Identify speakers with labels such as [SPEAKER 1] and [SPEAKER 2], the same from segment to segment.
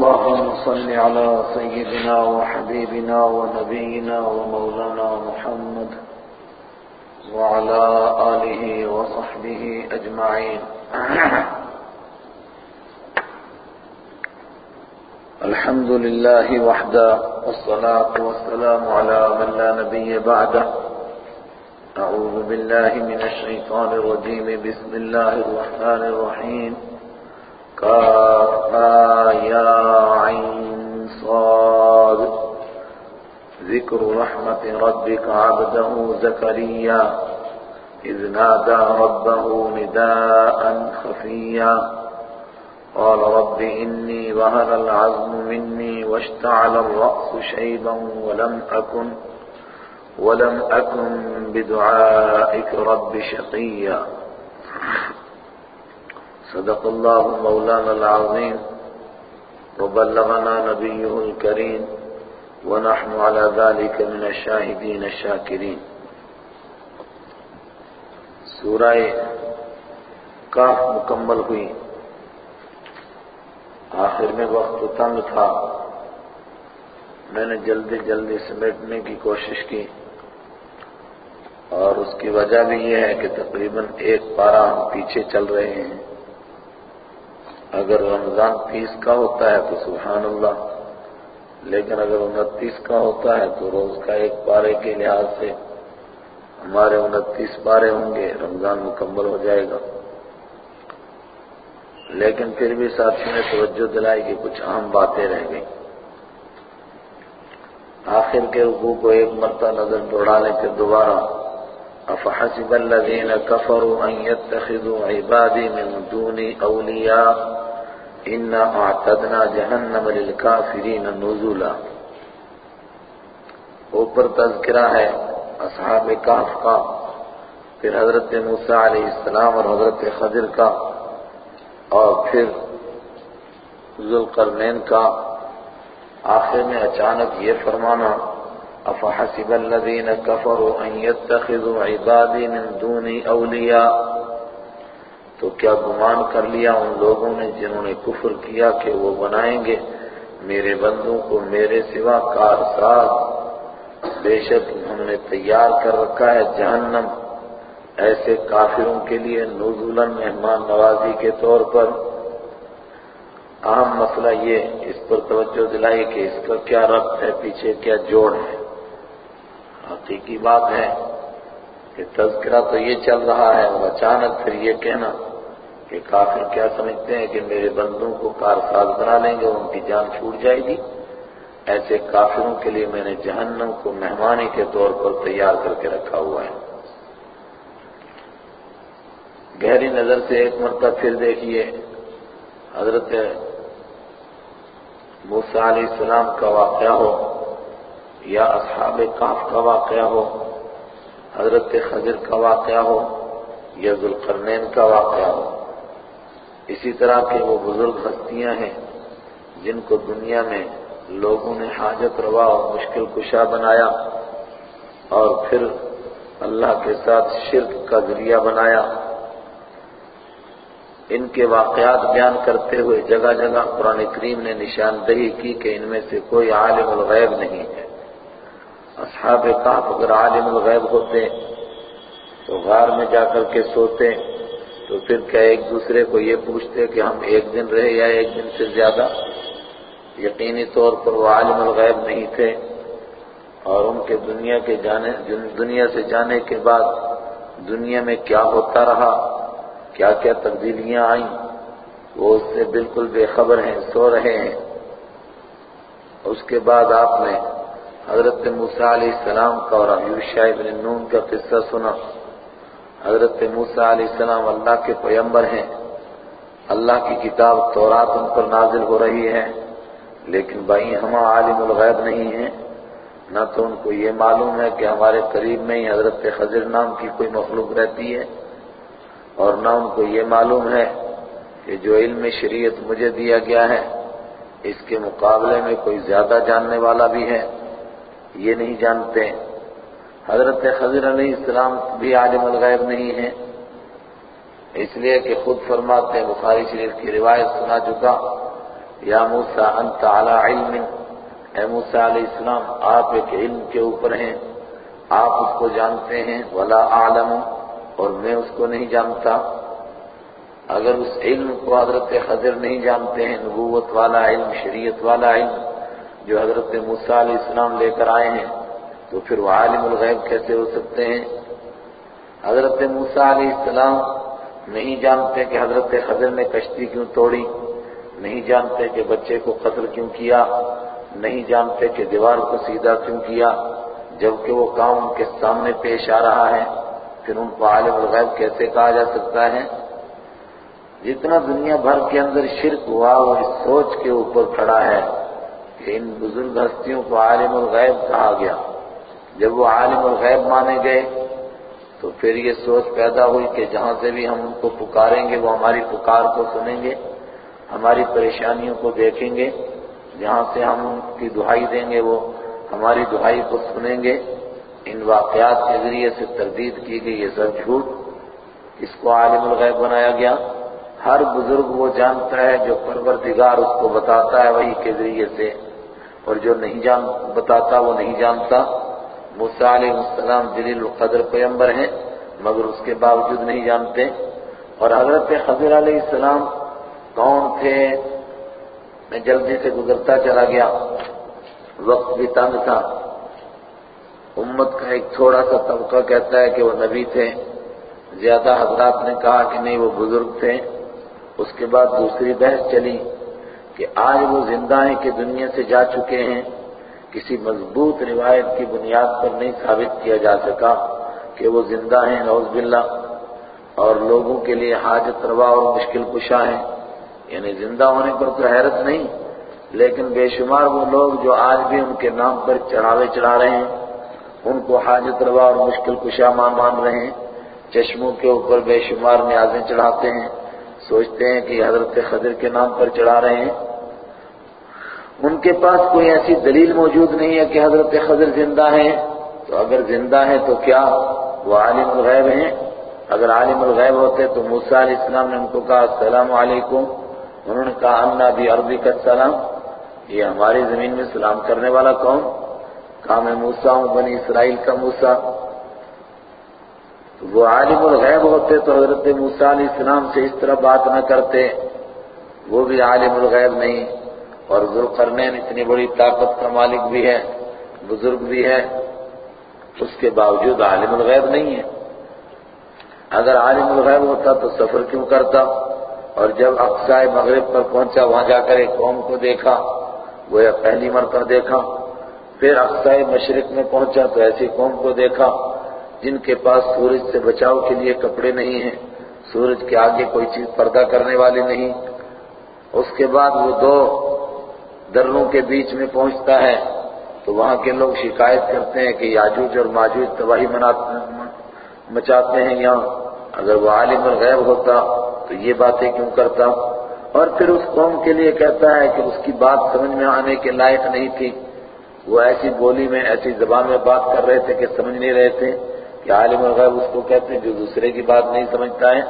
[SPEAKER 1] اللهم صل على سيدنا وحبيبنا ونبينا ومولانا محمد وعلى آله وصحبه أجمعين. الحمد لله وحده والصلاة والسلام على من لا نبي بعده. أعوذ بالله من الشيطان الرجيم. بسم الله الرحمن الرحيم. يا عين صاد. ذكر رحمة ربك عبده زكريا. إذ نادى ربه نداء خفيا. قال رب إني وهل العزم مني واشتعل الرأس شيبا ولم أكن ولم أكن بدعائك رب شقيا. صدق الله مولانا العظيم وبلغنا نبيه الكريم ونحن على ذلك من الشاهدين الشاكرين سورہ کاف مکمل ہوئی۔ آخر میں وقت تنگ تھا۔ میں نے جلدی جلدی سمیٹنے کی کوشش کی۔ اور اس کی وجہ بھی یہ ہے کہ تقریباً ایک پارا ہم پیچھے چل رہے ہیں۔ اگر رمضان تیس کا ہوتا ہے تو سبحان اللہ، لیکن اگر انتیس کا ہوتا ہے تو روز کا ایک پارے کے لحاظ سے ہمارے انتیس پارے ہوں گے، رمضان مکمل ہو جائے گا۔ لیکن پھر بھی ساتھی نے توجہ دلائی کہ کچھ اہم باتیں رہ گئیں۔ آخر کے رکوع کو ایک مرتبہ نظر دوڑانے پھر دوبارہ افحسب الذين كفروا ان يتخذوا عبادي من دوني اولیاء۔ انا اعتدنا جہنم للكافرین نزولا اوپر تذکرہ ہے اصحاب کاف کا، پھر حضرت موسیٰ علیہ السلام اور حضرت خضر کا، اور پھر ذوالقرنین کا۔ آخر میں اچانک یہ فرمانا افحسب الذين كفروا ان يتخذوا عبادي من دوني اولیاء تو کیا گمان کر لیا ان لوگوں نے جنہوں نے کفر کیا کہ وہ بنائیں گے؟ میرے بندوں کو میرے سوا کارساز بے شک ہم نے تیار کر رکھا ہے جہنم۔ ایسے کافروں کے لیے نزولاً مہمان نوازی کے طور پر۔ اہم مسئلہ یہ، اس پر توجہ دلائی کہ اس کا کیا ربط ہے، پیچھے کیا جوڑ ہے۔ حقیقی بات ہے کہ تذکرہ تو یہ چل رہا ہے اور اچانک پھر یہ کہنا کہ کافر کیا سمجھتے ہیں کہ میرے بندوں کو کارساز بنا لیں گے ان کی جان چھوٹ جائے گی؟ ایسے کافروں کے لیے میں نے جہنم کو مہمانی کے طور پر تیار کر کے رکھا ہوا ہے۔ گہری نظر سے ایک مرتبہ پھر دیکھیے، حضرت موسیٰ علیہ السلام کا واقعہ ہو یا اصحاب کاف کا واقعہ ہو، حضرت خضر کا واقعہ ہو یا ذوالقرنین کا واقعہ ہو۔ اسی طرح کے وہ بزرگ ہستیاں ہیں جن کو دنیا میں لوگوں نے حاجت روا اور مشکل کشا بنایا اور پھر اللہ کے ساتھ شرک کا ذریعہ بنایا۔ ان کے واقعات بیان کرتے ہوئے جگہ جگہ قرآن کریم نے نشاندہی کی کہ ان میں سے کوئی عالم الغیب نہیں ہے۔ اصحاب کاف اگر عالم الغیب ہوتے تو غار میں جا کر کے سوتے تو پھر کیا ایک دوسرے کو یہ پوچھتے کہ ہم ایک دن رہے یا ایک دن سے زیادہ؟ یقینی طور پر وہ عالم الغیب نہیں تھے اور ان کے دنیا کے جانے، دنیا سے جانے کے بعد دنیا میں کیا ہوتا رہا؟ کیا کیا تبدیلیاں آئیں؟ وہ اس سے بالکل بے خبر ہیں، سو رہے ہیں۔ اس کے بعد آپ نے حضرت موسیٰ علیہ السلام کا اور یوشا ابن نون کا قصہ سنا۔ حضرت موسیٰ علیہ السلام اللہ کے پیمبر ہیں۔ اللہ کی کتاب تورات ان پر نازل ہو رہی ہے، لیکن بھائی ہم عالم الغیب نہیں ہیں۔ نہ تو ان کو یہ معلوم ہے کہ ہمارے قریب میں ہی حضرت خضر نام کی کوئی مخلوق رہتی ہے، اور نہ ان کو یہ معلوم ہے کہ جو علم شریعت مجھے دیا گیا ہے، اس کے مقابلے میں کوئی زیادہ جاننے والا بھی ہے۔ یہ نہیں جانتے حضرت خضر علیہ السلام بھی عالم الغیب نہیں ہیں۔ اس لیے کہ خود فرماتے ہیں، بخاری شریف کی روایت سنا چکا، یا موسیٰ، انت علی علم۔ اے موسیٰ علیہ السلام، آپ ایک علم کے اوپر ہیں۔ آپ اس کو جانتے ہیں، ولا عالم اور میں اس کو نہیں جانتا۔ اگر اس علم کو حضرت خضر نہیں جانتے ہیں، نبوت والا علم، شریعت والا علم، جو حضرت موسیٰ علیہ السلام لے کر آئے ہیں تو پھر وہ عالم الغیب کیسے ہو سکتے ہیں؟ حضرت موسیٰ علیہ السلام نہیں جانتے کہ حضرت خضر نے کشتی کیوں توڑی، نہیں جانتے کہ بچے کو قتل کیوں کیا، نہیں جانتے کہ دیوار کو سیدھا کیوں کیا، جبکہ وہ کام ان کے سامنے پیش آ رہا ہے، پھر ان کو عالم الغیب کیسے کہا جا سکتا ہے؟ جتنا دنیا بھر کے اندر شرک ہوا، وہ اس سوچ کے اوپر کھڑا ہے کہ ان بزرگ ہستیوں کو عالم الغیب کہا گیا۔ جب وہ عالم الغیب مانے گئے، تو پھر یہ سوچ پیدا ہوئی کہ جہاں سے بھی ہم ان کو پکاریں گے، وہ ہماری پکار کو سنیں گے، ہماری پریشانیوں کو دیکھیں گے، جہاں سے ہم ان کی دہائی دیں گے، وہ ہماری دہائی کو سنیں گے۔ ان واقعات کے ذریعے سے تردید کی گئی یہ سب جھوٹ۔ اس کو عالم الغیب بنایا گیا۔ ہر بزرگ وہ جانتا ہے جو پروردگار اس کو بتاتا ہے وہی کے ذریعے سے، اور جو نہیں جان بتاتا وہ نہیں جانتا۔ موسیٰ علیہ السلام دلیل القدر پیمبر ہیں، مگر اس کے باوجود نہیں جانتے۔ اور حضرت خضر علیہ السلام کون تھے؟ میں جلدی سے گزرتا چلا گیا۔ وقت بھی تنگ تھا۔ امت کا ایک تھوڑا سا طبقہ کہتا ہے کہ وہ نبی تھے۔ زیادہ حضرات نے کہا کہ نہیں، وہ بزرگ تھے۔ اس کے بعد دوسری بحث چلی کہ آج وہ زندہ ہیں کہ دنیا سے جا چکے ہیں۔ کسی مضبوط روایت کی بنیاد پر نہیں ثابت کیا جا سکا کہ وہ زندہ ہیں نوز باللہ۔ اور لوگوں کے لیے حاجت روا اور مشکل کشا ہیں۔ یعنی زندہ ہونے پر تو حیرت نہیں، لیکن بے شمار وہ لوگ جو آج بھی ان کے نام پر چڑھاوے چڑھا رہے ہیں، ان کو حاجت روا اور مشکل کشا مان مان رہے ہیں۔ چشموں کے اوپر بے شمار نیازیں چڑھاتے ہیں، سوچتے ہیں کہ حضرت خضر کے نام پر چڑھا رہے ہیں۔ ان کے پاس کوئی ایسی دلیل موجود نہیں ہے کہ حضرت خضر زندہ ہیں، تو اگر زندہ ہیں تو کیا وہ عالم الغیب ہیں؟ اگر عالم الغیب ہوتے تو موسیٰ علیہ السلام نے ان کو کہا، السلام علیکم۔ انہوں نے کہا، انا بھی عربی کا سلام یہ ہماری زمین میں سلام کرنے والا کون کہا، میں موسیٰ ہوں، بنی اسرائیل کا موسیٰ۔ وہ عالم الغیب ہوتے تو حضرت موسیٰ علیہ السلام سے اس طرح بات نہ کرتے۔ وہ بھی عالم الغیب نہیں۔ اور ذوالقرنین اتنی بڑی طاقت کا مالک بھی ہے، بزرگ بھی ہے، اس کے باوجود عالم الغیب نہیں ہے۔ اگر عالم الغیب ہوتا تو سفر کیوں کرتا؟ اور جب اقصائے مغرب پر پہنچا، وہاں جا کر ایک قوم کو دیکھا وہ پہلی مرتبہ دیکھا۔ پھر اقصائے مشرق میں پہنچا تو ایسی قوم کو دیکھا، جن کے پاس سورج سے بچاؤ کے لیے کپڑے نہیں ہیں۔ سورج کے آگے کوئی چیز پردہ کرنے والی نہیں۔ اس کے بعد وہ دو دروں کے بیچ میں پہنچتا ہے، تو وہاں کے لوگ شکایت کرتے ہیں کہ یاجوج اور ماجوج تباہی مچاتے ہیں یہاں۔ اگر وہ عالم الغیب ہوتا تو یہ باتیں کیوں کرتا؟ اور پھر اس قوم کے لیے کہتا ہے کہ اس کی بات سمجھ میں آنے کے لائق نہیں تھی۔ وہ ایسی بولی میں، ایسی زبان میں بات کر رہے تھے کہ سمجھ نہیں رہے تھے کہ عالم الغیب اس کو کہتے ہیں جو دوسرے کی بات نہیں سمجھتا ہے۔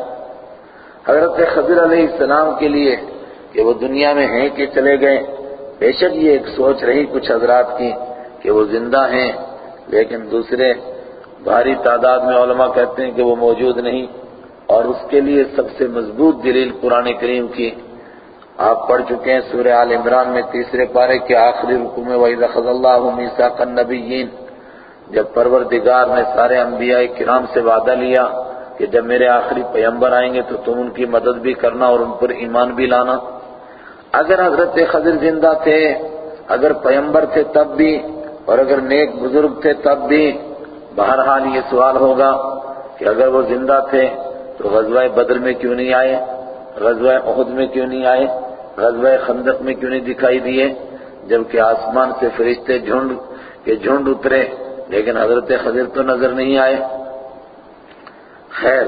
[SPEAKER 1] حضرت خضر علیہ السلام کے لیے کہ وہ دنیا میں ہیں کہ چلے گئے۔ بے شک یہ ایک سوچ رہی کچھ حضرات کی کہ وہ زندہ ہیں، لیکن دوسرے بھاری تعداد میں علماء کہتے ہیں کہ وہ موجود نہیں۔ اور اس کے لیے سب سے مضبوط دلیل قرآن کریم کی۔ آپ پڑھ چکے ہیں سورہ آل عمران میں تیسرے پارے کے آخری رکو میں، وَإِذَا خَذَ اللَّهُ مِيثَاقَ النَّبِيِّينَ۔ جب پروردگار نے سارے انبیاء کرام سے وعدہ لیا کہ جب میرے آخری پیمبر آئیں گے تو تم ان کی مدد بھی کرنا اور ان پر ایمان بھی لانا۔ اگر حضرت خضر زندہ تھے، اگر پیمبر تھے تب بھی، اور اگر نیک بزرگ تھے تب بھی، بہرحال یہ سوال ہوگا کہ اگر وہ زندہ تھے تو غزوہ بدر میں کیوں نہیں آئے؟ غزوہ عہد میں کیوں نہیں آئے؟ غزوہ خندق میں کیوں نہیں دکھائی دیے؟ جبکہ آسمان سے فرشتے جھنڈ کے جھنڈ اترے، لیکن حضرت خضر تو نظر نہیں آئے۔ خیر،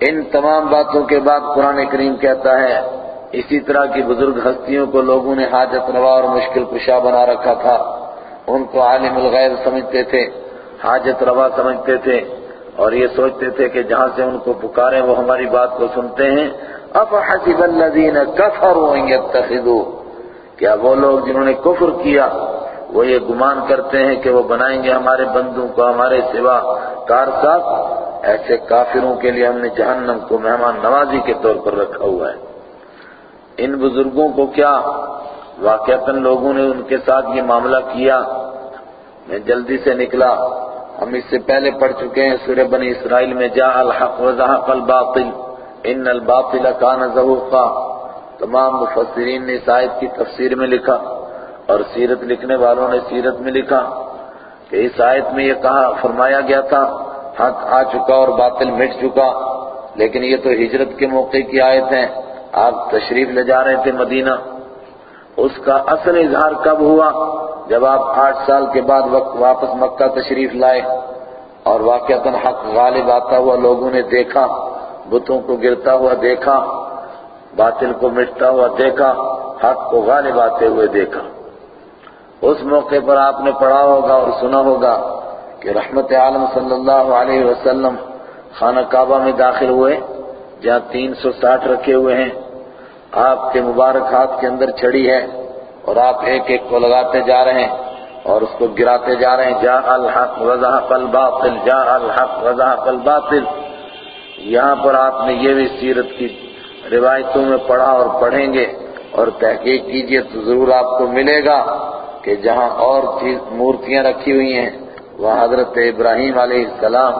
[SPEAKER 1] ان تمام باتوں کے بعد قرآن کریم کہتا ہے اسی طرح کی بزرگ ہستیوں کو لوگوں نے حاجت روا اور مشکل کشا بنا رکھا تھا۔ ان کو عالم الغیب سمجھتے تھے، حاجت روا سمجھتے تھے اور یہ سوچتے تھے کہ جہاں سے ان کو پکاریں وہ ہماری بات کو سنتے ہیں۔ اب حسب الذین کفروا ان يتخذوا کیا وہ لوگ جنہوں نے کفر کیا، وہ یہ گمان کرتے ہیں کہ وہ بنائیں گے ہمارے بندوں کو، ہمارے سوا۔ کار ساتھ ایسے کافروں کے لیے ہم نے جہنم کو مہمان نوازی کے طور پر رکھا ہوا ہے۔ ان بزرگوں کو کیا واقعتاً لوگوں نے ان کے ساتھ یہ معاملہ کیا؟ میں جلدی سے نکلا۔ ہم اس سے پہلے پڑھ چکے ہیں سورہ بنی اسرائیل میں جا الحق وزحق الباطل، ان الباطل کان زہوقا۔ تمام مفسرین نے اس آیت کی تفسیر میں لکھا اور سیرت لکھنے والوں نے سیرت میں لکھا کہ اس آیت میں یہ کہا، فرمایا گیا تھا، حق آ چکا اور باطل مٹ چکا، لیکن یہ تو ہجرت کے موقع کی آیت ہیں آپ تشریف لے جا رہے تھے مدینہ۔ اس کا اصل اظہار کب ہوا؟ جب آپ آٹھ سال کے بعد وقت واپس مکہ تشریف لائے اور واقعتاً حق غالب آتا ہوا لوگوں نے دیکھا، بتوں کو گرتا ہوا دیکھا، باطل کو مٹتا ہوا دیکھا، حق کو غالب آتے ہوئے دیکھا۔ اس موقع پر آپ نے پڑھا ہوگا اور سنا ہوگا کہ رحمت عالم صلی اللہ علیہ وسلم خانہ کعبہ میں داخل ہوئے۔ جہاں تین سو ساٹھ رکھے ہوئے ہیں، آپ کے مبارک ہاتھ کے اندر چھڑی ہے اور آپ ایک ایک کو لگاتے جا رہے ہیں اور اس کو گراتے جا رہے ہیں۔ جا الحق وضاحق الباطل جا الحق وضاحق الباطل۔ یہاں پر آپ نے یہ بھی سیرت کی روایتوں میں پڑھا اور پڑھیں گے اور تحقیق کیجیے تو ضرور آپ کو ملے گا کہ جہاں اور چیز، مورتیاں رکھی ہوئی ہیں۔ وہاں حضرت ابراہیم علیہ السلام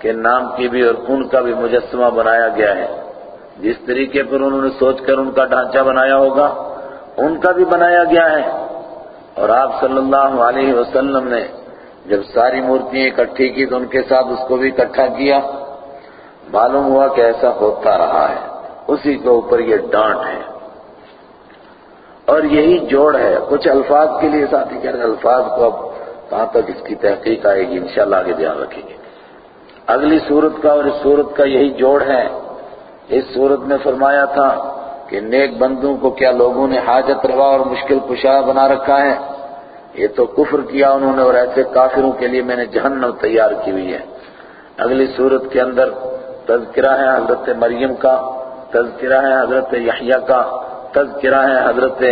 [SPEAKER 1] کے نام کی بھی اور ان کا بھی مجسمہ بنایا گیا ہے۔ جس طریقے پر انہوں نے سوچ کر ان کا ڈھانچہ بنایا ہوگا، ان کا بھی بنایا گیا ہے۔ اور آپ صلی اللہ علیہ وسلم نے جب ساری مورتیاں اکٹھی کی تو ان کے ساتھ اس کو بھی اکٹھا کیا۔ معلوم ہوا کہ ایسا ہوتا رہا ہے۔ اسی کے اوپر یہ ڈانٹ ہے۔ اور یہی جوڑ ہے۔ کچھ الفاظ کے لیے ساتھی کہہ رہے الفاظ کو اب کہاں تک اس کی تحقیق آئے گی، انشاءاللہ آگے دھیان رکھیں گے۔ اگلی صورت کا اور اس صورت کا یہی جوڑ ہے۔ اس صورت میں فرمایا تھا کہ نیک بندوں کو کیا لوگوں نے حاجت روا اور مشکل کشا بنا رکھا ہے؟ یہ تو کفر کیا انہوں نے اور ایسے کافروں کے لیے میں نے جہنم تیار کی ہوئی ہے۔ اگلی صورت کے اندر تذکرہ ہے حضرت مریم کا، تذکرہ ہے حضرت یحییٰ کا، تذکرہ ہے حضرت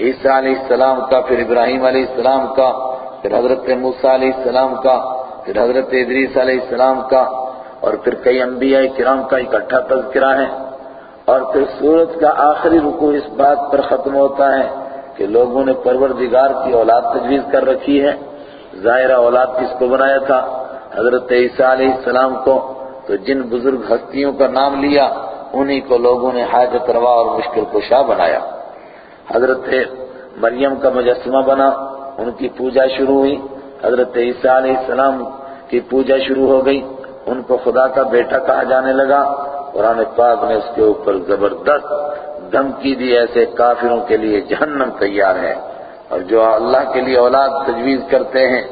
[SPEAKER 1] عیسیٰ علیہ السلام کا، پھر ابراہیم علیہ السلام کا، پھر حضرت موسیٰ علیہ السلام کا پھر حضرت ادریس علیہ السلام کا اور پھر کئی انبیاء کرام کا اکٹھا تذکرہ ہے اور پھر سورت کا آخری رکو اس بات پر ختم ہوتا ہے کہ لوگوں نے پروردگار کی اولاد تجویز کر رکھی ہے۔ ظاہرہ اولاد کس کو بنایا تھا؟ حضرت عیسیٰ علیہ السلام کو۔ تو جن بزرگ ہستیوں کا نام لیا، انہی کو لوگوں نے حاجت روا اور مشکل کشا بنایا۔ حضرت مریم کا مجسمہ بنا، ان کی پوجا شروع ہوئی۔ حضرت عیسیٰ علیہ السلام کی پوجا شروع ہو گئی، ان کو خدا کا بیٹا کہا جانے لگا۔ قرآن پاک نے اس کے اوپر زبردست دھمکی دی، ایسے کافروں کے لیے جہنم تیار ہے۔ اور جو اللہ کے لیے اولاد تجویز کرتے ہیں،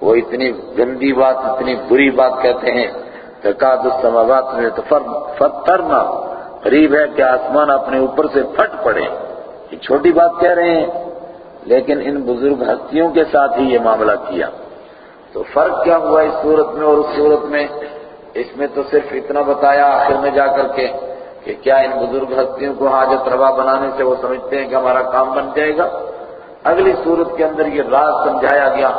[SPEAKER 1] وہ اتنی گندی بات، اتنی بری بات کہتے ہیں۔ تقاد السماوات میں فترنا قریب ہے کہ آسمان اپنے اوپر سے پھٹ پڑے۔ یہ چھوٹی بات کہہ رہے ہیں۔ لیکن ان بزرگ ہستیوں کے ساتھ ہی یہ معاملہ کیا۔ تو فرق کیا ہوا اس صورت میں اور اس صورت میں؟ اس میں تو صرف اتنا بتایا آخر میں جا کر کے کہ کیا ان بزرگ ہستیوں کو حاجت روا بنانے سے وہ سمجھتے ہیں کہ ہمارا کام بن جائے گا؟ اگلی صورت کے اندر یہ راز سمجھایا گیا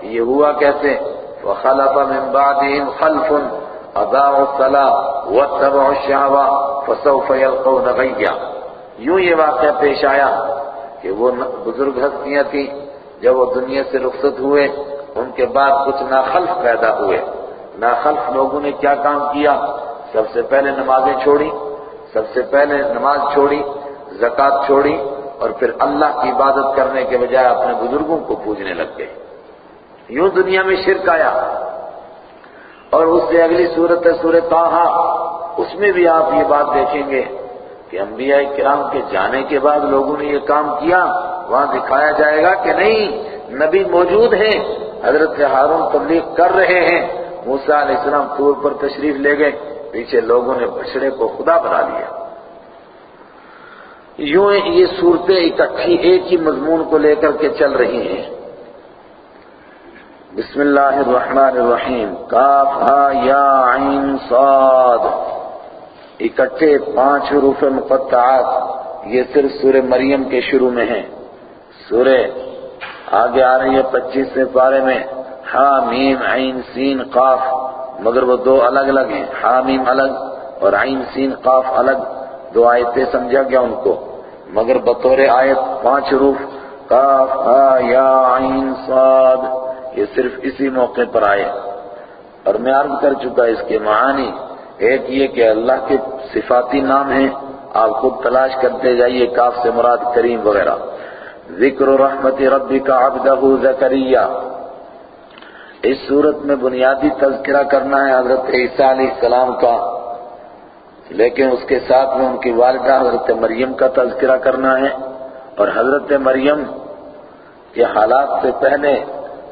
[SPEAKER 1] کہ یہ ہوا کیسے؟ وَخَلَفَ مِن بَعْدِهِمْ خَلْفٌ أَضَاعُوا الصَّلَاةَ وَاتَّبَعُوا الشَّهَوَاتِ فَسَوْفَ يَلْقَوْنَ غَيًّا یوں یہ واقعہ پیش آیا کہ وہ بزرگ ہستیاں تھیں، جب وہ دنیا سے رخصت ہوئے، ان کے بعد کچھ ناخلف پیدا ہوئے۔ ناخلف لوگوں نے کیا کام کیا؟ سب سے پہلے نمازیں چھوڑی، سب سے پہلے نماز چھوڑی، زکوٰۃ چھوڑی، اور پھر اللہ کی عبادت کرنے کے بجائے اپنے بزرگوں کو پوجنے لگ گئے۔ یوں دنیا میں شرک آیا۔ اور اس سے اگلی صورت ہے سورت تاہا اس میں بھی آپ یہ بات دیکھیں گے۔ کہ انبیاء کرام کے جانے کے بعد لوگوں نے یہ کام کیا، وہاں دکھایا جائے گا کہ نہیں، نبی موجود ہیں، حضرت ہارون تبلیغ کر رہے ہیں، موسیٰ علیہ السلام طور پر تشریف لے گئے، پیچھے لوگوں نے بچڑے کو خدا بنا لیا۔ یوں یہ صورتیں اکٹھی ایک ہی مضمون کو لے کر کے چل رہی ہیں۔ بسم اللہ الرحمن الرحیم، کاف یا، عین، صاد۔ اکٹھے پانچ حروف مقطعات یہ صرف سورہ مریم کے شروع میں ہیں۔ سورہ آگے آ رہی ہے پچیسویں پارے میں۔ حامیم، عین، سین، قاف، مگر وہ دو الگ الگ ہیں۔ حامیم الگ اور عین، سین، قاف الگ۔ دو آیتیں سمجھا گیا ان کو۔ مگر بطور آیت پانچ روف قاف ہا یا، عین، صاد، یہ صرف اسی موقع پر آئے۔ اور میں عرض کر چکا اس کے معانی ایک یہ کہ اللہ کے صفاتی نام ہیں، آپ خود تلاش کرتے جائیے کاف سے مراد کریم وغیرہ۔ ذکر رحمت ربی کا عبدہ زکریہ اس صورت میں بنیادی تذکرہ کرنا ہے حضرت عیسیٰ علیہ السلام کا۔ لیکن اس کے ساتھ میں ان کی والدہ حضرت مریم کا تذکرہ کرنا ہے۔ اور حضرت مریم کے حالات سے پہلے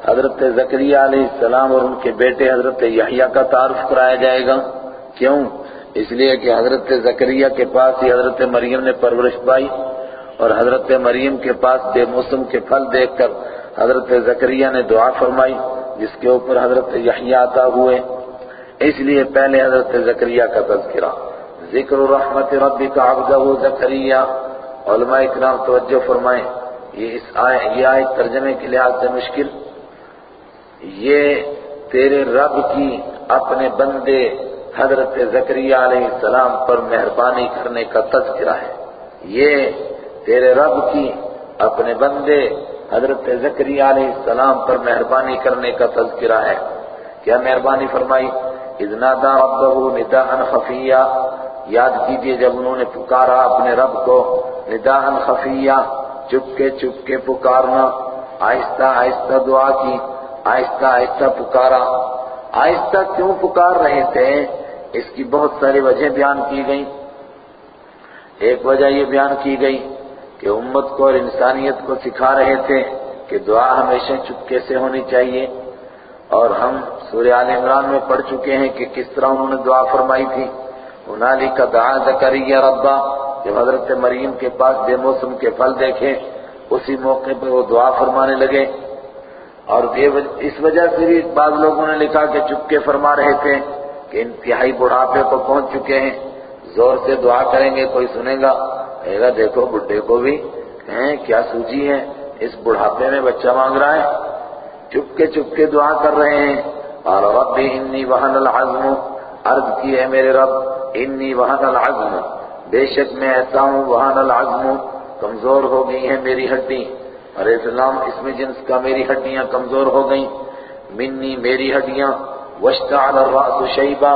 [SPEAKER 1] حضرت زکریہ علیہ السلام اور ان کے بیٹے حضرت یحییٰ کا تعارف کرایا جائے گا۔ کیوں؟ اس لیے کہ حضرت زکریہ کے پاس ہی حضرت مریم نے پرورش پائی اور حضرت مریم کے پاس بے موسم کے پھل دیکھ کر حضرت زکریہ نے دعا فرمائی، جس کے اوپر حضرت یحییٰ عطا ہوئے۔ اس لیے پہلے حضرت زکریہ کا تذکرہ۔ ذکر رحمت ربی کا عبدہ زکریہ۔ علماء اکرام توجہ فرمائیں۔ یہ اس یہ آئے ترجمے کے لحاظ سے مشکل۔ یہ تیرے رب کی اپنے بندے حضرت زکریہ علیہ السلام پر مہربانی کرنے کا تذکرہ ہے۔ یہ تیرے رب کی اپنے بندے حضرت زکریہ علیہ السلام پر مہربانی کرنے کا تذکرہ ہے۔ کیا مہربانی فرمائی؟ اذنادا ربہ نداء خفیہ یاد کیجیے جب انہوں نے پکارا اپنے رب کو نداء خفیہ چپ کے چپ کے پکارنا۔ آہستہ آہستہ دعا کی۔ آہستہ آہستہ پکارا۔ آہستہ کیوں پکار رہے تھے؟ اس کی بہت ساری وجہ بیان کی گئی ایک وجہ یہ بیان کی گئی کہ امت کو اور انسانیت کو سکھا رہے تھے کہ دعا ہمیشہ چپکے سے ہونی چاہیے۔ اور ہم سورہ آل عمران میں پڑھ چکے ہیں کہ کس طرح انہوں نے دعا فرمائی تھی۔ انالی کا دعا زکریہ ربا، جب حضرت مریم کے پاس بے موسم کے پھل دیکھے، اسی موقع پہ وہ دعا فرمانے لگے۔ اور اس وجہ سے بھی بعض لوگوں نے لکھا کہ چپکے فرما رہے تھے۔ کہ انتہائی بڑھاپے کو پہنچ چکے ہیں۔ زور سے دعا کریں گے، کوئی سنے گا، کہے گا، دیکھو بڈھے کو بھی ہیں کیا سوجی ہے اس بڑھاپے میں بچہ مانگ رہا ہے۔ چپ کے چپ کے دعا کر رہے ہیں۔ اور رب انی وحن العظم۔ عرض کی ہے میرے رب انی وحن العظم۔ بے شک میں ایسا ہوں وحن العظم۔ کمزور ہو گئی ہے میری ہڈی۔ اور اسلام اس میں جنس کا میری ہڈیاں کمزور ہو گئیں۔ منی میری ہڈیاں۔ واشتعل الرأس شیبا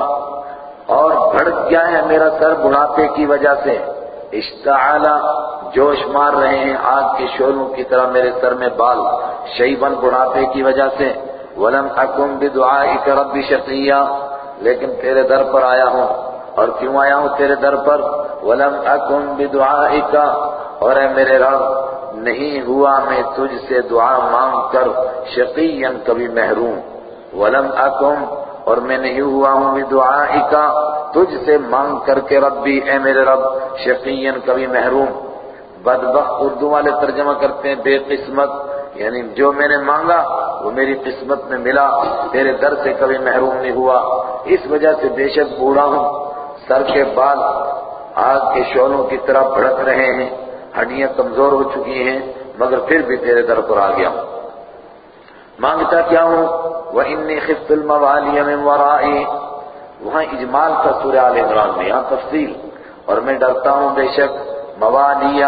[SPEAKER 1] اور بھڑک گیا ہے میرا سر بڑھاپے کی وجہ سے۔ اشتعال جوش مار رہے ہیں آگ کے شولوں کی طرح میرے سر میں بال۔ شیبن بڑھاپے کی وجہ سے۔ ولم اکم بدعائک رب شقیہ، لیکن تیرے در پر آیا ہوں۔ اور کیوں آیا ہوں تیرے در پر؟ ولم اکم بدعائک۔ اور اے میرے رب، نہیں ہوا میں تجھ سے دعا مانگ کر شقیین کبھی محروم۔ ولم اکم، اور میں نہیں ہوا ہوں بدعائک، تجھ سے مانگ کر کے ربی، اے میرے رب شقیین کبھی محروم۔ بدبخت اردو والے ترجمہ کرتے ہیں، بے قسمت یعنی جو میں نے مانگا، وہ میری قسمت میں ملا، تیرے در سے کبھی محروم نہیں ہوا۔ اس وجہ سے بے شک بوڑھا ہوں۔ سر کے بال، آگ کے شولوں کی طرح بھڑک رہے ہیں۔ ہڈیاں کمزور ہو چکی ہیں، مگر پھر بھی تیرے در پر آ گیا ہوں۔ مانگتا کیا ہوں؟ وَإِنِّي خِفْتُ الْمَوَالِيَ مِنْ وَرَائِي۔ وہاں اجمال کا سورہ آل عمران میں یہاں تفصیل۔ اور میں ڈرتا ہوں بے شک، موالیہ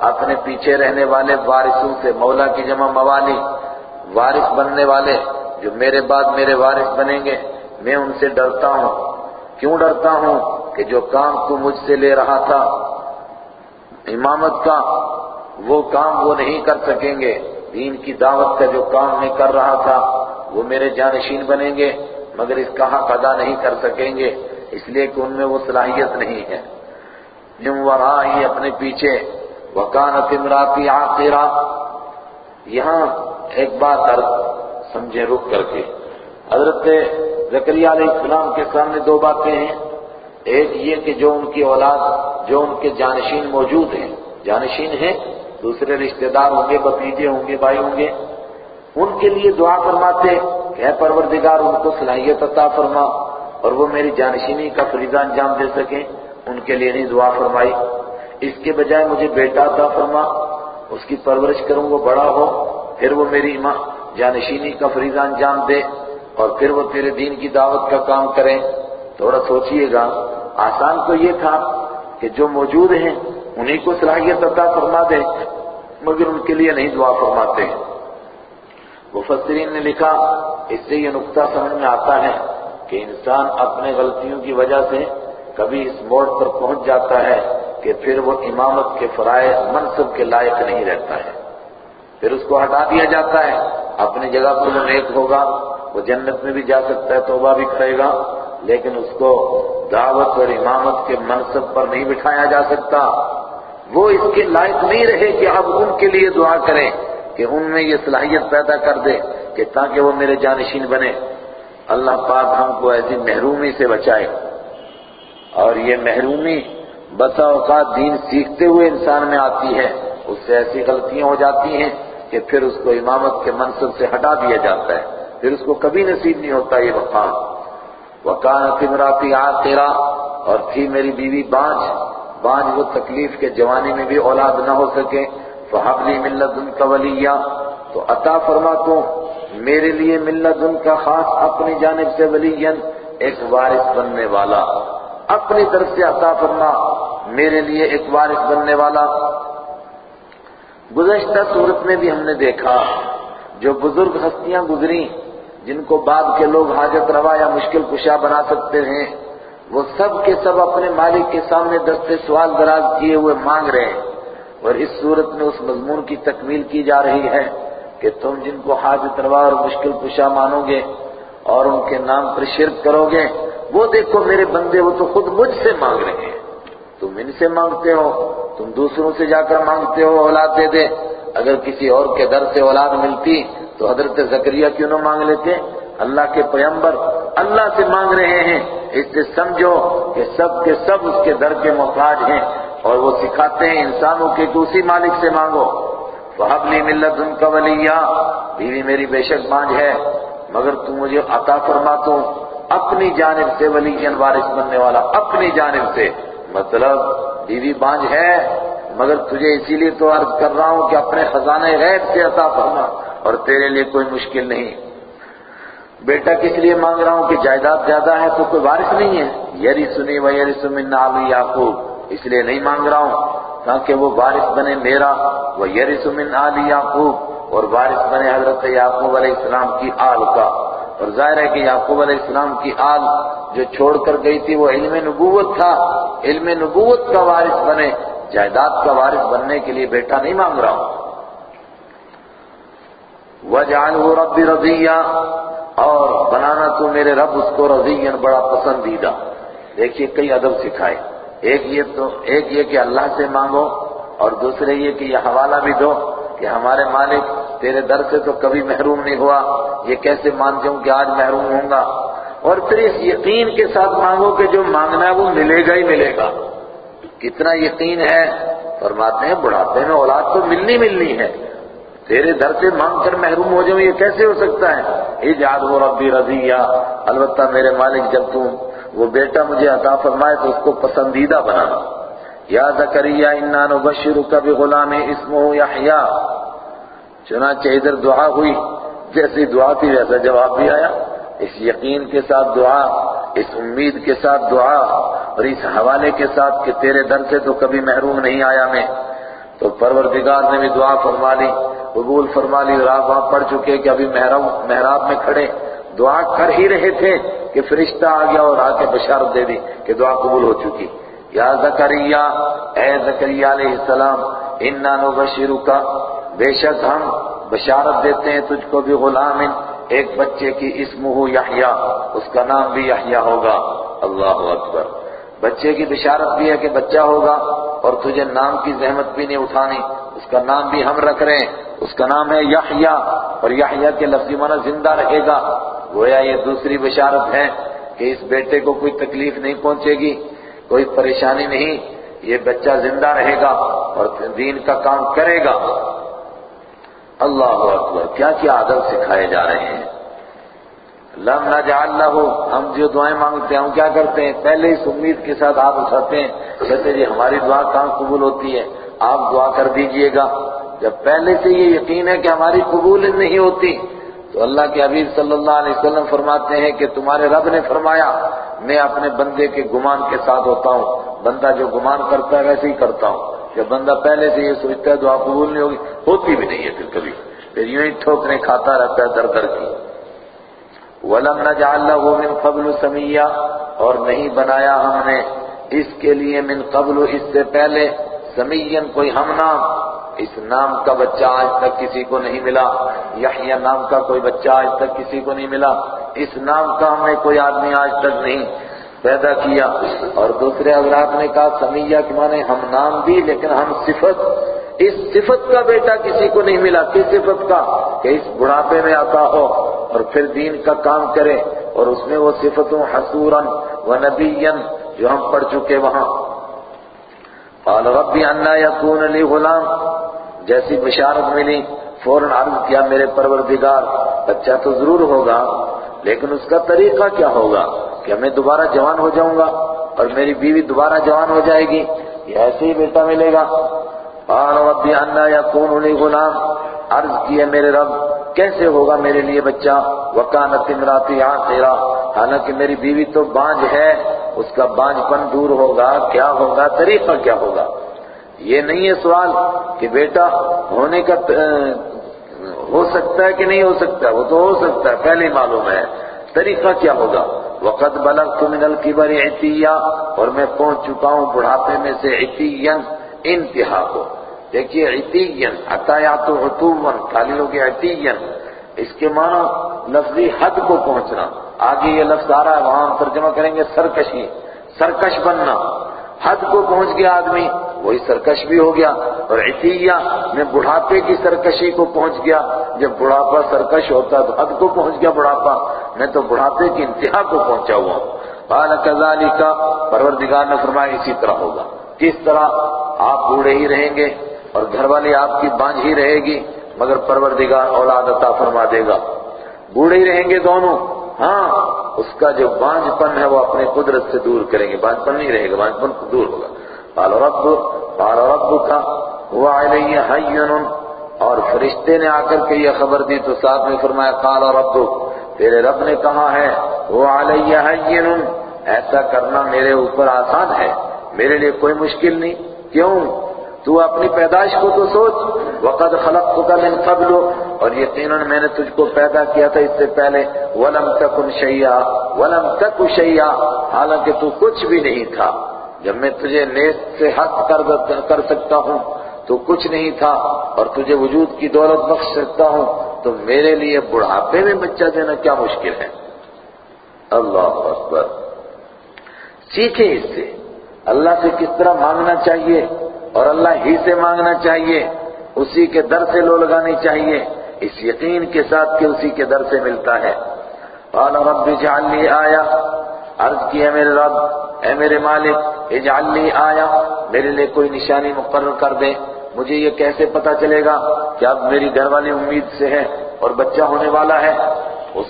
[SPEAKER 1] اپنے پیچھے رہنے والے وارثوں سے مولا کی جمع موالی، وارث بننے والے جو میرے بعد میرے وارث بنیں گے، میں ان سے ڈرتا ہوں۔ کیوں ڈرتا ہوں؟ کہ جو کام تو مجھ سے لے رہا تھا، امامت کا، وہ کام وہ نہیں کر سکیں گے۔ دین کی دعوت کا جو کام میں کر رہا تھا، وہ میرے جانشین بنیں گے، مگر اس کا حق ادا نہیں کر سکیں گے، اس لیے کہ ان میں وہ صلاحیت نہیں ہے۔ جم ورائی اپنے پیچھے، وکانت امراتی عاقرہ۔ یہاں ایک بات عرض سمجھیں، رک کر کے۔ حضرت زکریہ علیہ السلام کے سامنے دو باتیں ہیں۔ ایک یہ کہ جو ان کی اولاد، جو ان کے جانشین موجود ہیں، جانشین ہیں دوسرے رشتہ دار ہوں گے بتیجے ہوں گے، بھائی ہوں گے، ان کے لیے دعا فرماتے کہ اے پروردگار، ان کو صلاحیت عطا فرما اور وہ میری جانشینی کا فریضہ انجام دے سکیں. ان کے لیے نہیں دعا فرمائی۔ اس کے بجائے مجھے بیٹا عطا فرما، اس کی پرورش کروں، وہ بڑا ہو، پھر وہ میری ماں جانشینی کا فریضہ انجام دے اور پھر وہ تیرے دین کی دعوت کا کام کرے تھوڑا سوچئے گا۔ آسان تو یہ تھا کہ جو موجود ہیں انہیں کو صلاحیت عطا فرما دے مگر ان کے لیے نہیں دعا فرماتے۔ مفسرین نے لکھا، اس سے یہ نقطہ سمجھ میں آتا ہے کہ انسان اپنے غلطیوں کی وجہ سے کبھی اس موڑ پر پہنچ جاتا ہے کہ پھر وہ امامت کے فرائض منصب کے لائق نہیں رہتا ہے۔ پھر اس کو ہٹا دیا جاتا ہے۔ اپنی جگہ پر وہ نیک ہوگا، وہ جنت میں بھی جا سکتا ہے، توبہ بھی کرے گا، لیکن اس کو دعوت اور امامت کے منصب پر نہیں بٹھایا جا سکتا۔ وہ اس کے لائق نہیں رہے کہ اب ان کے لیے دعا کریں کہ ان میں یہ صلاحیت پیدا کر دے کہ تاکہ وہ میرے جانشین بنے۔ اللہ پاک ہم کو ایسی محرومی سے بچائے۔ اور یہ محرومی بسا اوقات دین سیکھتے ہوئے انسان میں آتی ہے۔ اس سے ایسی غلطیاں ہو جاتی ہیں کہ پھر اس کو امامت کے منصب سے ہٹا دیا جاتا ہے۔ پھر اس کو کبھی نصیب نہیں ہوتا یہ مقام۔ وکانت امراتی آ تیرا اور تھی میری بیوی بانج بانج وہ تکلیف کے جوانی میں بھی اولاد نہ ہو سکے، فحبلی ملت ان کا ولیہ تو عطا فرما تو، میرے لیے ملت ان کا خاص اپنی جانب سے ولی ایک وارث بننے والا۔ اپنی طرف سے عطا فرما، میرے لیے ایک وارث بننے والا۔ گزشتہ صورت میں بھی ہم نے دیکھا، جو بزرگ ہستیاں گزری جن کو بعد کے لوگ حاجت روا یا مشکل کشا بنا سکتے ہیں وہ سب کے سب اپنے مالک کے سامنے دستے سوال دراز کیے ہوئے مانگ رہے ہیں اور اس صورت میں اس مضمون کی تکمیل کی جا رہی ہے کہ تم جن کو حاجت روا اور مشکل کشا مانو گے اور ان کے نام پر شرک کرو گے، وہ دیکھو میرے بندے وہ تو خود مجھ سے مانگ رہے ہیں۔ تم ان سے مانگتے ہو، تم دوسروں سے جا کر مانگتے ہو اولاد دے دے۔ اگر کسی اور کے در سے اولاد ملتی تو حضرت زکریہ کیوں نہ مانگ لیتے؟ اللہ کے پیمبر اللہ سے مانگ رہے ہیں، اس سے سمجھو کہ سب کے سب اس کے در کے محتاج ہیں اور وہ سکھاتے ہیں انسانوں کے دوسری مالک سے مانگو۔ فحبلی ملت ان کا ولیہ بیوی میری بے شک مانج ہے، مگر تم مجھے عطا فرما تو۔ اپنی جانب سے ولی وارث بننے والا، اپنی جانب سے۔ مطلب بیوی بانج ہے، مگر تجھے اسی لیے تو عرض کر رہا ہوں کہ اپنے خزانے غیب سے عطا فرما، اور تیرے لیے کوئی مشکل نہیں۔ بیٹا کس لیے مانگ رہا ہوں کہ جائیداد زیادہ ہے تو کوئی وارث نہیں ہے؟ یری سنی و یری سمن علی یعقوب۔ اس لیے نہیں مانگ رہا ہوں، تاکہ وہ وارث بنے میرا۔ وہ یری سمن علی یعقوب، اور وارث بنے حضرت یعقوب علیہ السلام کی آل کا۔ اور ظاہر ہے کہ یعقوب علیہ السلام کی آل جو چھوڑ کر گئی تھی، وہ علم نبوت تھا۔ علم نبوت کا وارث بنے، جائیداد کا وارث بننے کے لیے بیٹا نہیں مانگ رہا ہوں۔ وَجْعَلْهُ رَبِّ رَضِيًّا اور بنانا تو میرے رب اس کو رضیًا بڑا پسندیدہ۔ دیکھیے کئی ادب سکھائے۔ ایک یہ تو، ایک یہ کہ اللہ سے مانگو اور دوسرے یہ کہ یہ حوالہ بھی دو کہ ہمارے مالک تیرے در سے تو کبھی محروم نہیں ہوا۔ یہ کیسے مان جاؤں کہ آج محروم ہوں گا؟ اور پھر اس یقین کے ساتھ مانگو کہ جو مانگنا ہے وہ ملے گا ہی ملے گا۔ کتنا یقین ہے؟ فرماتے ہیں، بڑھاپے میں اولاد تو ملنی ملنی ہے۔ تیرے در سے مانگ کر محروم ہو جاؤں یہ کیسے ہو سکتا ہے؟ ایجاد ہو ربی رضیہ۔ البتہ میرے مالک جب تم وہ بیٹا مجھے عطا فرمائے تو اس کو پسندیدہ بنانا یا زکریہ انا نبشرک بغلام اسمہ یحییٰ چنانچہ ادھر دعا ہوئی، جیسی دعا تھی ویسا جواب بھی آیا۔ اس یقین کے ساتھ دعا، اس امید کے ساتھ دعا اور اس حوالے کے ساتھ کہ تیرے در سے تو کبھی محروم نہیں آیا میں۔ تو پروردگار نے بھی دعا فرما لی۔ قبول فرما لی، اور آپ وہاں پڑھ چکے کہ ابھی محراب میں کھڑے۔ دعا کر ہی رہے تھے کہ فرشتہ آ گیا اور آ کے بشارت دے دی کہ دعا قبول ہو چکی۔ یا زکریہ اے زکریہ علیہ السلام، انا نبشرک۔ بے شک ہم بشارت دیتے ہیں، تجھ کو بھی غلام، ایک بچے کی اسم ہو یحییٰ، اس کا نام بھی یحییٰ ہوگا۔ اللہ اکبر۔ بچے کی بشارت بھی ہے کہ بچہ ہوگا، اور تجھے نام کی زحمت بھی نہیں اٹھانی۔ اس کا نام بھی ہم رکھ رہے ہیں، اس کا نام ہے یحییٰ اور یحییٰ کے لفظی معنی زندہ رہے گا۔ گویا یہ دوسری بشارت ہے کہ اس بیٹے کو کوئی تکلیف نہیں پہنچے گی، کوئی پریشانی نہیں، یہ بچہ زندہ رہے گا اور دین کا کام کرے گا۔ اللہ اکبر، کیا کیا ادب سکھائے جا رہے ہیں؟ لم نجعل له ہم جو دعائیں مانگتے ہیں، ہم کیا کرتے ہیں؟ پہلے اس امید کے ساتھ آپ اٹھاتے ہیں، کہتے جی ہماری دعا کہاں قبول ہوتی ہے؟ آپ دعا کر دیجیے گا۔ جب پہلے سے یہ یقین ہے کہ ہماری قبول نہیں ہوتی، تو اللہ کے حبیب صلی اللہ علیہ وسلم فرماتے ہیں کہ تمہارے رب نے فرمایا، میں اپنے بندے کے گمان کے ساتھ ہوتا ہوں۔ بندہ جو گمان کرتا ہے ویسے ہی کرتا ہوں۔ جب بندہ پہلے سے یہ سوچتا ہے دعا قبول نہیں ہوگی، ہوتی بھی نہیں ہے پھر کبھی۔ پھر یوں ہی ٹھوکریں کھاتا رہتا ہے در در کی۔ وَلَمْ نَجْعَلْ لَهُ مِنْ قَبْلُ سَمِيًّا، اور نہیں بنایا ہم نے اس کے لیے من قبل اس سے پہلے۔ سمین کوئی ہم نام۔ اس نام کا بچہ آج تک کسی کو نہیں ملا۔ یحییٰ نام کا کوئی بچہ آج تک کسی کو نہیں ملا۔ اس نام کا ہم نے کوئی آدمی آج تک نہیں پیدا کیا۔ اور دوسرے حضرات نے کہا سمیہ کے معنی ہم نام بھی، لیکن ہم صفت۔ اس صفت کا بیٹا کسی کو نہیں ملا، کس صفت کا؟ کہ اس بڑھاپے میں آتا ہو اور پھر دین کا کام کرے اور اس میں وہ صفتوں حسوراً و نبیًا جو ہم پڑھ چکے وہاں۔ قال رب انا یکون لی غلام. جیسی بشارت ملی، فوراً عرض کیا میرے پروردگار، بچہ تو ضرور ہوگا، لیکن اس کا طریقہ کیا ہوگا؟ کہ میں دوبارہ جوان ہو جاؤں گا اور میری بیوی دوبارہ جوان ہو جائے گی، یہ ایسے ہی بیٹا ملے گا۔ قال ربی انا یکون لی غلام. عرض کیا میرے رب، کیسے ہوگا میرے لیے بچہ؟ وکانت امراتی آخرا حالانکہ میری بیوی تو بانج ہے، اس کا بانج پن دور ہوگا، کیا ہوگا؟ طریقہ کیا ہوگا؟ یہ نہیں ہے سوال کہ بیٹا ہونے کا ہو سکتا ہے کہ نہیں ہو سکتا؟ وہ تو ہو سکتا ہے، پہلے معلوم ہے۔ طریقہ کیا ہوگا؟ وقت بلغت من الكبر عتیہ، اور میں پہنچ چکا ہوں بڑھاپے میں سے عتین انتہا کو دیکھیے عتین عطایات و عطوون خالی ہو گیا اس کے معنی لفظی حد کو پہنچنا۔ آگے یہ لفظ آ رہا ہے، وہاں ترجمہ کریں گے سرکشی، سرکش بننا۔ حد کو پہنچ گیا آدمی، وہی سرکش بھی ہو گیا۔ اور عطیہ، میں بڑھاپے کی سرکشی کو پہنچ گیا۔ جب بڑھاپا سرکش ہوتا تو حد کو پہنچ گیا بڑھاپا، میں تو بڑھاپے کی انتہا کو پہنچا ہوا۔ ہوں قال كذلك پروردگار نے فرمایا اسی طرح ہوگا۔ کس طرح آپ بوڑھے ہی رہیں گے اور گھر والی آپ کی بانج ہی رہے گی، مگر پروردگار اولاد عطا فرما دے گا۔ بوڑھے ہی رہیں گے دونوں۔ ہاں اس کا جو بانج پن ہے وہ اپنے قدرت سے دور کریں گے۔ بانج پن نہیں رہے گا بانج پن دور ہوگا۔ قال رب قال رب کا ہوا علیہ حین اور فرشتے نے آ کر کے یہ خبر دی تو ساتھ میں فرمایا، قال رب، تیرے رب نے کہا ہے وہ علیہ حین ایسا کرنا میرے اوپر آسان ہے۔ میرے لیے کوئی مشکل نہیں۔ کیوں؟ تو اپنی پیدائش کو تو سوچ۔ وقد خلقتک من قبل۔ اور یقیناً میں نے تجھ کو پیدا کیا تھا اس سے پہلے۔ ولم تکن شیئا ولم تک شیئا حالانکہ تو کچھ بھی نہیں تھا۔ جب میں تجھے نیست سے حق کر سکتا ہوں، تو کچھ نہیں تھا۔ اور تجھے وجود کی دولت بخش سکتا ہوں، تو میرے لیے بڑھاپے میں بچہ دینا کیا مشکل ہے۔ اللہ اکبر۔ سیکھیں اس سے۔ اللہ سے کس طرح مانگنا چاہیے اور اللہ ہی سے مانگنا چاہیے، اسی کے در سے لو لگانی چاہیے۔ اس یقین کے ساتھ کہ اسی کے در سے ملتا ہے۔ قال رب اجعل لی آیا عرض کی ہے میرے رب، اے میرے مالک اجعل لی آیا میرے لیے کوئی نشانی مقرر کر دے۔ مجھے یہ کیسے پتا چلے گا کہ اب میری گھر والی امید سے ہے اور بچہ ہونے والا ہے؟ اس،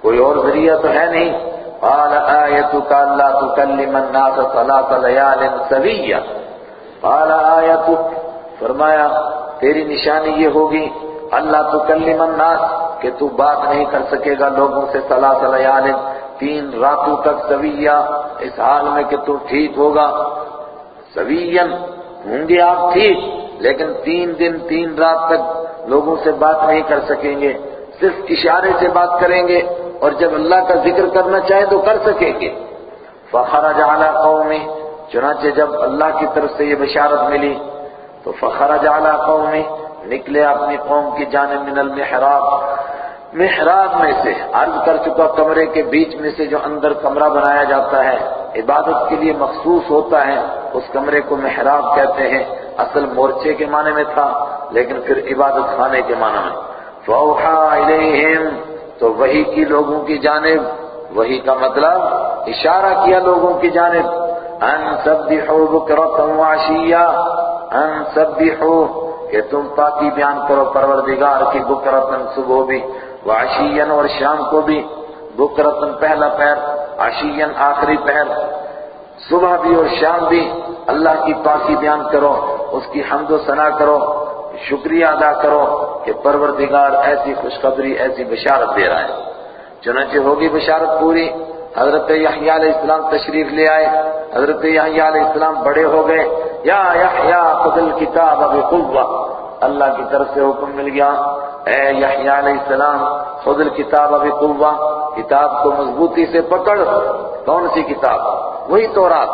[SPEAKER 1] کوئی اور ذریعہ تو ہے نہیں۔ قال آیتک اللہ تکلم الناس ثلاث لیال سویہ قال آیتک فرمایا، تیری نشانی یہ ہوگی، اللہ تکلم الناس، کہ تو بات نہیں کر سکے گا لوگوں سے ثلاث لیال تین راتوں تک سویہ، اس حال میں کہ تو ٹھیک ہوگا۔ سویین ہوں گے آپ ٹھیک، لیکن تین دن، تین رات تک لوگوں سے بات نہیں کر سکیں گے، صرف اشارے سے بات کریں گے۔ اور جب اللہ کا ذکر کرنا چاہے تو کر سکیں گے۔ فخرج علی قومی چنانچہ جب اللہ کی طرف سے یہ بشارت ملی، تو فخرج علی قومی نکلے اپنی قوم کی جانب من المحراب۔ محراب میں سے عرض کر چکا کمرے کے بیچ میں سے جو اندر کمرہ بنایا جاتا ہے، عبادت کے لیے مخصوص ہوتا ہے، اس کمرے کو محراب کہتے ہیں۔ اصل مورچے کے معنی میں تھا، لیکن پھر عبادت خانے کے معنی میں۔ فَأُوحَا إِلَيْهِمْ تو وہی کی لوگوں کی جانب، وہی کا مطلب اشارہ کیا لوگوں کی جانب، ان سبحوا بکرة وعشیا ان سبحوا کہ تم پاکی بیان کرو پروردگار کی بکرتن صبح بھی وعشین اور شام کو بھی بکرتن پہلا پہر عشین آخری پہر، صبح بھی اور شام بھی، اللہ کی پاکی بیان کرو، اس کی حمد و ثنا کرو شکریہ ادا کرو کہ پروردگار ایسی خوشخبری، ایسی بشارت دے رہا ہے۔ چنانچہ ہوگی بشارت پوری، حضرت یحییٰ علیہ السلام تشریف لے آئے۔ حضرت یحییٰ علیہ السلام بڑے ہو گئے۔ یا یحییٰ، خذ الکتاب بقوہ اللہ کی طرف سے حکم مل گیا۔ اے یحییٰ علیہ السلام، خذ الکتاب بقوہ کتاب کو مضبوطی سے پکڑ۔ کون سی کتاب؟ وہی تورات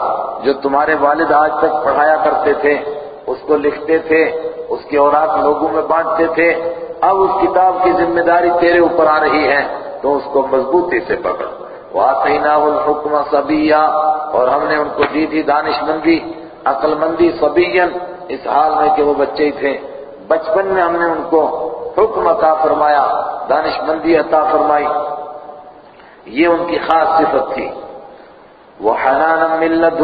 [SPEAKER 1] جو تمہارے والد آج تک پڑھایا کرتے تھے، اس کو لکھتے تھے۔ اس کے اوراق لوگوں میں بانٹتے تھے، اب اس کتاب کی ذمہ داری تیرے اوپر آ رہی ہے، تو اس کو مضبوطی سے پکڑ۔ وَآتَيْنَاهُ الْحُكْمَ صَبِيًّا اور ہم نے ان کو دی تھی دانش مندی عقل مندی صبیًّا، اس حال میں کہ وہ بچے ہی تھے۔ بچپن میں ہم نے ان کو حکم عطا فرمایا دانش مندی عطا فرمائی۔ یہ ان کی خاص صفت تھی۔ وہ حنان ملت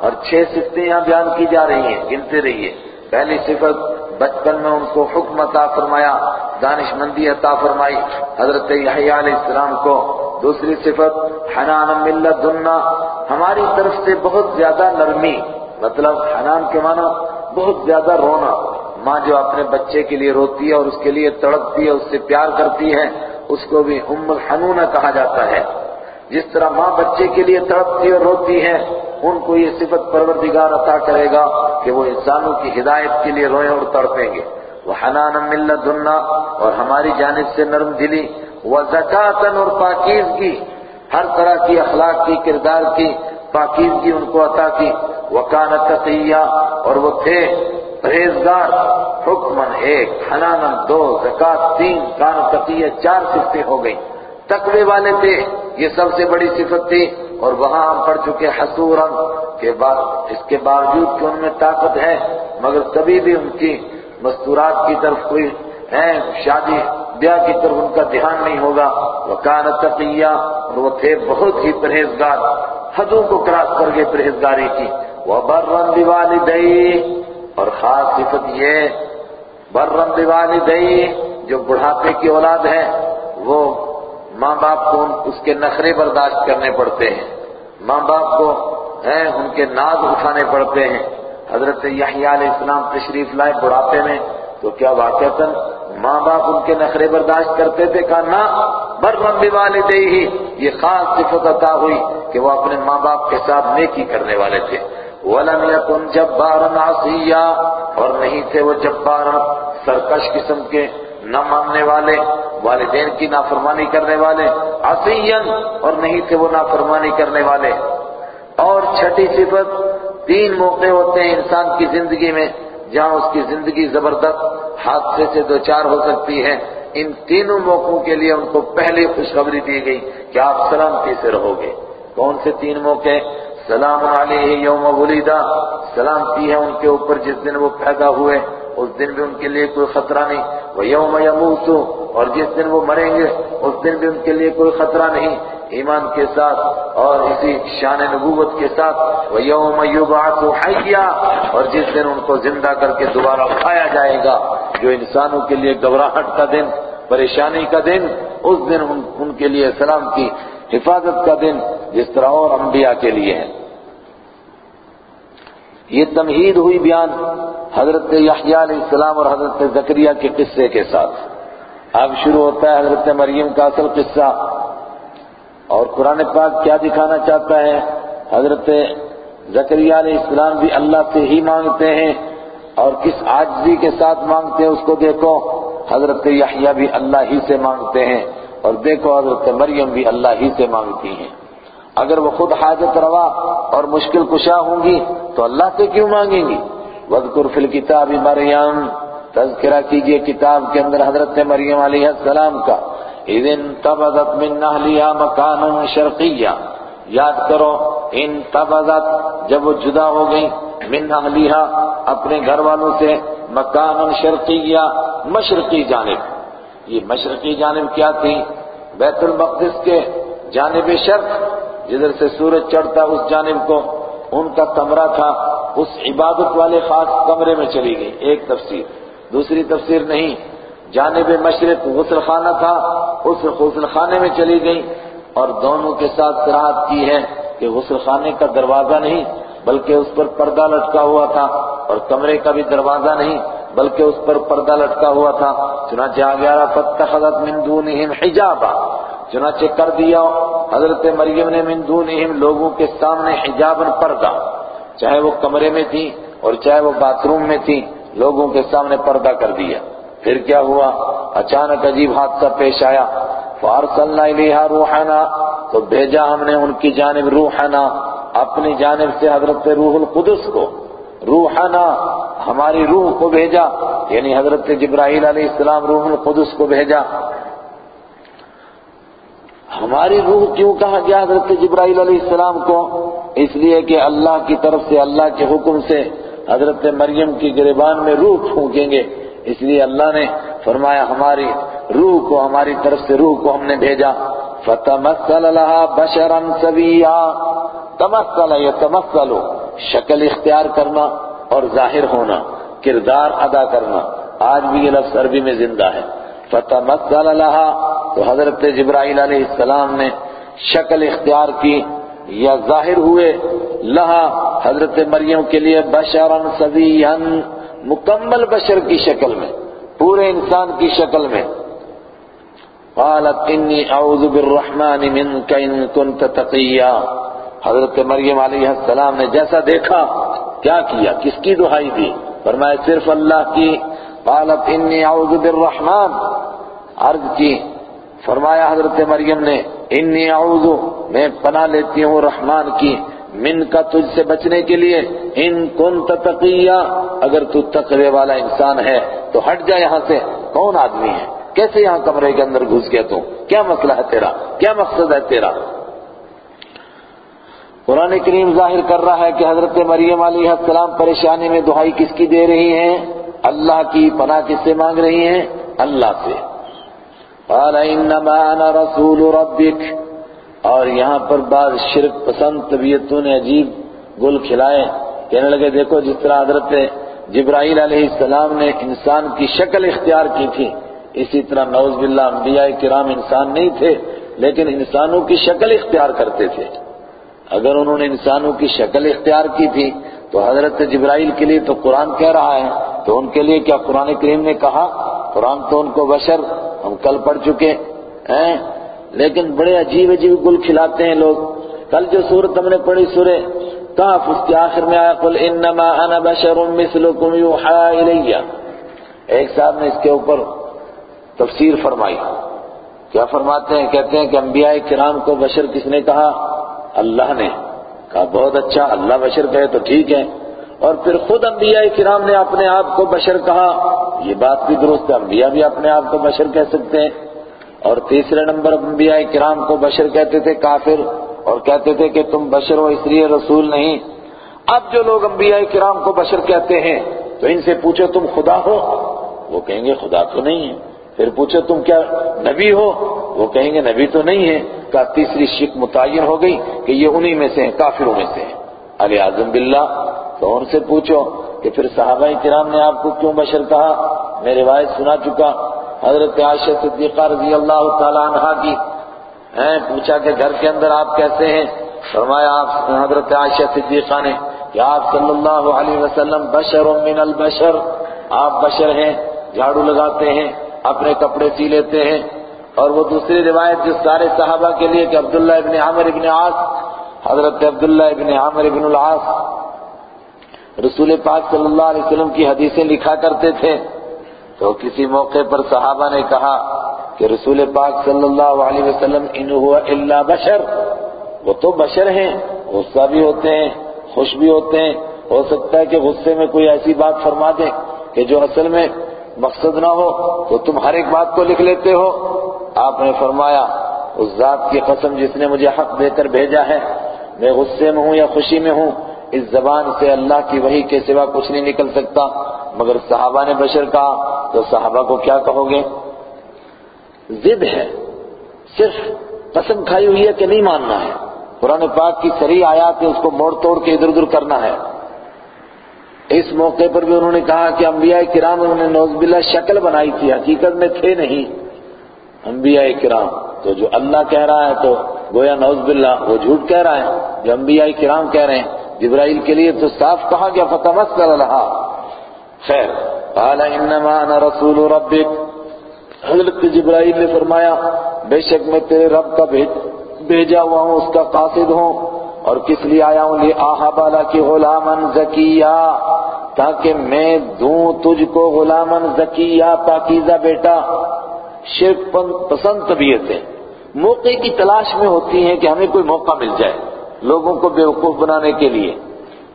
[SPEAKER 1] اور چھ صفتیں یہاں بیان کی جا رہی ہیں، گنتے رہیے۔ پہلی صفت، بچپن میں ان کو حکم عطا فرمایا دانش مندی عطا فرمائی، حضرت یحییٰ علیہ السلام کو۔ دوسری صفت، حنان ملت ہماری طرف سے بہت زیادہ نرمی مطلب حنان کے معنی بہت زیادہ رونا۔ ماں جو اپنے بچے کے لیے روتی ہے اور اس کے لیے تڑپتی ہے، اس سے پیار کرتی ہے، اس کو بھی ام الحنونہ کہا جاتا ہے۔ جس طرح ماں بچے کے لیے تڑپتی اور روتی ہے ان کو یہ صفت پروردگار عطا کرے گا کہ وہ انسانوں کی ہدایت کے لیے روئیں اور تڑپیں گے۔ وہ حنان ملت اور ہماری جانب سے نرم دلی۔ وہ زکاتن اور پاکیزگی۔ ہر طرح کی اخلاق کی، کردار کی پاکیزگی ان کو عطا کی۔ وہ تقیہ اور وہ تھے پرہیزگار۔ حکمن ایک حنانن دو، زکات تین، کان تقیہ چار صفتیں ہو گئی تقوی والے تھے، یہ سب سے بڑی صفت تھی۔ اور وہاں ہم پڑھ چکے حسورا کے بعد اس کے باوجود کہ ان میں طاقت ہے، مگر کبھی بھی ان کی مستورات کی طرف کوئی ہے شادی بیاہ کی طرف ان کا دھیان نہیں ہوگا۔ وہ کان تقیہ اور وہ تھے بہت ہی پرہیزگار۔ حدوں کو کراس کر گئے پرہیزگاری کی۔ وہ برم دیوالی اور خاص صفت یہ برم دیوالی جو بڑھاپے کی اولاد ہے، وہ ماں باپ کو اس کے نخرے برداشت کرنے پڑتے ہیں۔ ماں باپ کو، ہیں، ان کے ناز اٹھانے پڑتے ہیں۔ حضرت یحییٰ علیہ السلام تشریف لائے بڑھاپے میں، تو کیا واقعتا ماں باپ ان کے نخرے برداشت کرتے تھے کہا، نہ بر رب والدے ہی یہ خاص صفت عطا ہوئی کہ وہ اپنے ماں باپ کے ساتھ نیکی کرنے والے تھے۔ وَلَمْ يَكُنْ جَبَّارًا عَصِيًّا اور نہیں تھے وہ جبار سرکش قسم کے نہ ماننے والے، والدین کی نافرمانی کرنے والے عصین اور نہیں تھے وہ نافرمانی کرنے والے۔ اور چھٹی صفت، تین موقع ہوتے ہیں انسان کی زندگی میں، جہاں اس کی زندگی زبردست حادثے سے دو چار ہو سکتی ہے۔ ان تینوں موقعوں کے لیے ان کو پہلے خوشخبری دی گئی کہ آپ سلامتی سے رہو گے کون سے تین موقع؟ سلام علیہ یوم ولیدہ سلامتی ہے ان کے اوپر جس دن وہ پیدا ہوئے۔ اس دن بھی ان کے لیے کوئی خطرہ نہیں۔ وہ یوم یموتو اور جس دن وہ مریں گے، اس دن بھی ان کے لیے کوئی خطرہ نہیں۔ ایمان کے ساتھ اور اسی شان نبوت کے ساتھ۔ وہ یوم یبعث حیا اور جس دن ان کو زندہ کر کے دوبارہ اٹھایا جائے گا، جو انسانوں کے لیے گھبراہٹ کا دن، پریشانی کا دن، اس دن ان کے لیے سلام کی حفاظت کا دن، جس طرح اور انبیاء کے لیے ہے۔ یہ تمہید ہوئی بیان حضرت یحییٰ علیہ السلام اور حضرت زکریہ کے قصے کے ساتھ۔ اب شروع ہوتا ہے حضرت مریم کا اصل قصہ۔ اور قرآن پاک کیا دکھانا چاہتا ہے؟ حضرت زکریہ علیہ السلام بھی اللہ سے ہی مانگتے ہیں اور کس عاجزی کے ساتھ مانگتے ہیں اس کو دیکھو۔ حضرت یحییٰ بھی اللہ ہی سے مانگتے ہیں اور دیکھو حضرت مریم بھی اللہ ہی سے مانگتی ہیں۔ اگر وہ خود حاجت روا اور مشکل کشا ہوں گی تو اللہ سے کیوں مانگیں گی؟ وَذْكُرْ فِي الْكِتَابِ مریم، تذکرہ کیجیے کتاب کے اندر حضرت مریم علیہ السلام کا۔ اِذِن تَبَذَتْ مِن نَحْلِهَا مَكَانًا شَرْقِيًّا یاد کرو ان تبذت جب وہ جدا ہو گئی من نحلیها اپنے گھر والوں سے مکان شرقیہ، مشرقی جانب۔ یہ مشرقی جانب کیا تھی بیت المقدس کے جانب شرق۔ جدھر سے سورج چڑھتا اس جانب کو، ان کا کمرہ تھا، اس عبادت والے خاص کمرے میں چلی گئی، ایک تفسیر۔ دوسری تفسیر نہیں، جانب مشرق غسل خانہ تھا، اس غسل خانے میں چلی گئی۔ اور دونوں کے ساتھ سراحت کی ہے کہ غسل خانے کا دروازہ نہیں، بلکہ اس پر پردہ لٹکا ہوا تھا۔ اور کمرے کا بھی دروازہ نہیں، بلکہ اس پر پردہ لٹکا ہوا تھا۔ چنانچہ آگیا رہا فَاتَّخَذَتْ مِن دُونِهِمْ حِجَابًا۔ چنانچہ کر دیا، حضرت مریم نے من دونہم لوگوں کے سامنے حجابن پردہ، چاہے وہ کمرے میں تھی اور چاہے وہ باتھ روم میں تھی لوگوں کے سامنے پردہ کر دیا۔ پھر کیا ہوا؟ اچانک عجیب حادثہ پیش آیا۔ فارسلنا الیہا روحنا، تو بھیجا ہم نے ان کی جانب روحنا، اپنی جانب سے حضرت روح القدس کو۔ روحنا، ہماری روح کو بھیجا یعنی حضرت جبرائیل علیہ السلام روح القدس کو بھیجا۔ ہماری روح کیوں کہا گیا حضرت جبرائیل علیہ السلام کو؟ اس لیے کہ اللہ کی طرف سے اللہ کے حکم سے حضرت مریم کی گریبان میں روح پھونکیں گے۔ اس لیے اللہ نے فرمایا، ہماری روح کو، ہماری طرف سے روح کو ہم نے بھیجا۔ فَتَمَثَّلَ لَهَا بَشَرًا سَوِيًّا۔ تمثل یا تمثل شکل اختیار کرنا اور ظاہر ہونا۔ کردار ادا کرنا۔ آج بھی یہ لفظ عربی میں زندہ ہے۔ فتمثل لها، تو حضرت جبرائیل علیہ السلام نے شکل اختیار کی، یا ظاہر ہوئے، لہا حضرت مریم کے لیے بشرا سویا مکمل بشر کی شکل میں، پورے انسان کی شکل میں۔ قالت، انی اعوذ بالرحمن منک ان كنت تقیا حضرت مریم علیہ السلام نے جیسا دیکھا، کیا کیا؟ کس کی دہائی دی؟ فرمایا، صرف اللہ کی قالت انی اعوذ بالرحمن. عرض کی، فرمایا حضرت مریم نے انی اعوذ میں پناہ لیتی ہوں رحمان کی من کا تجھ سے بچنے کے لیے ان کن تقیہ اگر تو تقوی والا انسان ہے، تو ہٹ جا یہاں سے، کون آدمی ہے؟ کیسے یہاں کمرے کے اندر گھس گیا تو؟ کیا مسئلہ ہے تیرا؟ کیا مقصد ہے تیرا؟ قرآن کریم ظاہر کر رہا ہے کہ حضرت مریم علیہ السلام پریشانی میں دہائی کس کی دے رہی ہیں؟ اللہ کی پناہ کس سے مانگ رہی ہیں؟ اللہ سے۔ قال، انما انا رسول ربک۔ اور یہاں پر بعض شرک پسند طبیعتوں نے عجیب گل کھلائے۔ کہنے لگے، دیکھو، جس طرح حضرت جبرائیل علیہ السلام نے انسان کی شکل اختیار کی تھی، اسی طرح نوز باللہ انبیاء کرام انسان نہیں تھے، لیکن انسانوں کی شکل اختیار کرتے تھے۔ اگر انہوں نے انسانوں کی شکل اختیار کی تھی تو حضرت جبرائیل کے لیے تو قرآن کہہ رہا ہے، تو ان کے لیے کیا قرآن کریم نے کہا؟ قرآن تو ان کو بشر، ہم کل پڑھ چکے ہیں۔ لیکن بڑے عجیب عجیب گل کھلاتے ہیں لوگ۔ کل جو سورت ہم نے پڑھی سورہ کاف، اس کے آخر میں آیا، قل انما انا بشر مثلکم یوحا الیہ۔ ایک صاحب نے اس کے اوپر تفسیر فرمائی۔ کیا فرماتے ہیں؟ کہتے ہیں کہ انبیاء کرام کو بشر کس نے کہا؟ اللہ نے۔ کہا، بہت اچھا اللہ بشر کہے تو ٹھیک ہے۔ اور پھر خود انبیاء کرام نے اپنے آپ کو بشر کہا۔ یہ بات بھی درست ہے، انبیاء بھی اپنے آپ کو بشر کہہ سکتے ہیں۔ اور تیسرے نمبر انبیاء کرام کو بشر کہتے تھے کافر، اور کہتے تھے کہ تم بشر ہو، اس لیے رسول نہیں۔ اب جو لوگ انبیاء کرام کو بشر کہتے ہیں، تو ان سے پوچھو تم خدا ہو؟ وہ کہیں گے خدا تو نہیں ہے۔ پھر پوچھو تم کیا نبی ہو؟ وہ کہیں گے، نبی تو نہیں ہے۔ کا تیسری شک متعین ہو گئی کہ یہ انہی میں سے ہیں، کافروں میں سے ہیں۔ علی اعظم باللہ، تو ان سے پوچھو کہ پھر صحابہ کرام نے آپ کو کیوں بشر کہا؟ میں روایت سنا چکا۔ حضرت عائشہ صدیقہ رضی اللہ تعالیٰ عنہ کی۔ پوچھا کہ گھر کے اندر آپ کیسے ہیں؟ فرمایا، آپ حضرت عائشہ صدیقہ نے کہ آپ صلی اللہ علیہ وسلم بشر من البشر۔ آپ بشر ہیں، جھاڑو لگاتے ہیں۔ اپنے کپڑے سی لیتے ہیں۔ اور وہ دوسری روایت جو سارے صحابہ کے لیے کہ عبداللہ ابن عامر ابن عاص، حضرت عبداللہ ابن عامر ابن العاص، رسول پاک صلی اللہ علیہ وسلم کی حدیثیں لکھا کرتے تھے۔ تو کسی موقع پر صحابہ نے کہا کہ رسول پاک صلی اللہ علیہ وسلم، ان ہوا الا بشر۔ وہ تو بشر ہیں، غصہ بھی ہوتے ہیں، خوش بھی ہوتے ہیں۔ ہو سکتا ہے کہ غصے میں کوئی ایسی بات فرما دیں کہ جو اصل میں مقصد نہ ہو تو تم ہر ایک بات کو لکھ لیتے ہو۔ آپ نے فرمایا، اس ذات کی قسم جس نے مجھے حق دے کر بھیجا ہے، میں غصے میں ہوں یا خوشی میں ہوں، اس زبان سے اللہ کی وحی کے سوا کچھ نہیں نکل سکتا۔ مگر صحابہ نے بشر کہا، تو صحابہ کو کیا کہو گے؟ ضد ہے۔ صرف قسم کھائی ہوئی ہے کہ نہیں ماننا ہے۔ قرآن پاک کی سری آیات ہے اس کو موڑ توڑ کے ادھر ادھر کرنا ہے۔ اس موقع پر بھی انہوں نے کہا کہ انبیاء کرام انہوں نے نوز باللہ شکل بنائی تھی، حقیقت میں تھے نہیں۔ انبیاء کرام، تو جو اللہ کہہ رہا ہے تو گویا نوز باللہ وہ جھوٹ کہہ رہا ہے، جو انبیاء کرام کہہ رہے ہیں۔ جبرائیل کے لیے تو صاف کہا گیا فتح مت کر رہا خیر، قال انما انا رسول ربک حضرت جبرائیل نے فرمایا، بے شک میں تیرے رب کا بھیجا ہوا ہوں، اس کا قاصد ہوں۔ اور کس لیے آیا ہوں؟ لی آہا بالا کی غلامن زکیہ۔ تاکہ میں دوں تجھ کو غلامن زکیہ، پاکیزہ بیٹا۔ شرک پسند طبیعتیں۔ موقع کی تلاش میں ہوتی ہیں کہ ہمیں کوئی موقع مل جائے لوگوں کو بیوقوف بنانے کے لیے۔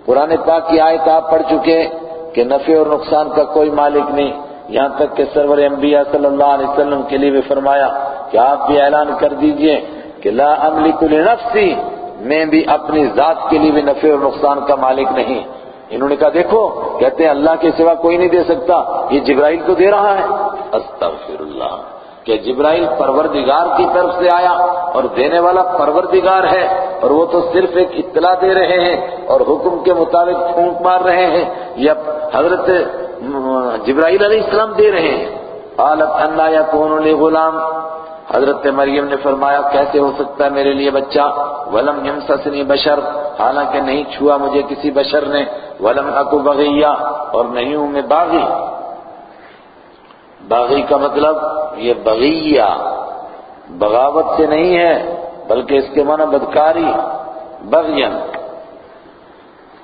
[SPEAKER 1] پرانے پاک کی آیت آپ پڑھ چکے کہ نفع اور نقصان کا کوئی مالک نہیں۔ یہاں تک کہ سرور انبیاء صلی اللہ علیہ وسلم کے لیے بھی فرمایا کہ آپ بھی اعلان کر دیجیے کہ لا املک لنفسی میں بھی اپنی ذات کے لیے بھی نفع اور نقصان کا مالک نہیں۔ انہوں نے کہا، دیکھو، کہتے ہیں اللہ کے سوا کوئی نہیں دے سکتا۔ یہ جبرائیل تو دے رہا ہے۔ استغفر اللہ کہ جبرائیل پروردگار کی طرف سے آیا اور دینے والا پروردگار ہے اور وہ تو صرف ایک اطلاع دے رہے ہیں اور حکم کے مطابق پھونک مار رہے ہیں۔ یا حضرت جبرائیل علیہ السلام دے رہے ہیں۔ قالت اللہ یا کون غلام حضرت مریم نے فرمایا، کیسے ہو سکتا ہے میرے لیے بچہ؟ ولم یمسسنی بشر، حالانکہ نہیں چھوا مجھے کسی بشر نے، ولم اکو بغیہ، اور نہیں ہوں میں باغی۔ باغی کا مطلب یہ بغیہ، بغاوت سے نہیں ہے، بلکہ اس کے معنی بدکاری بغین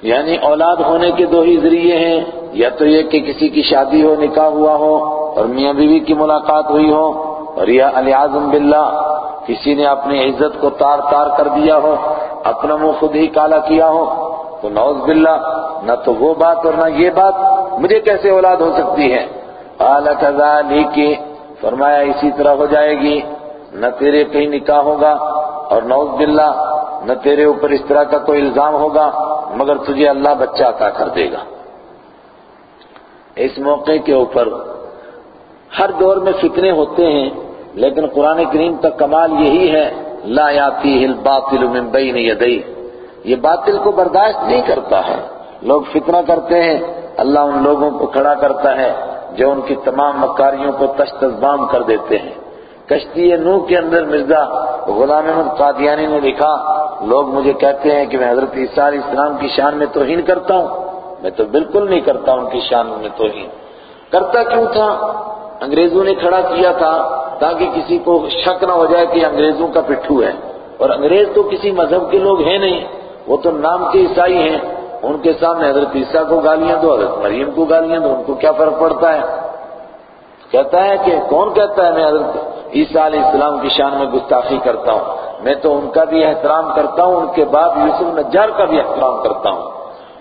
[SPEAKER 1] یعنی اولاد ہونے کے دو ہی ذریعے ہیں، یا تو یہ کہ کسی کی شادی ہو، نکاح ہوا ہو، اور میاں بیوی کی ملاقات ہوئی ہو اور یا اعظم باللہ، کسی نے اپنی عزت کو تار تار کر دیا ہو، اپنا منہ خود ہی کالا کیا ہو، تو نوز باللہ، نہ تو وہ بات اور نہ یہ بات مجھے کیسے اولاد ہو سکتی ہے؟ قال كذلك فرمایا اسی طرح ہو جائے گی، نہ تیرے کہیں نکاح ہوگا اور نوز باللہ، نہ تیرے اوپر اس طرح کا کوئی الزام ہوگا، مگر تجھے اللہ بچہ عطا کر دے گا۔ اس موقع کے اوپر ہر دور میں فتنے ہوتے ہیں لیکن قرآن کریم کا کمال یہی ہے، لا یاتی الباطل من بین یدئی یہ باطل کو برداشت نہیں کرتا ہے۔ لوگ فتنہ کرتے ہیں، اللہ ان لوگوں کو کھڑا کرتا ہے جو ان کی تمام مکاریوں کو تشتزبام کر دیتے ہیں۔ کشتی نو کے اندر مرزا غلام احمد قادیانی نے لکھا، لوگ مجھے کہتے ہیں کہ میں حضرت عیسیٰ علیہ السلام کی شان میں توہین کرتا ہوں۔ میں تو بالکل نہیں کرتا ان کی شان میں توہین۔ کرتا کیوں تھا؟ انگریزوں نے کھڑا کیا تھا۔ تاکہ کسی کو شک نہ ہو جائے کہ انگریزوں کا پٹھو ہے۔ اور انگریز تو کسی مذہب کے لوگ ہیں نہیں، وہ تو نام کے عیسائی ہیں۔ ان کے سامنے حضرت عیسیٰ کو گالیاں دو، حضرت مریم کو گالیاں دو، ان کو کیا فرق پڑتا ہے؟ کہتا ہے کہ کون کہتا ہے؟ میں حضرت عیسیٰ علیہ السلام کی شان میں گستاخی کرتا ہوں۔ میں تو ان کا بھی احترام کرتا ہوں، ان کے بعد یوسف نجار کا بھی احترام کرتا ہوں۔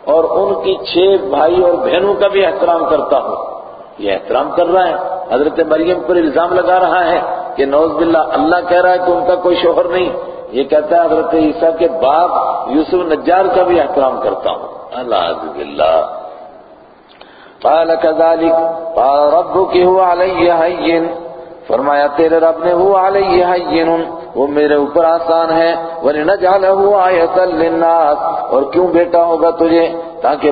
[SPEAKER 1] اور ان کی چھ بھائی اور بہنوں کا بھی احترام کرتا ہوں۔ یہ احترام کر رہا ہے۔ حضرت مریم پر الزام لگا رہا ہے کہ نوز باللہ اللہ کہہ رہا ہے کہ ان کا کوئی شوہر نہیں۔ یہ کہتا ہے حضرت عیسیٰ کے باپ یوسف نجار کا بھی احترام کرتا ہوں۔ اللہ باللہ۔ قال كذلك قال ربك هو علي هين فرمایا، تیرے رب نے هو علي هين وہ میرے اوپر آسان ہے۔ وَلِنَجْعَلَهُ آیَةً لِلنَّاسِ۔ اور کیوں بیٹا ہوگا تجھے؟ تاکہ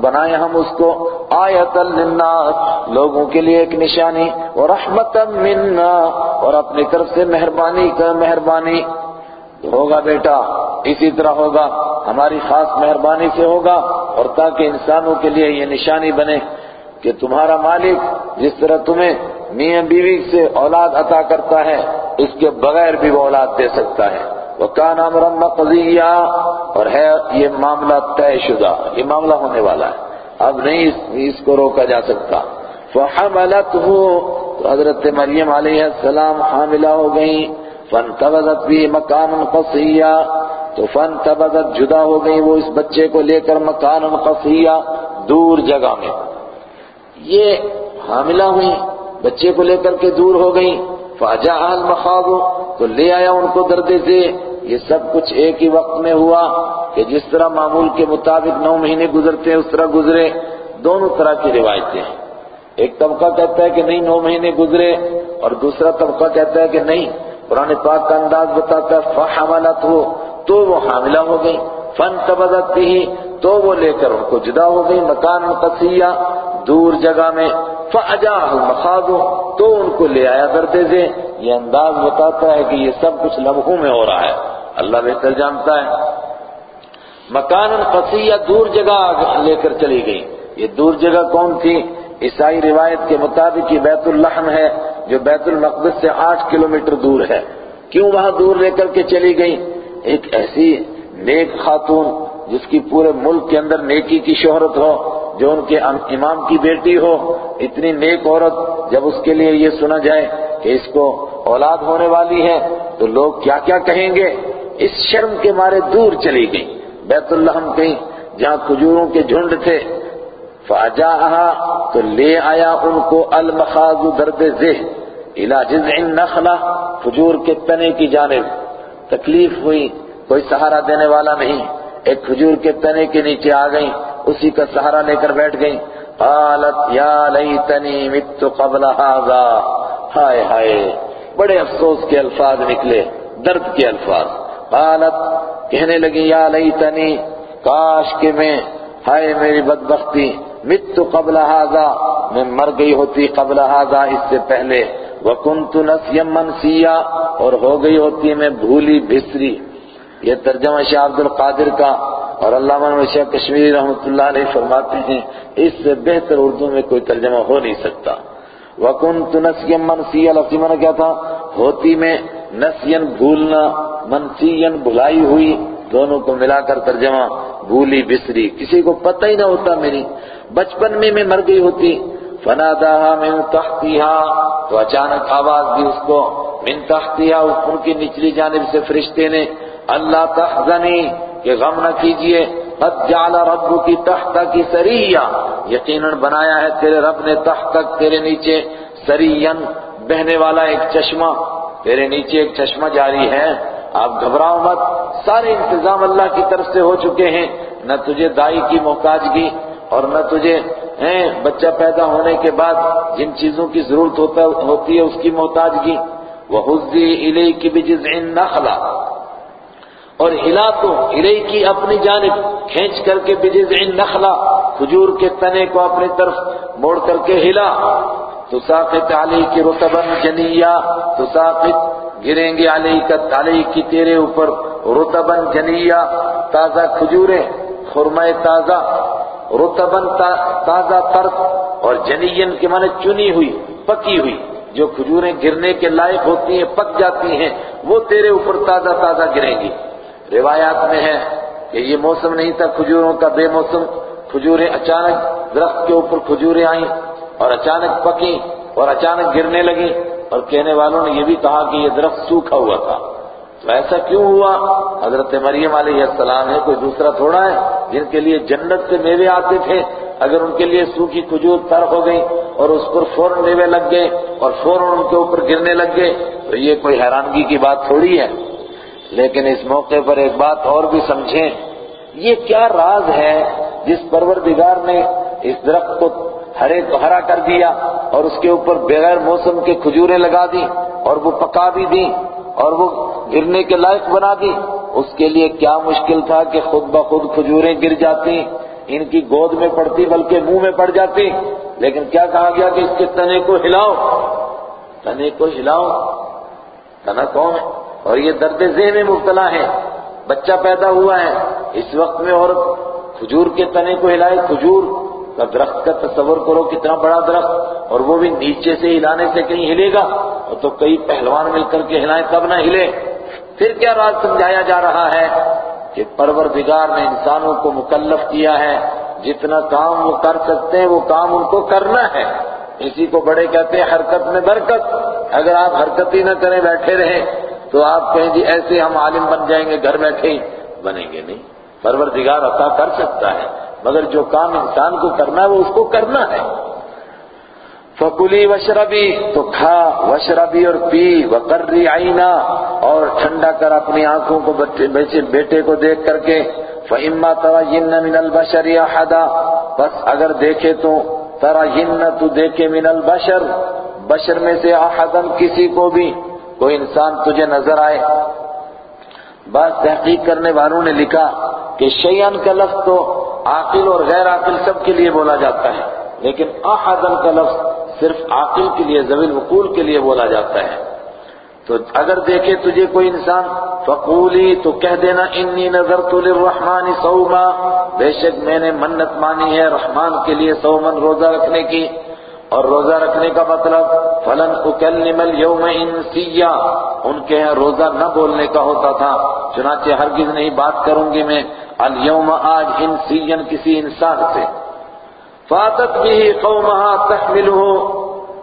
[SPEAKER 1] بنائیں ہم اس کو۔ آیَةً لِلنَّاسِ۔ لوگوں کے لیے ایک نشانی۔ وَرَحْمَةً مِنَّا۔ اور اپنی طرف سے مہربانی کا مہربانی۔ ہوگا بیٹا، اسی طرح ہوگا۔ ہماری خاص مہربانی سے ہوگا۔ اور تاکہ انسانوں کے لیے یہ نشانی بنے کہ تمہارا مالک جس طرح تمہیں میاں بیوی سے اولاد عطا کرتا ہے، اس کے بغیر بھی وہ اولاد دے سکتا ہے۔ وہ کا نام رم اور ہے یہ معاملہ طے شدہ، یہ معاملہ ہونے والا ہے۔ اب نہیں اس کو روکا جا سکتا۔ فحملته، تو حضرت مریم علیہ السلام حاملہ ہو گئیں۔ فن بھی مکان قصیہ، تو فن جدا ہو گئی وہ اس بچے کو لے کر مکان قصیہ، دور جگہ میں۔ یہ حاملہ ہوئی بچے کو لے کر کے دور ہو گئی فاجا المخاض، تو لے آیا ان کو دردے سے۔ یہ سب کچھ ایک ہی وقت میں ہوا کہ جس طرح معمول کے مطابق نو مہینے گزرتے ہیں، اس طرح گزرے۔ دونوں طرح کی روایتیں ہیں۔ ایک طبقہ کہتا ہے کہ نہیں، نو مہینے گزرے۔ اور دوسرا طبقہ کہتا ہے کہ نہیں۔ قرآن پاک کا انداز بتاتا ہے فحملت ہو تو وہ حاملہ ہو گئی فن تبدت بھی تو وہ لے کر ان کو جدا ہو گئی مکان قصیہ دور جگہ میں۔ فاجاہ المخاض تو ان کو لے آیا کرتے تھے۔ یہ انداز بتاتا ہے کہ یہ سب کچھ لمحوں میں ہو رہا ہے۔ اللہ بہتر جانتا ہے۔ مکان قصیہ دور جگہ لے کر چلی گئی۔ یہ دور جگہ کون تھی؟ عیسائی روایت کے مطابق یہ بیت اللحم ہے، جو بیت المقدس سے آٹھ کلومیٹر دور ہے۔ کیوں وہاں دور لے کر کے چلی گئی؟ ایک ایسی نیک خاتون جس کی پورے ملک کے اندر نیکی کی شہرت ہو، جو ان کے امام کی بیٹی ہو، اتنی نیک عورت جب اس کے لیے یہ سنا جائے کہ اس کو اولاد ہونے والی ہے، تو لوگ کیا کیا کہیں گے؟ اس شرم کے مارے دور چلی گئی۔ بیت اللحم کہیں، جہاں کھجوروں کے جھنڈ تھے فَأَجَاءَهَا تو لے آیا ان کو المخاض درد ذہ الى جذع النخلہ، کھجور کے تنے کی جانب۔ تکلیف ہوئی۔ کوئی سہارا دینے والا نہیں۔ ایک کھجور کے تنے کے نیچے آ گئی اسی کا سہارا لے کر بیٹھ گئی قالت، یا لیتنی مت قبل هذا ہائے ہائے، بڑے افسوس کے الفاظ نکلے، درد کے الفاظ۔ قالت، کہنے لگی یا لیتنی کاش کہ میں، ہائے میری بدبختی، مت قبل هذا میں مر گئی ہوتی قبل هذا اس سے پہلے۔ وکنت نسیا منسیا اور ہو گئی ہوتی میں بھولی بھسری۔ یہ ترجمہ شاہ عبد القادر کا اور علامہ شیخ کشمیری رحمۃ اللہ علیہ فرماتے ہیں، اس سے بہتر اردو میں کوئی ترجمہ ہو نہیں سکتا۔ وکنت نسیا منسیا لفظ کیا تھا؟ ہوتی میں نسین بھولنا منسین بھلائی ہوئی، دونوں کو ملا کر ترجمہ، بھولی، بسری، کسی کو پتہ ہی نہ ہوتا میری۔ بچپن میں میں مر گئی ہوتی، فناداها من تحتها، تو اچانک آواز دی اس کو، من تحتها ان کی نچلی جانب سے فرشتے نے اللہ تحزنی کہ غم نہ کیجیے، قد جعل رب کی تحت کی سریہ یقیناً بنایا ہے تیرے رب نے تحت تیرے نیچے سریین بہنے والا ایک چشمہ، تیرے نیچے ایک چشمہ جاری ہے۔ آپ گھبراؤ مت، سارے انتظام اللہ کی طرف سے ہو چکے ہیں۔ نہ تجھے دائی کی محتاجگی اور نہ تجھے بچہ پیدا ہونے کے بعد جن چیزوں کی ضرورت ہوتا، ہوتی ہے اس کی محتاجگی وہ حزی علی کی بجز نخلا اور ہلا تو الہی کی اپنی جانب، کھینچ کر کے بجز نخلا، کھجور کے تنے کو اپنی طرف موڑ کر کے ہلا۔ تو ساقت علی کی رتبن جنیا تو ساقت گریں گے علی کا علی کی تیرے اوپر رتبن جنیا تازہ کھجوریں، خرمائے تازہ رتبن تازہ ترک اور جنین کے معنی چنی ہوئی، پکی ہوئی۔ جو کھجوریں گرنے کے لائق ہوتی ہیں، پک جاتی ہیں، وہ تیرے اوپر تازہ تازہ گریں گی۔ روایات میں ہے کہ یہ موسم نہیں تھا، کھجوروں کا بے موسم، کھجوریں اچانک درخت کے اوپر کھجوریں آئیں اور اچانک پکی اور اچانک گرنے لگی اور کہنے والوں نے یہ بھی کہا کہ یہ درخت سوکھا ہوا تھا۔ تو ایسا کیوں ہوا؟ حضرت مریم علیہ السلام ہے کوئی دوسرا تھوڑا ہے جن کے لیے جنت سے میوے آتے تھے اگر ان کے لیے سوکھی کھجور تر ہو گئی اور اس پر فوراً میوے لگ گئے اور فوراً ان کے اوپر گرنے لگ گئے، تو یہ کوئی حیرانگی کی بات تھوڑی ہے۔ لیکن اس موقع پر ایک بات اور بھی سمجھیں، یہ کیا راز ہے جس پروردگار نے اس درخت کو ہرے کو ہرا کر دیا اور اس کے اوپر بغیر موسم کے کھجوریں لگا دی اور وہ پکا بھی دی اور وہ گرنے کے لائق بنا دی اس کے لیے کیا مشکل تھا کہ خود بخود کھجوریں گر جاتی، ان کی گود میں پڑتی بلکہ منہ میں پڑ جاتی۔ لیکن کیا کہا گیا کہ اس کے تنے کو ہلاؤ؟ تنے کو ہلاؤ تنا کون ہے؟ اور یہ درد ذہن میں مبتلا ہے۔ بچہ پیدا ہوا ہے۔ اس وقت میں اور کھجور کے تنے کو ہلائے، کھجور کا درخت کا تصور کرو کتنا بڑا درخت، اور وہ بھی نیچے سے ہلانے سے کہیں ہلے گا۔ اور تو کئی پہلوان مل کر کے ہلائیں، تب نہ ہلے۔ پھر کیا راز سمجھایا جا رہا ہے کہ پروردگار نے انسانوں کو مکلف کیا ہے؟ جتنا کام وہ کر سکتے ہیں، وہ کام ان کو کرنا ہے۔ اسی کو بڑے کہتے ہیں حرکت میں برکت۔ اگر آپ حرکت ہی نہ کریں، بیٹھے رہیں۔ تو آپ کہیں جی ایسے ہم عالم بن جائیں گے، گھر بیٹھے بنیں گے نہیں۔ پروردگار عطا کر سکتا ہے، مگر جو کام انسان کو کرنا ہے، وہ اس کو کرنا ہے۔ فکلی وشربی تو کھا وشربی اور پی وقرری آئینہ اور ٹھنڈا کر اپنی آنکھوں کو بیٹے کو دیکھ کر کے، فَإِمَّا تَرَيِنَّ مِنَ الْبَشَرِ أَحَدًا۔ بس اگر دیکھے تو، تَرَيِنَّ تو دیکھے من البشر۔ بشر میں سے احدن کسی کو بھی کوئی انسان تجھے نظر آئے۔ بس تحقیق کرنے والوں نے لکھا کہ شیئن کا لفظ تو عاقل اور غیر عاقل سب کے لیے بولا جاتا ہے، لیکن احدن کا لفظ صرف عاقل کے لیے زویل وقول کے لیے بولا جاتا ہے۔ تو اگر دیکھے تجھے کوئی انسان فقولی تو کہہ دینا، انی نظرت للرحمن صوما بے شک میں نے منت مانی ہے رحمان کے لیے سومن روزہ رکھنے کی۔ اور روزہ رکھنے کا مطلب فلن اکلم اليوم انسیا ان کے یہاں روزہ نہ بولنے کا ہوتا تھا، چنانچہ ہرگز نہیں بات کروں گی میں اليوم آج انسیا کسی انسان سے۔ فاتت بھی قومہا تحملہ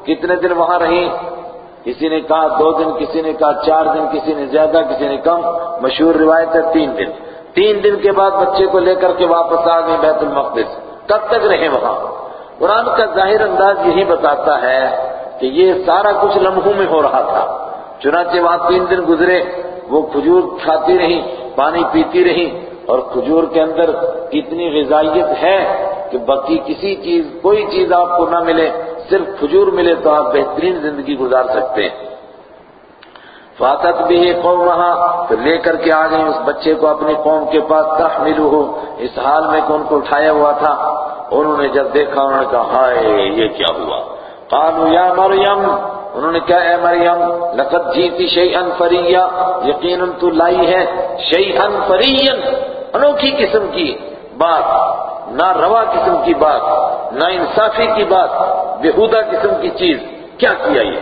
[SPEAKER 1] کتنے دن وہاں رہی؟ کسی نے کہا دو دن، کسی نے کہا چار دن، کسی نے زیادہ، کسی نے کم۔ مشہور روایت ہے تین دن۔ تین دن کے بعد بچے کو لے کر کے واپس آ گئے بیت المقدس۔ کب تک رہے وہاں؟ قرآن کا ظاہر انداز یہی بتاتا ہے کہ یہ سارا کچھ لمحوں میں ہو رہا تھا۔ چنانچہ وہاں تین دن گزرے، وہ کھجور کھاتی رہی پانی پیتی رہی اور کھجور کے اندر اتنی غذائیت ہے کہ باقی کسی چیز، کوئی چیز آپ کو نہ ملے، صرف کھجور ملے تو آپ بہترین زندگی گزار سکتے ہیں۔ فاتت بھی قومہا پھر لے کر کے آ گئے۔ اس بچے کو اپنی قوم کے پاس تحملہ اس حال میں کہ ان کو اٹھایا ہوا تھا۔ انہوں نے جب دیکھا، انہوں نے کہا، ہائے، یہ کیا ہوا؟ قالوا، یا مریم، انہوں نے کہا، اے مریم، لقد جیتی شیئن فریا یقیناً تو لائی ہے شیئن فرین انوکھی قسم کی بات، نہ روا قسم کی بات، نہ انصافی کی بات، بےحودہ قسم کی چیز، کیا کیا یہ؟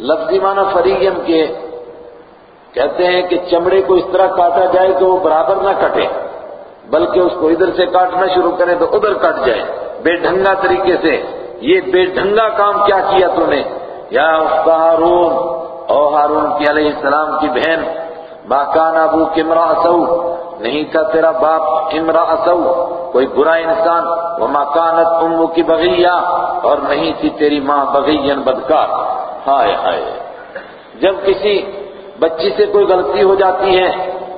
[SPEAKER 1] لفظی معنی فرین کے کہتے ہیں کہ چمڑے کو اس طرح کاٹا جائے کہ وہ برابر نہ کٹے۔ بلکہ اس کو ادھر سے کاٹنا شروع کریں تو ادھر کٹ جائے۔ بے ڈھنگا طریقے سے یہ بے ڈھنگا کام کیا کیا تو نے؟ یا ہارون، او ہارون کی علیہ السلام کی بہن کان ابو کمرا اسو نہیں تھا تیرا باپ امرا اسو کوئی برا انسان وہ مکانت امو کی بغیہ، اور نہیں تھی تیری ماں بغین بدکار۔ ہائے ہائے۔ جب کسی بچی سے کوئی غلطی ہو جاتی ہے،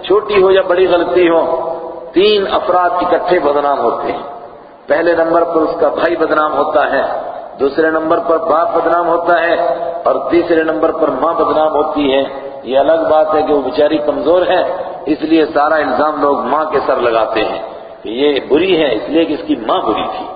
[SPEAKER 1] چھوٹی ہو یا بڑی غلطی ہو تین افراد اکٹھے بدنام ہوتے ہیں۔ پہلے نمبر پر اس کا بھائی بدنام ہوتا ہے، دوسرے نمبر پر باپ بدنام ہوتا ہے اور تیسرے نمبر پر ماں بدنام ہوتی ہے۔ یہ الگ بات ہے کہ وہ بیچاری کمزور ہے، اس لیے سارا الزام لوگ ماں کے سر لگاتے ہیں کہ یہ بری ہے، اس لیے کہ اس کی ماں بری تھی۔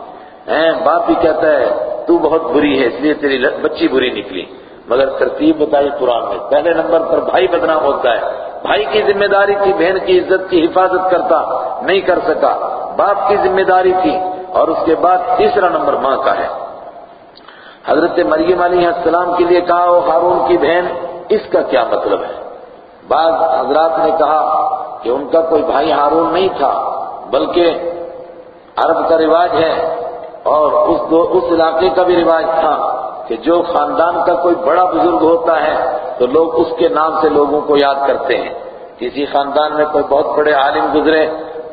[SPEAKER 1] باپ بھی کہتا ہے، تو بہت بری ہے، اس لیے تیری بچی بری نکلی۔ مگر ترتیب بتائی قرآن میں۔ پہلے نمبر پر بھائی بدنام ہوتا ہے بھائی کی ذمہ داری تھی، بہن کی عزت کی حفاظت کرتا نہیں کر سکا، باپ کی ذمہ داری تھی اور اس کے بعد تیسرا نمبر ماں کا ہے۔ حضرت مریم علیہ السلام کے لیے کہا وہ ہارون کی بہن، اس کا کیا مطلب ہے؟ بعض حضرات نے کہا کہ ان کا کوئی بھائی ہارون نہیں تھا، بلکہ عرب کا رواج ہے اور اس دو، اس علاقے کا بھی رواج تھا۔ کہ جو خاندان کا کوئی بڑا بزرگ ہوتا ہے تو لوگ اس کے نام سے لوگوں کو یاد کرتے ہیں۔ کسی خاندان میں کوئی بہت بڑے عالم گزرے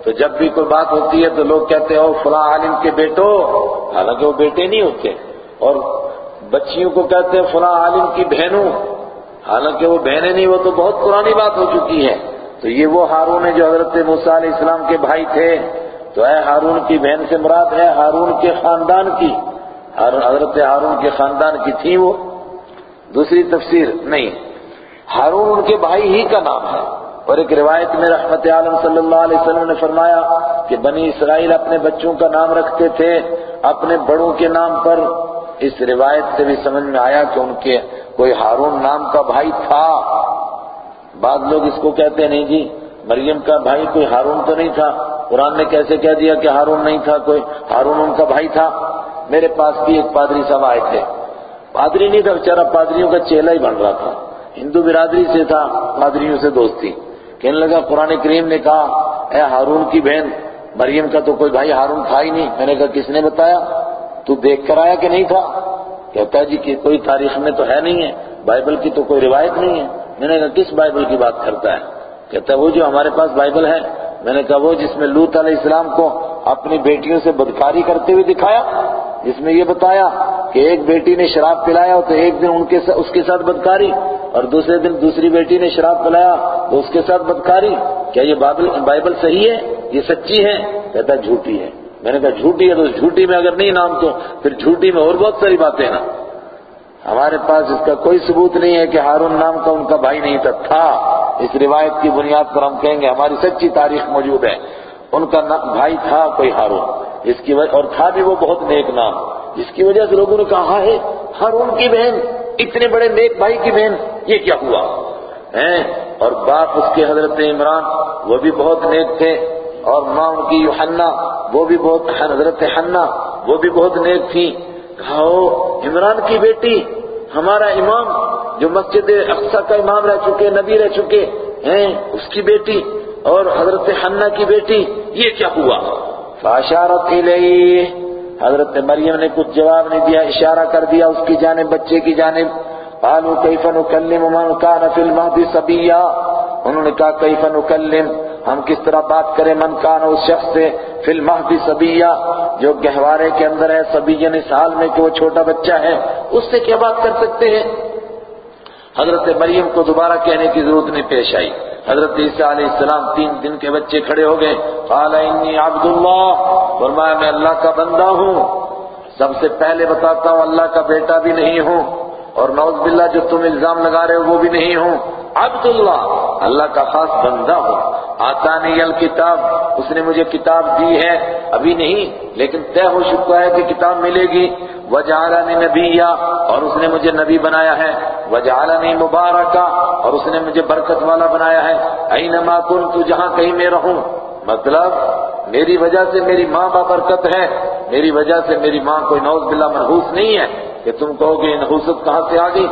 [SPEAKER 1] تو جب بھی کوئی بات ہوتی ہے تو لوگ کہتے ہیں او فلاں عالم کے بیٹو۔ حالانکہ وہ بیٹے نہیں ہوتے۔ اور بچیوں کو کہتے ہیں، فلاں عالم کی بہنوں۔ حالانکہ وہ بہنیں نہیں، وہ تو بہت پرانی بات ہو چکی ہے۔ تو یہ وہ ہارون ہے جو حضرت موسیٰ علیہ السلام کے بھائی تھے۔ تو اے ہارون کی بہن سے مراد ہے ہارون کے خاندان کی۔ حضرت ہارون کے خاندان کی تھی وہ؟ دوسری تفسیر نہیں۔ ہارون ان کے بھائی ہی کا نام ہے۔ اور ایک روایت میں رحمت عالم صلی اللہ علیہ وسلم نے فرمایا کہ بنی اسرائیل اپنے بچوں کا نام رکھتے تھے، اپنے بڑوں کے نام پر۔ اس روایت سے بھی سمجھ میں آیا کہ ان کے کوئی ہارون نام کا بھائی تھا۔ بعض لوگ اس کو کہتے نہیں جی مریم کا بھائی کوئی ہارون تو نہیں تھا۔ قرآن نے کیسے کہہ دیا کہ ہارون نہیں تھا، کوئی ہارون ان کا بھائی تھا؟ میرے پاس بھی ایک پادری صاحب آئے تھے۔ پادری نہیں تھا، بیچارہ پادریوں کا چیلا ہی بن رہا تھا۔ ہندو برادری سے تھا، پادریوں سے دوستی کہنے لگا، قرآن کریم نے کہا، اے ہارون کی بہن، مریم کا تو کوئی بھائی ہارون تھا ہی نہیں۔ میں نے کہا، کس نے بتایا؟ تو دیکھ کر آیا کہ نہیں تھا۔ کہتا ہے جی کہ کوئی تاریخ میں تو ہے نہیں ہے۔ بائبل کی تو کوئی روایت نہیں ہے۔ میں نے کہا، کس بائبل کی بات کرتا ہے؟ کہتا ہے، وہ جو ہمارے پاس بائبل ہے۔ میں نے کہا، وہ جس میں لوت علیہ السلام کو اپنی بیٹیوں سے بدکاری کرتے ہوئے دکھایا۔ جس میں یہ بتایا کہ ایک بیٹی نے شراب پلایا تو ایک دن ان کے اس کے ساتھ بدکاری اور دوسرے دن دوسری بیٹی نے شراب پلایا تو اس کے ساتھ بدکاری. کیا یہ بائبل صحیح ہے؟ یہ سچی ہے؟ کہتا جھوٹی ہے. میں نے کہا جھوٹی ہے تو جھوٹی میں اگر نہیں نام تو پھر جھوٹی میں اور بہت ساری باتیں نا. ہمارے پاس اس کا کوئی ثبوت نہیں ہے کہ ہارون نام کا ان کا بھائی نہیں تھا. تھا. اس روایت کی بنیاد پر ہم کہیں گے ہماری سچی تاریخ موجود ہے. ان کا بھائی تھا کوئی ہارون. اس کی وجہ اور تھا بھی وہ بہت نیک نام۔ جس کی وجہ سے لوگوں نے کہا ہے ہارون کی بہن، اتنے بڑے نیک بھائی کی بہن، یہ کیا ہوا؟ اور باپ اس کے حضرت عمران، وہ بھی بہت نیک تھے۔ اور ماں ان کی حنا وہ بھی بہت حضرت حنا، وہ بھی بہت نیک تھی کہا عمران کی بیٹی، ہمارا امام، جو مسجد اقصا کا امام رہ چکے، نبی رہ چکے، ہیں، اس کی بیٹی، اور حضرت حنہ کی بیٹی، یہ کیا ہوا؟ فاشارت الیہ۔ حضرت مریم نے کچھ جواب نہیں دیا، اشارہ کر دیا اس کی جانب، بچے کی جانب۔ قالوا کیف نکلم من کان فی المہد صبیا انہوں نے کہا، کیف نکلم؟ ہم کس طرح بات کریں من کان اس شخص سے فی المہد صبیا جو گہوارے کے اندر ہے صبیین اس حال میں کہ وہ چھوٹا بچہ ہے۔ اس سے کیا بات کر سکتے ہیں؟ حضرت مریم کو دوبارہ کہنے کی ضرورت نہیں پیش آئی۔ حضرت عیسیٰ علیہ السلام تین دن کے بچے کھڑے ہو گئے۔ قال انی عبداللہ۔ فرمایا، میں اللہ کا بندہ ہوں۔ سب سے پہلے بتاتا ہوں، اللہ کا بیٹا بھی نہیں ہوں۔ اور نوز باللہ، جو تم الزام لگا رہے ہو، وہ بھی نہیں ہوں۔ عبداللہ، اللہ اللہ کا خاص بندہ ہوں آتانی الکتاب اس نے مجھے کتاب دی ہے۔ ابھی نہیں، لیکن طے ہو چکا ہے کہ کتاب ملے گی۔ وجعلنی نبیا، اور اس نے مجھے نبی بنایا ہے۔ وجعلنی مبارکا، اور اس نے مجھے برکت والا بنایا ہے۔ اینما کنت جہاں کہیں میں رہوں۔ مطلب میری وجہ سے میری ماں با برکت ہے۔ میری وجہ سے میری ماں کوئی نوز باللہ منحوس نہیں ہے کہ تم کہو گے نحوست کہاں سے آ گئی؟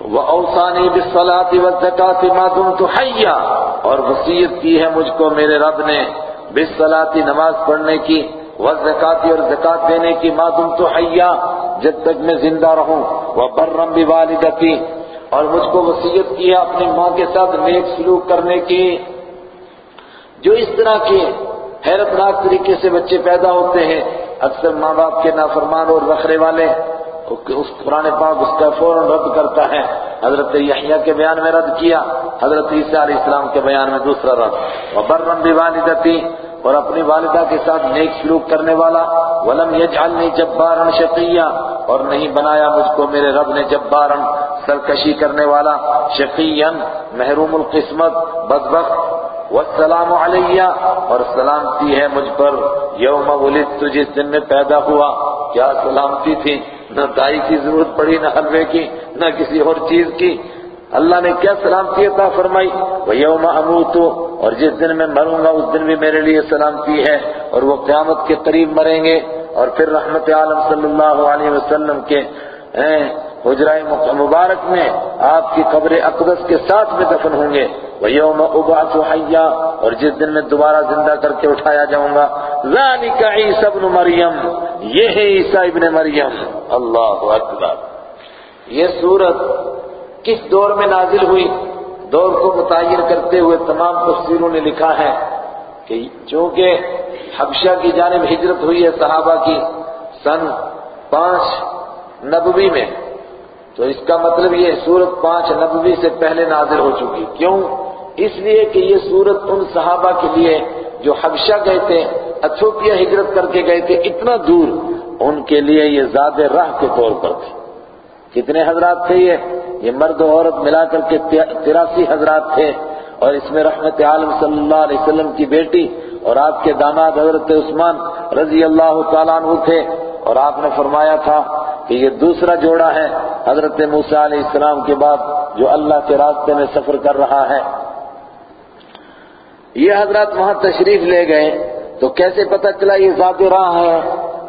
[SPEAKER 1] وَأَوْصَانِي بِالصَّلَاةِ وَالزَّكَاةِ مَا دُمْتُ حَيًّا اور وصیت کی ہے مجھ کو میرے رب نے بالصلاة نماز پڑھنے کی والزکاة اور زکات دینے کی ما دمت حیا جب تک میں زندہ رہوں وَبَرًّا بِوَالِدَتِي اور مجھ کو وصیت کی ہے اپنی ماں کے ساتھ نیک سلوک کرنے کی جو اس طرح کے حیرتناک طریقے سے بچے پیدا ہوتے ہیں، اکثر ماں باپ کے نافرمان اور رکھنے والے اس قرآن پاک اس کا فوراً رد کرتا ہے۔ حضرت یحییٰ کے بیان میں رد کیا، حضرت عیسیٰ علیہ السلام کے بیان میں دوسرا رد۔ وبرم بوالدتی اور اپنی والدہ کے ساتھ نیک سلوک کرنے والا، ولم یجعلنی جبارا شقیا اور نہیں بنایا مجھ کو میرے رب نے جبارا سرکشی کرنے والا، شقیا محروم القسمت، بدبخت۔ والسلام علیہ اور سلامتی ہے مجھ پر، یوم ولدت، جس دن میں پیدا ہوا۔ کیا سلامتی تھی۔ نہ دائی کی ضرورت پڑی، نہ حلوے کی، نہ کسی اور چیز کی۔ اللہ نے کیا سلامتی عطا فرمائی؟ وہ یوم اموت اور جس دن میں مروں گا، اس دن بھی میرے لیے سلامتی ہے، اور وہ قیامت کے قریب مریں گے۔ اور پھر رحمت عالم صلی اللہ علیہ وسلم کے حجرہ مبارک میں آپ کی قبر اقدس کے ساتھ میں دفن ہوں گے۔ وَيَوْمَ أُبْعَثُ حَيَّا اور جس دن میں دوبارہ زندہ کر کے اٹھایا جاؤں گا، ذَلِكَ عِيسَى ابْنُ مریم یہ ہے عیسیٰ ابن مریم اللہ اکبر۔ یہ صورت کس دور میں نازل ہوئی؟ دور کو متعین کرتے ہوئے تمام تفسیروں نے لکھا ہے کہ چونکہ حبشہ کی جانب ہجرت ہوئی ہے صحابہ کی، سن پانچ نبوی میں تو اس کا مطلب یہ سورت پانچ نبوی سے پہلے نازل ہو چکی۔ کیوں؟ اس لیے کہ یہ سورت ان صحابہ کے لیے جو حبشہ گئے تھے اچھوپیا ہجرت کر کے گئے تھے، اتنا دور ان کے لیے یہ زیادہ راہ کے طور پر تھے۔ کتنے حضرات تھے یہ؟ یہ مرد و عورت ملا کر کے تراسی حضرات تھے۔ اور اس میں رحمت عالم صلی اللہ علیہ وسلم کی بیٹی اور آپ کے داماد حضرت عثمان رضی اللہ تعالیٰ عنہ تھے۔ اور آپ نے فرمایا تھا کہ یہ دوسرا جوڑا ہے حضرت موسیٰ علیہ السلام کے بعد جو اللہ کے راستے میں سفر کر رہا ہے۔ یہ حضرات وہاں تشریف لے گئے۔ تو کیسے پتہ چلا یہ ذات راہ ہے؟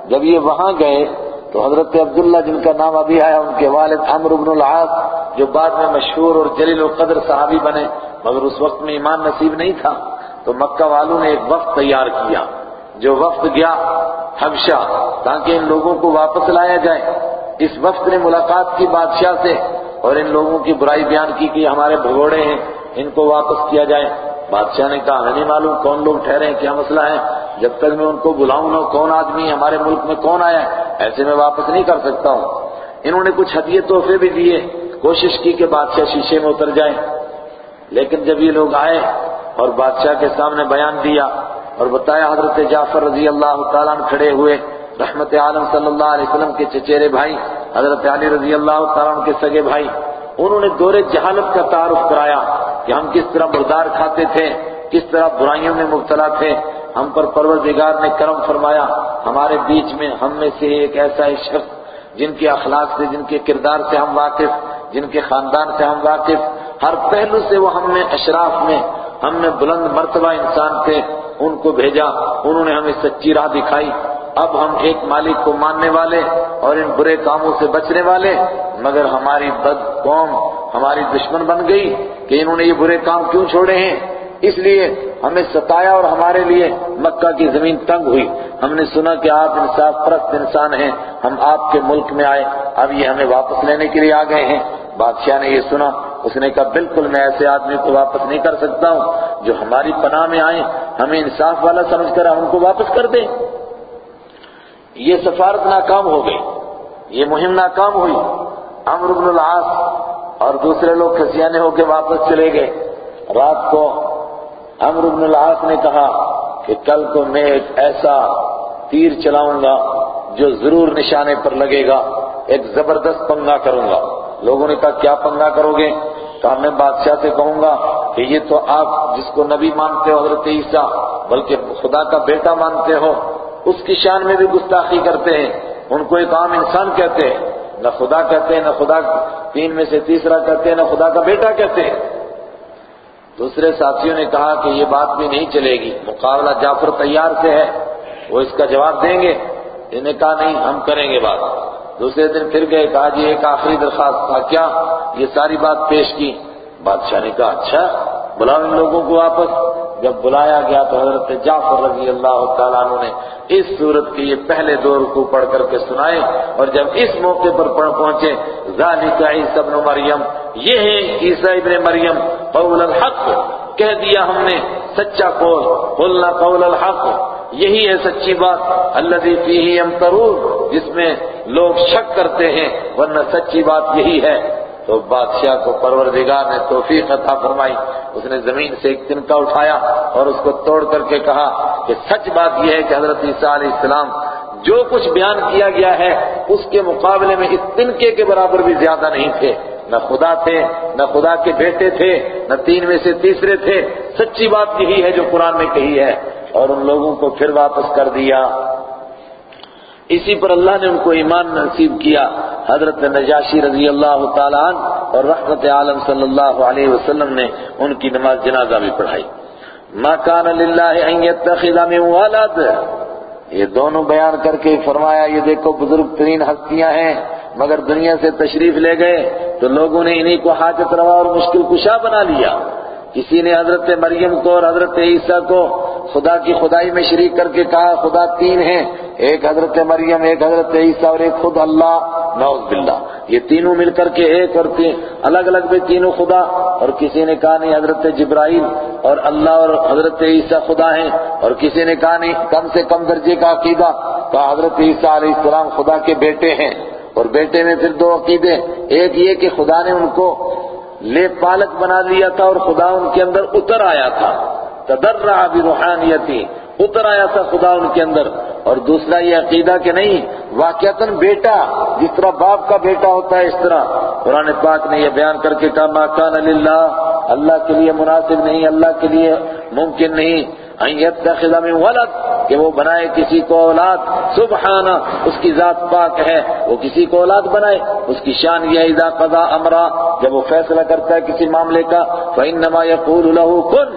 [SPEAKER 1] جب یہ وہاں گئے تو حضرت عبداللہ جن کا نام ابھی آیا ان کے والد عمر بن العاص، جو بعد میں مشہور اور جلیل القدر صحابی بنے، مگر اس وقت میں ایمان نصیب نہیں تھا۔ تو مکہ والوں نے ایک وقت تیار کیا۔ جو وقت گیا حبشہ، تاکہ ان لوگوں کو واپس لایا جائے۔ اس وقت نے ملاقات کی بادشاہ سے اور ان لوگوں کی برائی بیان کی کہ ہمارے بھگوڑے ہیں، ان کو واپس کیا جائے۔ بادشاہ نے کہا، ہمیں نہیں معلوم کون لوگ ٹھہرے ہیں، کیا مسئلہ ہے۔ جب تک میں ان کو بلاؤں نہ، کون آدمی ہمارے ملک میں کون آیا ہے، ایسے میں واپس نہیں کر سکتا ہوں۔ انہوں نے کچھ ہدیے تحفے بھی دیے، کوشش کی کہ بادشاہ شیشے میں اتر جائے۔ لیکن جب یہ لوگ آئے اور بادشاہ کے سامنے بیان دیا اور بتایا حضرت جعفر رضی اللہ تعالیٰ کھڑے ہوئے، رحمت عالم صلی اللہ علیہ وسلم کے چچیرے بھائی، حضرت علی رضی اللہ تعالیٰ کے سگے بھائی۔ انہوں نے دور جہالت کا تعارف کرایا کہ ہم کس طرح مردار کھاتے تھے، کس طرح برائیوں میں مبتلا تھے۔ ہم پر پروردگار نے کرم فرمایا، ہمارے بیچ میں ہم میں سے ایک ایسا ہی شخص، جن کے اخلاق سے، جن کے کردار سے ہم واقف، جن کے خاندان سے ہم واقف۔ ہر پہلو سے وہ ہم میں، اشراف میں، ہم میں بلند مرتبہ انسان تھے۔ ان کو بھیجا۔ انہوں نے ہمیں سچی راہ دکھائی۔ اب ہم ایک مالک کو ماننے والے اور ان برے کاموں سے بچنے والے۔ مگر ہماری بد قوم، ہماری دشمن بن گئی کہ انہوں نے یہ برے کام کیوں چھوڑے ہیں؟ اس لیے ہمیں ستایا اور ہمارے لیے مکہ کی زمین تنگ ہوئی۔ ہم نے سنا کہ آپ انصاف پرست انسان ہیں۔ ہم آپ کے ملک میں آئے۔ اب یہ ہمیں واپس لینے کے لیے آ گئے ہیں۔ بادشاہ نے یہ سنا۔ اس نے کہا، بالکل میں ایسے آدمی کو واپس نہیں کر سکتا ہوں جو ہماری پناہ میں آئیں، ہمیں انصاف والا سمجھ کر ہم کو واپس کر دیں. یہ سفارت ناکام ہو گئی، یہ مہم ناکام ہوئی۔ عمر بن العاص اور دوسرے لوگ کھسیانے ہو کے واپس چلے گئے۔ رات کو عمر بن العاص نے کہا کہ کل کو میں ایک ایسا تیر چلاؤں گا جو ضرور نشانے پر لگے گا، ایک زبردست پنگا کروں گا۔ لوگوں نے کہا، کیا پنگا کرو گے؟ کہا، میں بادشاہ سے کہوں گا کہ یہ تو آپ جس کو نبی مانتے ہو حضرت عیسیٰ، بلکہ خدا کا بیٹا مانتے ہو، اس کی شان میں بھی گستاخی کرتے ہیں، ان کو ایک عام انسان کہتے ہیں، نہ خدا کہتے ہیں، نہ خدا تین میں سے تیسرا کہتے ہیں، نہ خدا کا بیٹا کہتے ہیں. دوسرے ساتھیوں نے کہا کہ یہ بات بھی نہیں چلے گی، مقابلہ جعفر تیار سے ہے، وہ اس کا جواب دیں گے انہیں کہا، نہیں، ہم کریں گے بات. دوسرے دن پھر گئے، کہا جی ایک آخری درخواست تھا، کیا؟ یہ ساری بات پیش کی۔ بادشاہ نے کہا اچھا بلاؤ ان لوگوں کو واپس۔ جب بلایا گیا تو حضرت جعفر رضی اللہ تعالیٰ عنہ نے اس صورت کے یہ پہلے دور کو پڑھ کر کے سنائے، اور جب اس موقع پر پڑھ پہنچے، ذالک عیسی ابن مریم، یہ ہے عیسی ابن مریم، قول الحق کہہ دیا ہم نے، سچا قول، قلنا قول الحق۔ یہی ہے سچی بات اللہ فیہ امترون جس میں لوگ شک کرتے ہیں، ورنہ سچی بات یہی ہے۔ تو بادشاہ کو پروردگار نے توفیق عطا فرمائی۔ اس نے زمین سے ایک تنکا اٹھایا اور اس کو توڑ کر کے کہا کہ سچ بات یہ ہے کہ حضرت عیسیٰ علیہ السلام جو کچھ بیان کیا گیا ہے، اس کے مقابلے میں اس تنکے کے برابر بھی زیادہ نہیں تھے۔ نہ خدا تھے، نہ خدا کے بیٹے تھے، نہ تین میں سے تیسرے تھے۔ سچی بات یہی ہے جو قرآن نے کہی ہے۔ اور ان لوگوں کو پھر واپس کر دیا۔ اسی پر اللہ نے ان کو ایمان نصیب کیا۔ حضرت نجاشی رضی اللہ تعالیٰ عنہ اور رحمت عالم صلی اللہ علیہ وسلم نے ان کی نماز جنازہ بھی پڑھائی۔ ما کان للہ ان يتخذ من ولد۔ یہ دونوں بیان کر کے فرمایا، یہ دیکھو بزرگ ترین ہستیاں ہیں، مگر دنیا سے تشریف لے گئے تو لوگوں نے انہی کو حاجت روا اور مشکل کشا بنا لیا۔ کسی نے حضرت مریم کو اور حضرت عیسیٰ کو خدا کی خدائی میں شریک کر کے کہا، خدا تین ہیں، ایک حضرت مریم، ایک حضرت عیسیٰ اور ایک خود اللہ، نعوذ باللہ۔ یہ تینوں مل کر کے ایک اور تین، الگ الگ بھی تینوں خدا۔ اور کسی نے کہا نہیں، حضرت جبرائیل اور اللہ اور حضرت عیسیٰ خدا ہیں۔ اور کسی نے کہا نہیں، کم سے کم درجے کا عقیدہ۔ کہا، حضرت عیسیٰ علیہ السلام خدا کے بیٹے ہیں۔ اور بیٹے میں پھر دو عقیدے۔ ایک یہ کہ خدا نے ان کو لے پالک بنا لیا تھا اور خدا ان کے اندر اتر آیا تھا۔ تدرع بروحانیتی اتر آیا تھا خدا ان کے اندر، اور دوسرا یہ عقیدہ کہ نہیں، واقعتاً بیٹا، جس طرح باپ کا بیٹا ہوتا ہے اس طرح۔ قرآن پاک نے یہ بیان کر کے کہا، ما کان للہ، اللہ کے لیے مناسب نہیں، اللہ کے لیے ممکن نہیں۔ ان يتخذ من ولد، کہ وہ بنائے کسی کو اولاد۔ سبحانہ اس کی ذات پاک ہے، وہ کسی کو اولاد بنائے۔ اس کی شان یہ اذا قضا امرا جب وہ فیصلہ کرتا ہے کسی معاملے کا فانما يقول له كن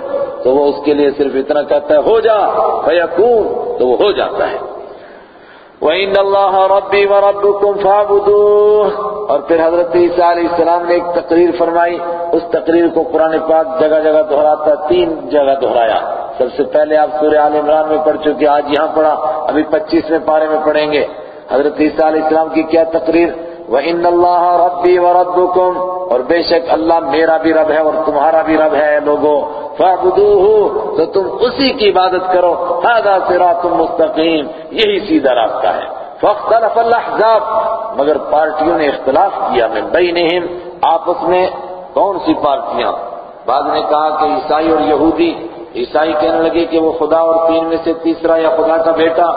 [SPEAKER 1] تو وہ اس کے لیے صرف اتنا کہتا ہے، ہو جا، فیکون، تو وہ ہو جاتا ہے۔ وَإِنَّ اللَّهَ رَبِّي وَرَبُّكُمْ فَعْبُدُوهُ اور پھر حضرت عیسیٰ علیہ السلام نے ایک تقریر فرمائی۔ اس تقریر کو قرآن پاک جگہ جگہ دہراتا، تین جگہ دہرایا۔ سب سے پہلے آپ سورہ آل عمران میں پڑھ چکے، آج یہاں پڑھا۔ ابھی پچیسویں پارے میں پڑھیں گے۔ حضرت عیسیٰ علیہ السلام کی کیا تقریر؟ وَإِنَّ اللَّهَ رَبِّي وَرَبُّكُمْ اور بے شک اللہ میرا بھی رب ہے اور تمہارا بھی رب ہے لوگوں فَعْبُدُوهُ تو تم اسی کی عبادت کرو۔ هَذَا صِرَاطٌ مستقیم یہی سیدھا راستہ ہے۔ فَاخْتَلَفَ الْأَحْزَابُ، مگر پارٹیوں نے اختلاف کیا۔ میں بینہم آپس میں کون سی پارٹیاں؟ بعد نے کہا کہ عیسائی اور یہودی۔ عیسائی کہنے لگے کہ وہ خدا اور تین میں سے تیسرا یا خدا کا بیٹا۔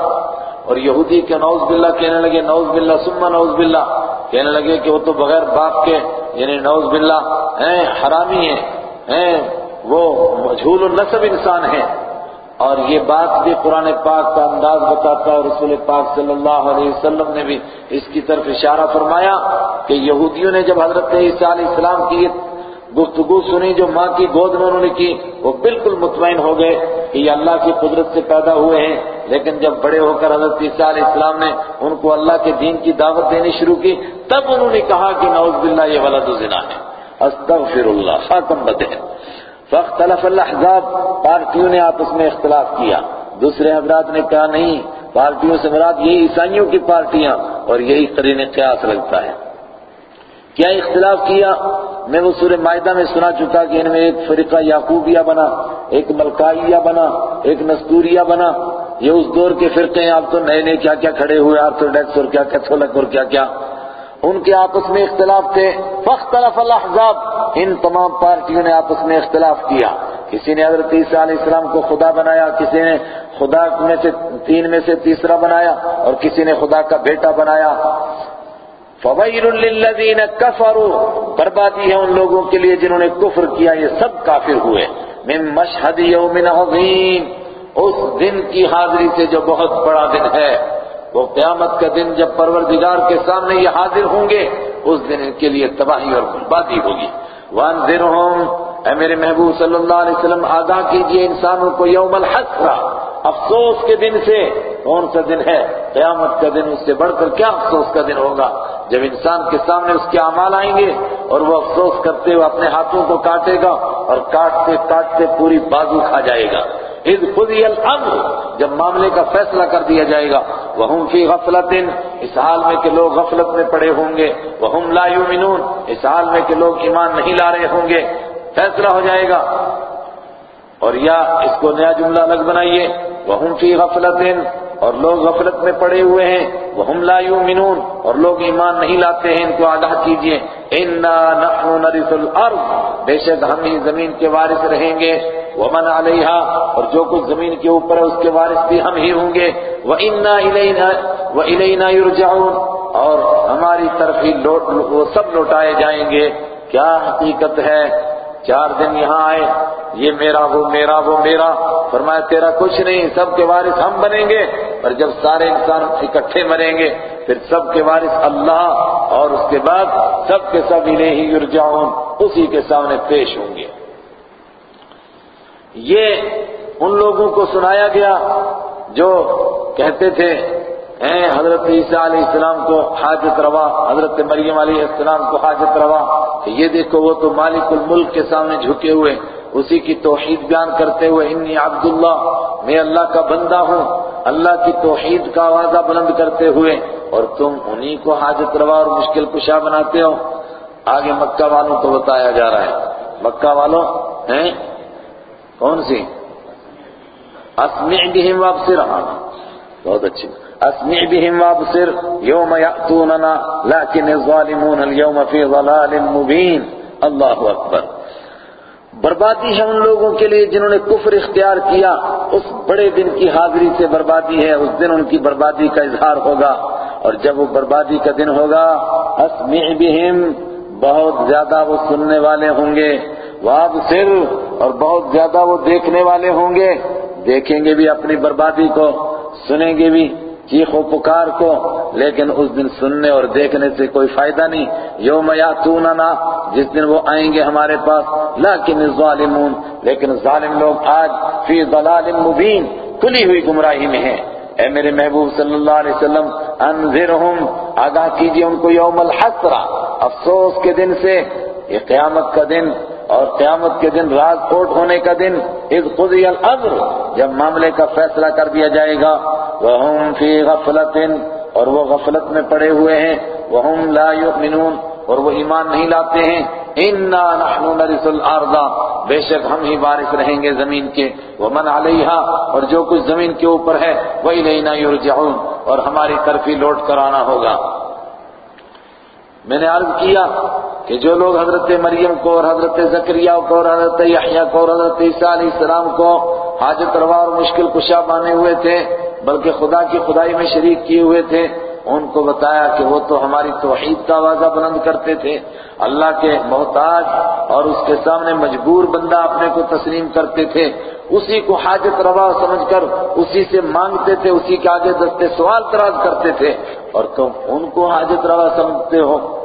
[SPEAKER 1] اور یہودی کے نوز باللہ کہنے لگے نوز باللہ سمہ نوز باللہ۔ کہنے لگے کہ وہ تو بغیر باپ کے یعنی نوز باللہ، ہیں، حرامی ہیں ہیں، وہ مجھول النسب انسان ہیں۔ اور یہ بات بھی قرآن پاک کا انداز بتاتا ہے اور رسول پاک صلی اللہ علیہ وسلم نے بھی اس کی طرف اشارہ فرمایا کہ یہودیوں نے جب حضرت عیسیٰ علیہ السلام کی یہ گفتگو سنی، جو ماں کی گود میں انہوں نے کی، وہ بالکل مطمئن ہو گئے کہ یہ اللہ کی قدرت سے پیدا ہوئے ہیں۔ لیکن جب بڑے ہو کر حضرت عیسیٰ علیہ السلام نے ان کو اللہ کے دین کی دعوت دینی شروع کی، تب انہوں نے کہا کہ نعوذ باللہ، یہ ولد زنا ہے۔ استغفر اللہ، خاتم بدے فاختلف الاحزاب، پارٹیوں نے آپس میں اختلاف کیا۔ دوسرے حضرات نے کہا، نہیں، پارٹیوں سے مراد یہی عیسائیوں کی پارٹیاں، اور یہی قرین قیاس لگتا ہے۔ کیا اختلاف کیا؟ میں وہ سورہ معاہدہ میں سنا چکا کہ ان میں ایک فرقہ یعقوبیہ بنا، ایک ملکائیہ بنا، ایک نستوریہ بنا۔ یہ اس دور کے فرقے ہیں، اب تو نئے نئے کیا کیا کھڑے ہوئے، آرتھوڈیکس اور کیا کیتھولک اور کیا کیا۔ ان کے آپس میں اختلاف تھے۔ فاختلف الاحزاب۔ ان تمام پارٹیوں نے آپس میں اختلاف کیا۔ کسی نے حضرت عیسیٰ علیہ السلام کو خدا بنایا، کسی نے خدا میں سے تین میں سے تیسرا بنایا، اور کسی نے خدا کا بیٹا بنایا۔ فویل للذین کفروا بربادی ہے ان لوگوں کے لیے جنہوں نے کفر کیا، یہ سب کافر ہوئے۔ من مشہد یوم عظیم اس دن کی حاضری سے جو بہت بڑا دن ہے، وہ قیامت کا دن جب پروردگار کے سامنے یہ حاضر ہوں گے، اس دن ان کے لیے تباہی اور بربادی ہوگی۔ وَانذِرْهُمْ اے میرے محبوب صلی اللہ علیہ وسلم، آگاہ کیجیے انسانوں کو یوم الحسرہ۔ افسوس کے دن سے، کون سا دن ہے؟ قیامت کا دن اس سے بڑھ کر کیا افسوس کا دن ہوگا؟ جب انسان کے سامنے اس کے اعمال آئیں گے اور وہ افسوس کرتے ہوئے اپنے ہاتھوں کو کاٹے گا اور کاٹتے کاٹتے پوری بازو کھا جائے گا۔ اذ قضی الامر، جب معاملے کا فیصلہ کر دیا جائے گا۔ وہم فی غفلت اس حال میں کہ لوگ غفلت میں پڑے ہوں گے۔ وہم لا یؤمنون، اس حال میں کہ لوگ ایمان نہیں لا رہے ہوں گے۔ فیصلہ ہو جائے گا۔ اور یا اس کو نیا جملہ الگ بنائیے۔ وہم فی غفلت اور لوگ غفلت میں پڑے ہوئے ہیں وہم لا یؤمنون، اور لوگ ایمان نہیں لاتے ہیں، ان کو آگاہ کیجیے۔ انا نحن نرث الارض بے شک ہم ہی زمین کے وارث رہیں گے۔ ومن علیہا اور جو کچھ زمین کے اوپر ہے، اس کے وارث بھی ہم ہی ہوں گے۔ وَإِنَّا إِلَيْنَا، وَإِلَيْنَا يُرْجَعُونَ۔ اور ہماری طرف ہی لوٹ، وہ سب لوٹائے جائیں گے۔ کیا حقیقت ہے؟ چار دن یہاں آئے۔ یہ میرا وہ میرا وہ میرا فرمایا تیرا کچھ نہیں، سب کے وارث ہم بنیں گے۔ پر جب سارے انسان اکٹھے مریں گے، پھر سب کے وارث اللہ اور اس کے بعد سب کے سب انہیں ہی یرجعون، اسی کے سامنے پیش ہوں گے۔ یہ ان لوگوں کو سنایا گیا جو کہتے تھے، اے حضرت عیسیٰ علیہ السلام کو حاجت روا، حضرت مریم علیہ السلام کو حاجت روا، کہ یہ دیکھو وہ تو مالک الملک کے سامنے جھکے ہوئے اسی کی توحید بیان کرتے ہوئے انی عبداللہ، میں اللہ کا بندہ ہوں۔ اللہ کی توحید کا آوازہ بلند کرتے ہوئے اور تم انہی کو حاجت روا اور مشکل کشا بناتے ہو۔ آگے مکہ والوں کو بتایا جا رہا ہے۔ مکہ والوں ہیں؟ کون سی؟ اسمع بہم وابصر۔ بہت اچھی۔ اسمع بہم وابصر۔ یوم یأتوننا، لیکن الظالمون اليوم فی ضلال مبین۔ اللہ اکبر۔ بربادی ہے ان لوگوں کے لیے جنہوں نے کفر اختیار کیا۔ اس بڑے دن کی حاضری سے بربادی ہے، اس دن ان کی بربادی کا اظہار ہوگا۔ اور جب وہ بربادی کا دن ہوگا، اسمع بہم، بہت زیادہ وہ سننے والے ہوں گے۔ وابصر، اور بہت زیادہ وہ دیکھنے والے ہوں گے۔ دیکھیں گے بھی اپنی بربادی کو، سنیں گے بھی۔ چیخ و پکار کو، لیکن اس دن سننے اور دیکھنے سے کوئی فائدہ نہیں۔ یوم یاتوننا، جس دن وہ آئیں گے ہمارے پاس۔ لیکن الظالمون، لیکن ظالم لوگ آج فی ضلال مبین، کھلی ہوئی گمراہی میں ہیں۔ اے میرے محبوب صلی اللہ علیہ وسلم، انذرہم، آگاہ کیجیے ان کو یوم الحسرہ۔ افسوس کے دن سے، یہ قیامت کا دن اور قیامت کے دن راز کوٹ ہونے کا دن اذ قضی الامر، جب معاملے کا فیصلہ کر دیا جائے گا۔ وہم فی غفلت اور وہ غفلت میں پڑے ہوئے ہیں۔ وہم لا یؤمنون اور وہ ایمان نہیں لاتے ہیں۔ انا نحن نرث الارض بے شک ہم ہی وارث رہیں گے زمین کے۔ ومن علیہا اور جو کچھ زمین کے اوپر ہے وہی لینا یرجعون اور ہماری طرف ہی لوٹ کر آنا ہوگا۔ میں نے عرض کیا کہ جو لوگ حضرت مریم کو اور حضرت زکریہ کو اور حضرت یحییٰ کو اور حضرت عیسیٰ علیہ السلام کو حاجت روا اور مشکل کشا بانے ہوئے تھے، بلکہ خدا کی خدائی میں شریک کیے ہوئے تھے، ان کو بتایا کہ وہ تو ہماری توحید کا آوازہ بلند کرتے تھے۔ اللہ کے محتاج اور اس کے سامنے مجبور بندہ اپنے کو تسلیم کرتے تھے۔ اسی کو حاجت روا سمجھ کر اسی سے مانگتے تھے، اسی کے آگے دستے سوال تراز کرتے تھے۔ اور تم ان کو حاجت روا سمجھتے ہو۔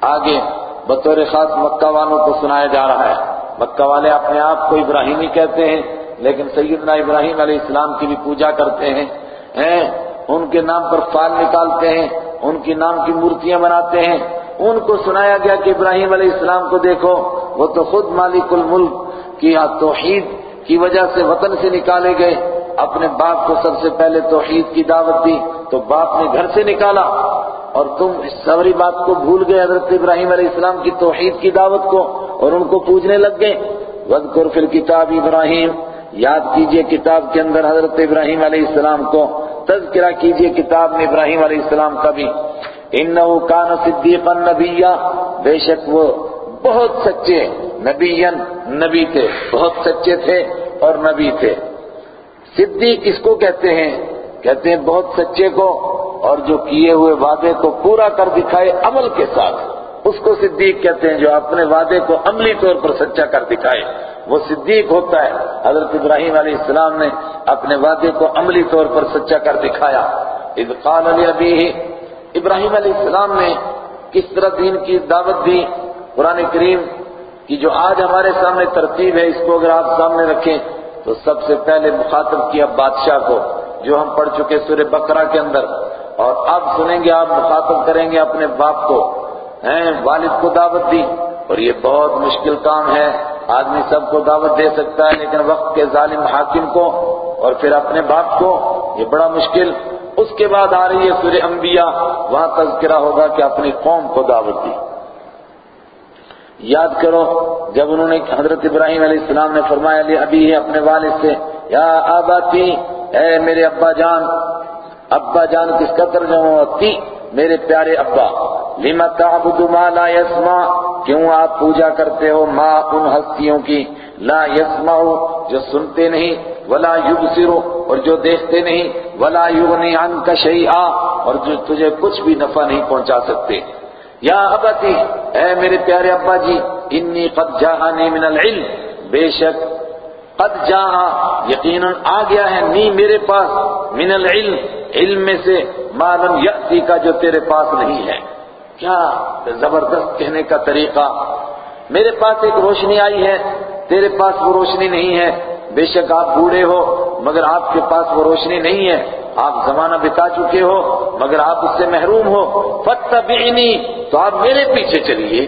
[SPEAKER 1] آگے بطور خاص مکہ والوں کو سنایا جا رہا ہے۔ مکہ والے اپنے آپ کو ابراہیمی کہتے ہیں، لیکن سیدنا ابراہیم علیہ السلام کی بھی پوجا کرتے ہیں۔ ان کے نام پر فال نکالتے ہیں، ان کی نام کی مورتیاں بناتے ہیں۔ ان کو سنایا گیا کہ ابراہیم علیہ السلام کو دیکھو، وہ تو خود مالک الملک کی ہاں توحید کی وجہ سے وطن سے نکالے گئے۔ اپنے باپ کو سب سے پہلے توحید کی دعوت دی، تو باپ نے گھر سے نکالا۔ اور تم اس سوری بات کو بھول گئے حضرت ابراہیم علیہ السلام کی توحید کی دعوت کو اور ان کو پوجنے لگ گئے۔ وَذْكُرْ فِي الْكِتَابِ ابراہیم۔ یاد کیجیے کتاب کے اندر حضرت ابراہیم علیہ السلام کو۔ تذکرہ کیجیے کتاب میں ابراہیم علیہ السلام کا بھی۔ انہو کان صدیقا نبیا۔ بے شک وہ بہت سچے نبی نبی تھے۔ بہت سچے تھے اور نبی تھے۔ صدیق کس کو کہتے ہیں۔ کہتے ہیں بہت سچے کو۔ اور جو کیے ہوئے وعدے کو پورا کر دکھائے عمل کے ساتھ۔ اس کو صدیق کہتے ہیں جو اپنے وعدے کو عملی طور پر سچا کر دکھائے۔ وہ صدیق ہوتا ہے۔ حضرت ابراہیم علیہ السلام نے اپنے وعدے کو عملی طور پر سچا کر دکھایا۔ اذ قال علی ابھی ابراہیم علیہ السلام نے کس طرح دین کی دعوت دی؟ قرآن کریم کی جو آج ہمارے سامنے ترتیب ہے، اس کو اگر آپ سامنے رکھیں تو سب سے پہلے مخاطب کیا بادشاہ کو، جو ہم پڑھ چکے سورہ بقرہ کے اندر۔ اور اب سنیں گے آپ مخاطب کریں گے اپنے باپ کو، ہیں، والد کو دعوت دی۔ اور یہ بہت مشکل کام ہے۔ آدمی سب کو دعوت دے سکتا ہے، لیکن وقت کے ظالم حاکم کو اور پھر اپنے باپ کو یہ بڑا مشکل۔ اس کے بعد آ رہی ہے سورہ انبیاء۔ وہاں تذکرہ ہوگا کہ اپنی قوم کو دعوت دی۔ یاد کرو، جب انہوں نے حضرت ابراہیم علیہ السلام نے فرمایا لی ابھی اپنے والد سے، یا آباتی اے میرے ابا جان ابا جان کس کا ترجمہ ہوتی میرے پیارے ابا لما تعبد ما لا يسمع کیوں آپ پوجا کرتے ہو ما ان ہستیوں کی؟ لا يسمع جو سنتے نہیں، ولا یبصر، اور جو دیکھتے نہیں، ولا یغنی عنک شیئا، اور جو تجھے کچھ بھی نفع نہیں پہنچا سکتے۔ یا ابتی، اے میرے پیارے ابا جی انی قد جاہانی من العلم۔ بے شک، قد جاہا، یقیناً آ گیا ہے نی میرے پاس من العلم۔ علم میں سے ما لم کا جو تیرے پاس نہیں ہے۔ کیا زبردست کہنے کا طریقہ؟ میرے پاس ایک روشنی آئی ہے، تیرے پاس وہ روشنی نہیں ہے۔ بے شک آپ بوڑھے ہو، مگر آپ کے پاس وہ روشنی نہیں ہے۔ آپ زمانہ بتا چکے ہو، مگر آپ اس سے محروم ہو۔ فتبعنی تو آپ میرے پیچھے چلیے۔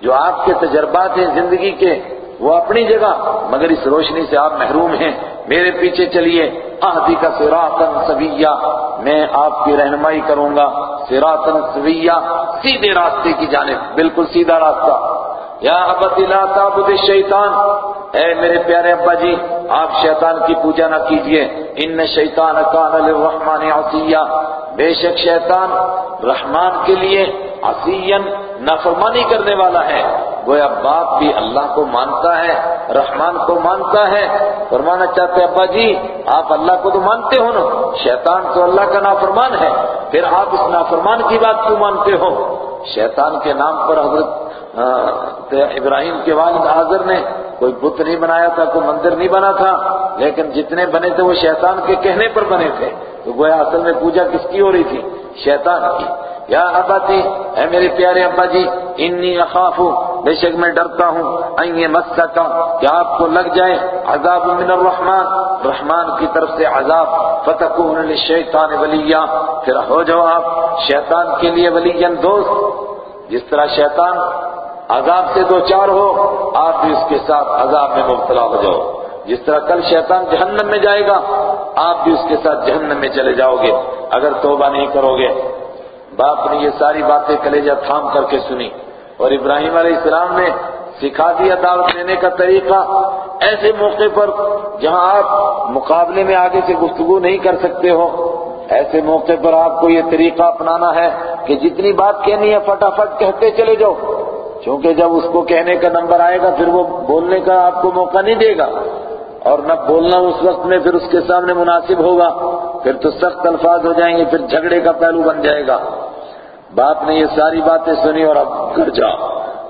[SPEAKER 1] جو آپ کے تجربات ہیں زندگی کے وہ اپنی جگہ، مگر اس روشنی سے آپ محروم ہیں۔ میرے پیچھے چلیے۔ اہدی کا سراطن سویہ۔ میں آپ کی رہنمائی کروں گا۔ سراطن سویہ۔ سیدھے راستے کی جانب۔ بالکل سیدھا راستہ۔ یا ابت لا تعبد الشیطان۔ اے میرے پیارے ابا جی آپ شیطان کی پوجا نہ کیجیے۔ ان شیطان کان للرحمن عصیا۔ بے شک شیطان رحمان کے لیے عصیا نافرمانی کرنے والا ہے۔ گویا باپ بھی اللہ کو مانتا ہے، رحمان کو مانتا ہے۔ فرمانا چاہتے ابا جی آپ اللہ کو تو مانتے ہو نا؟ شیطان تو اللہ کا نافرمان ہے۔ پھر آپ اس نافرمان کی بات کیوں مانتے ہو؟ شیطان کے نام پر حضرت ابراہیم کے والد حاضر نے کوئی بت نہیں بنایا تھا، کوئی مندر نہیں بنا تھا۔ لیکن جتنے بنے تھے، وہ شیطان کے کہنے پر بنے تھے۔ تو گویا اصل میں پوجا کس کی ہو رہی تھی؟ شیطان کی۔ یا ابا اے میرے پیارے ابا جی انی اخاف بے شک میں ڈرتا ہوں، این مسا کہ آپ کو لگ جائے عذاب من الرحمن، رحمان کی طرف سے عذاب، فتکون للشیطان ولیا پھر ہو جاؤ آپ، شیطان کے لیے ولی دوست۔ جس طرح شیطان عذاب سے دو چار ہو، آپ بھی اس کے ساتھ عذاب میں مبتلا ہو جاؤ۔ جس طرح کل شیطان جہنم میں جائے گا، آپ بھی اس کے ساتھ جہنم میں چلے جاؤ گے۔ اگر توبہ نہیں کرو گے باپ نے یہ ساری باتیں کلیجہ تھام کر کے سنی اور ابراہیم علیہ السلام نے سکھا دیا دعوت دینے کا طریقہ ایسے موقع پر جہاں آپ مقابلے میں آگے سے گفتگو نہیں کر سکتے ہو، ایسے موقع پر آپ کو یہ طریقہ اپنانا ہے کہ جتنی بات کہنی ہے فٹافٹ کہتے چلے جاؤ۔ کیونکہ جب اس کو کہنے کا نمبر آئے گا، پھر وہ بولنے کا آپ کو موقع نہیں دے گا۔ اور نہ بولنا اس وقت میں پھر اس کے سامنے مناسب ہوگا، پھر تو سخت الفاظ ہو جائیں گے، پھر جھگڑے کا پہلو بن جائے گا۔ باپ نے یہ ساری باتیں سنی اور اب گھر جا۔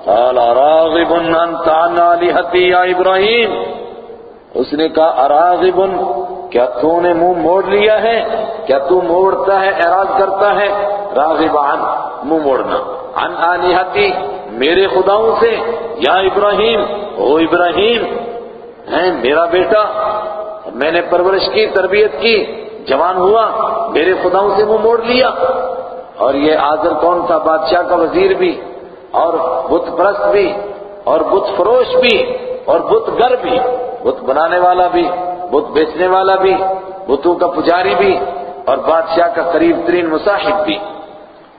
[SPEAKER 1] قال راغب انت عن الہتی یا ابراہیم۔ اس نے کہا، اراغب، کیا تو نے منہ موڑ لیا ہے؟ کیا تو موڑتا ہے، اعراض کرتا ہے؟ راغب، عن، منہ موڑنا۔ عن آلہتی میرے خداؤں سے، یا ابراہیم، او ابراہیم ہے میرا بیٹا۔ میں نے پرورش کی، تربیت کی، جوان ہوا، میرے خداؤں سے وہ موڑ لیا۔ اور یہ آزر کون تھا؟ بادشاہ کا وزیر بھی، اور بت پرست بھی، اور بت فروش بھی، اور بت گر بھی، بت بنانے والا بھی، بت بیچنے والا بھی، بتوں کا پجاری بھی، اور بادشاہ کا قریب ترین مصاحب بھی۔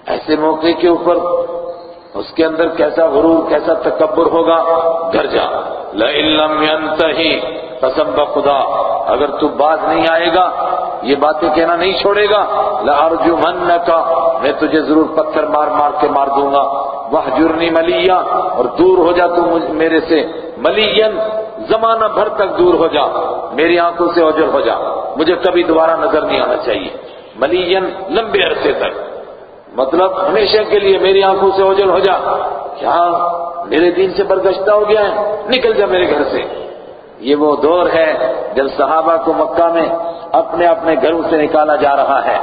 [SPEAKER 1] ایسے موقع کے اوپر اس کے اندر کیسا غرور، کیسا تکبر ہوگا؟ گھر جا۔ لَإِن يَنْتَهِ قسم بخدا اگر تو باز نہیں آئے گا، یہ باتیں کہنا نہیں چھوڑے گا۔ لَأَرْجُمَنَّكَ میں تجھے ضرور پتھر مار مار کے مار دوں گا۔ وَحْجُرْنِي مَلِيًّا، اور دور ہو جا تو میرے سے۔ ملین زمانہ بھر تک دور ہو جا۔ میری آنکھوں سے اوجل ہو جا۔ مجھے کبھی دوبارہ نظر نہیں آنا چاہیے۔ ملین لمبے عرصے تک۔ مطلب ہمیشہ کے لیے میری آنکھوں سے اوجل ہو جا۔ کیا میرے دین سے برگشتہ ہو گیا ہے؟ نکل جا میرے گھر سے۔ یہ وہ دور ہے جب صحابہ کو مکہ میں اپنے اپنے گھروں سے نکالا جا رہا ہے۔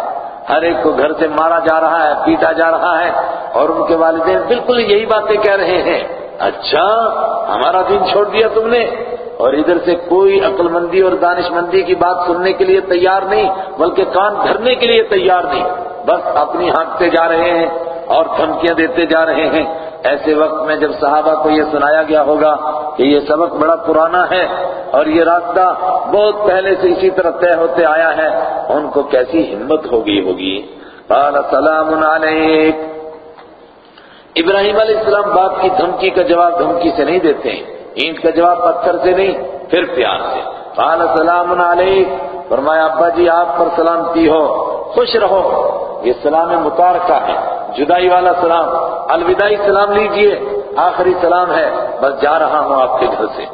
[SPEAKER 1] ہر ایک کو گھر سے مارا جا رہا ہے، پیٹا جا رہا ہے اور ان کے والدین بالکل یہی باتیں کہہ رہے ہیں۔ اچھا ہمارا دین چھوڑ دیا تم نے۔ اور ادھر سے کوئی عقل مندی اور دانش مندی کی بات سننے کے لیے تیار نہیں، بلکہ کان دھرنے کے لیے تیار نہیں۔ بس اپنی ہانکتے جا رہے ہیں اور دھمکیاں دیتے جا رہے ہیں۔ ایسے وقت میں جب صحابہ کو یہ سنایا گیا ہوگا کہ یہ سبق بڑا پرانا ہے اور یہ راستہ بہت پہلے سے اسی طرح طے ہوتے آیا ہے، ان کو کیسی ہمت ہوگی ہوگی؟ قال، سلام علیک. ابراہیم علیہ السلام باپ کی دھمکی کا جواب دھمکی سے نہیں دیتے، اینٹ کا جواب پتھر سے نہیں، پھر پیار سے۔ قال سلام علیک. فرمایا، ابا جی آپ پر سلامتی ہو؟ خوش رہو. یہ سلام متارکہ ہے، جدائی والا سلام. الوداعی سلام لیجیے، آخری سلام ہے، بس جا رہا ہوں آپ کے گھر سے.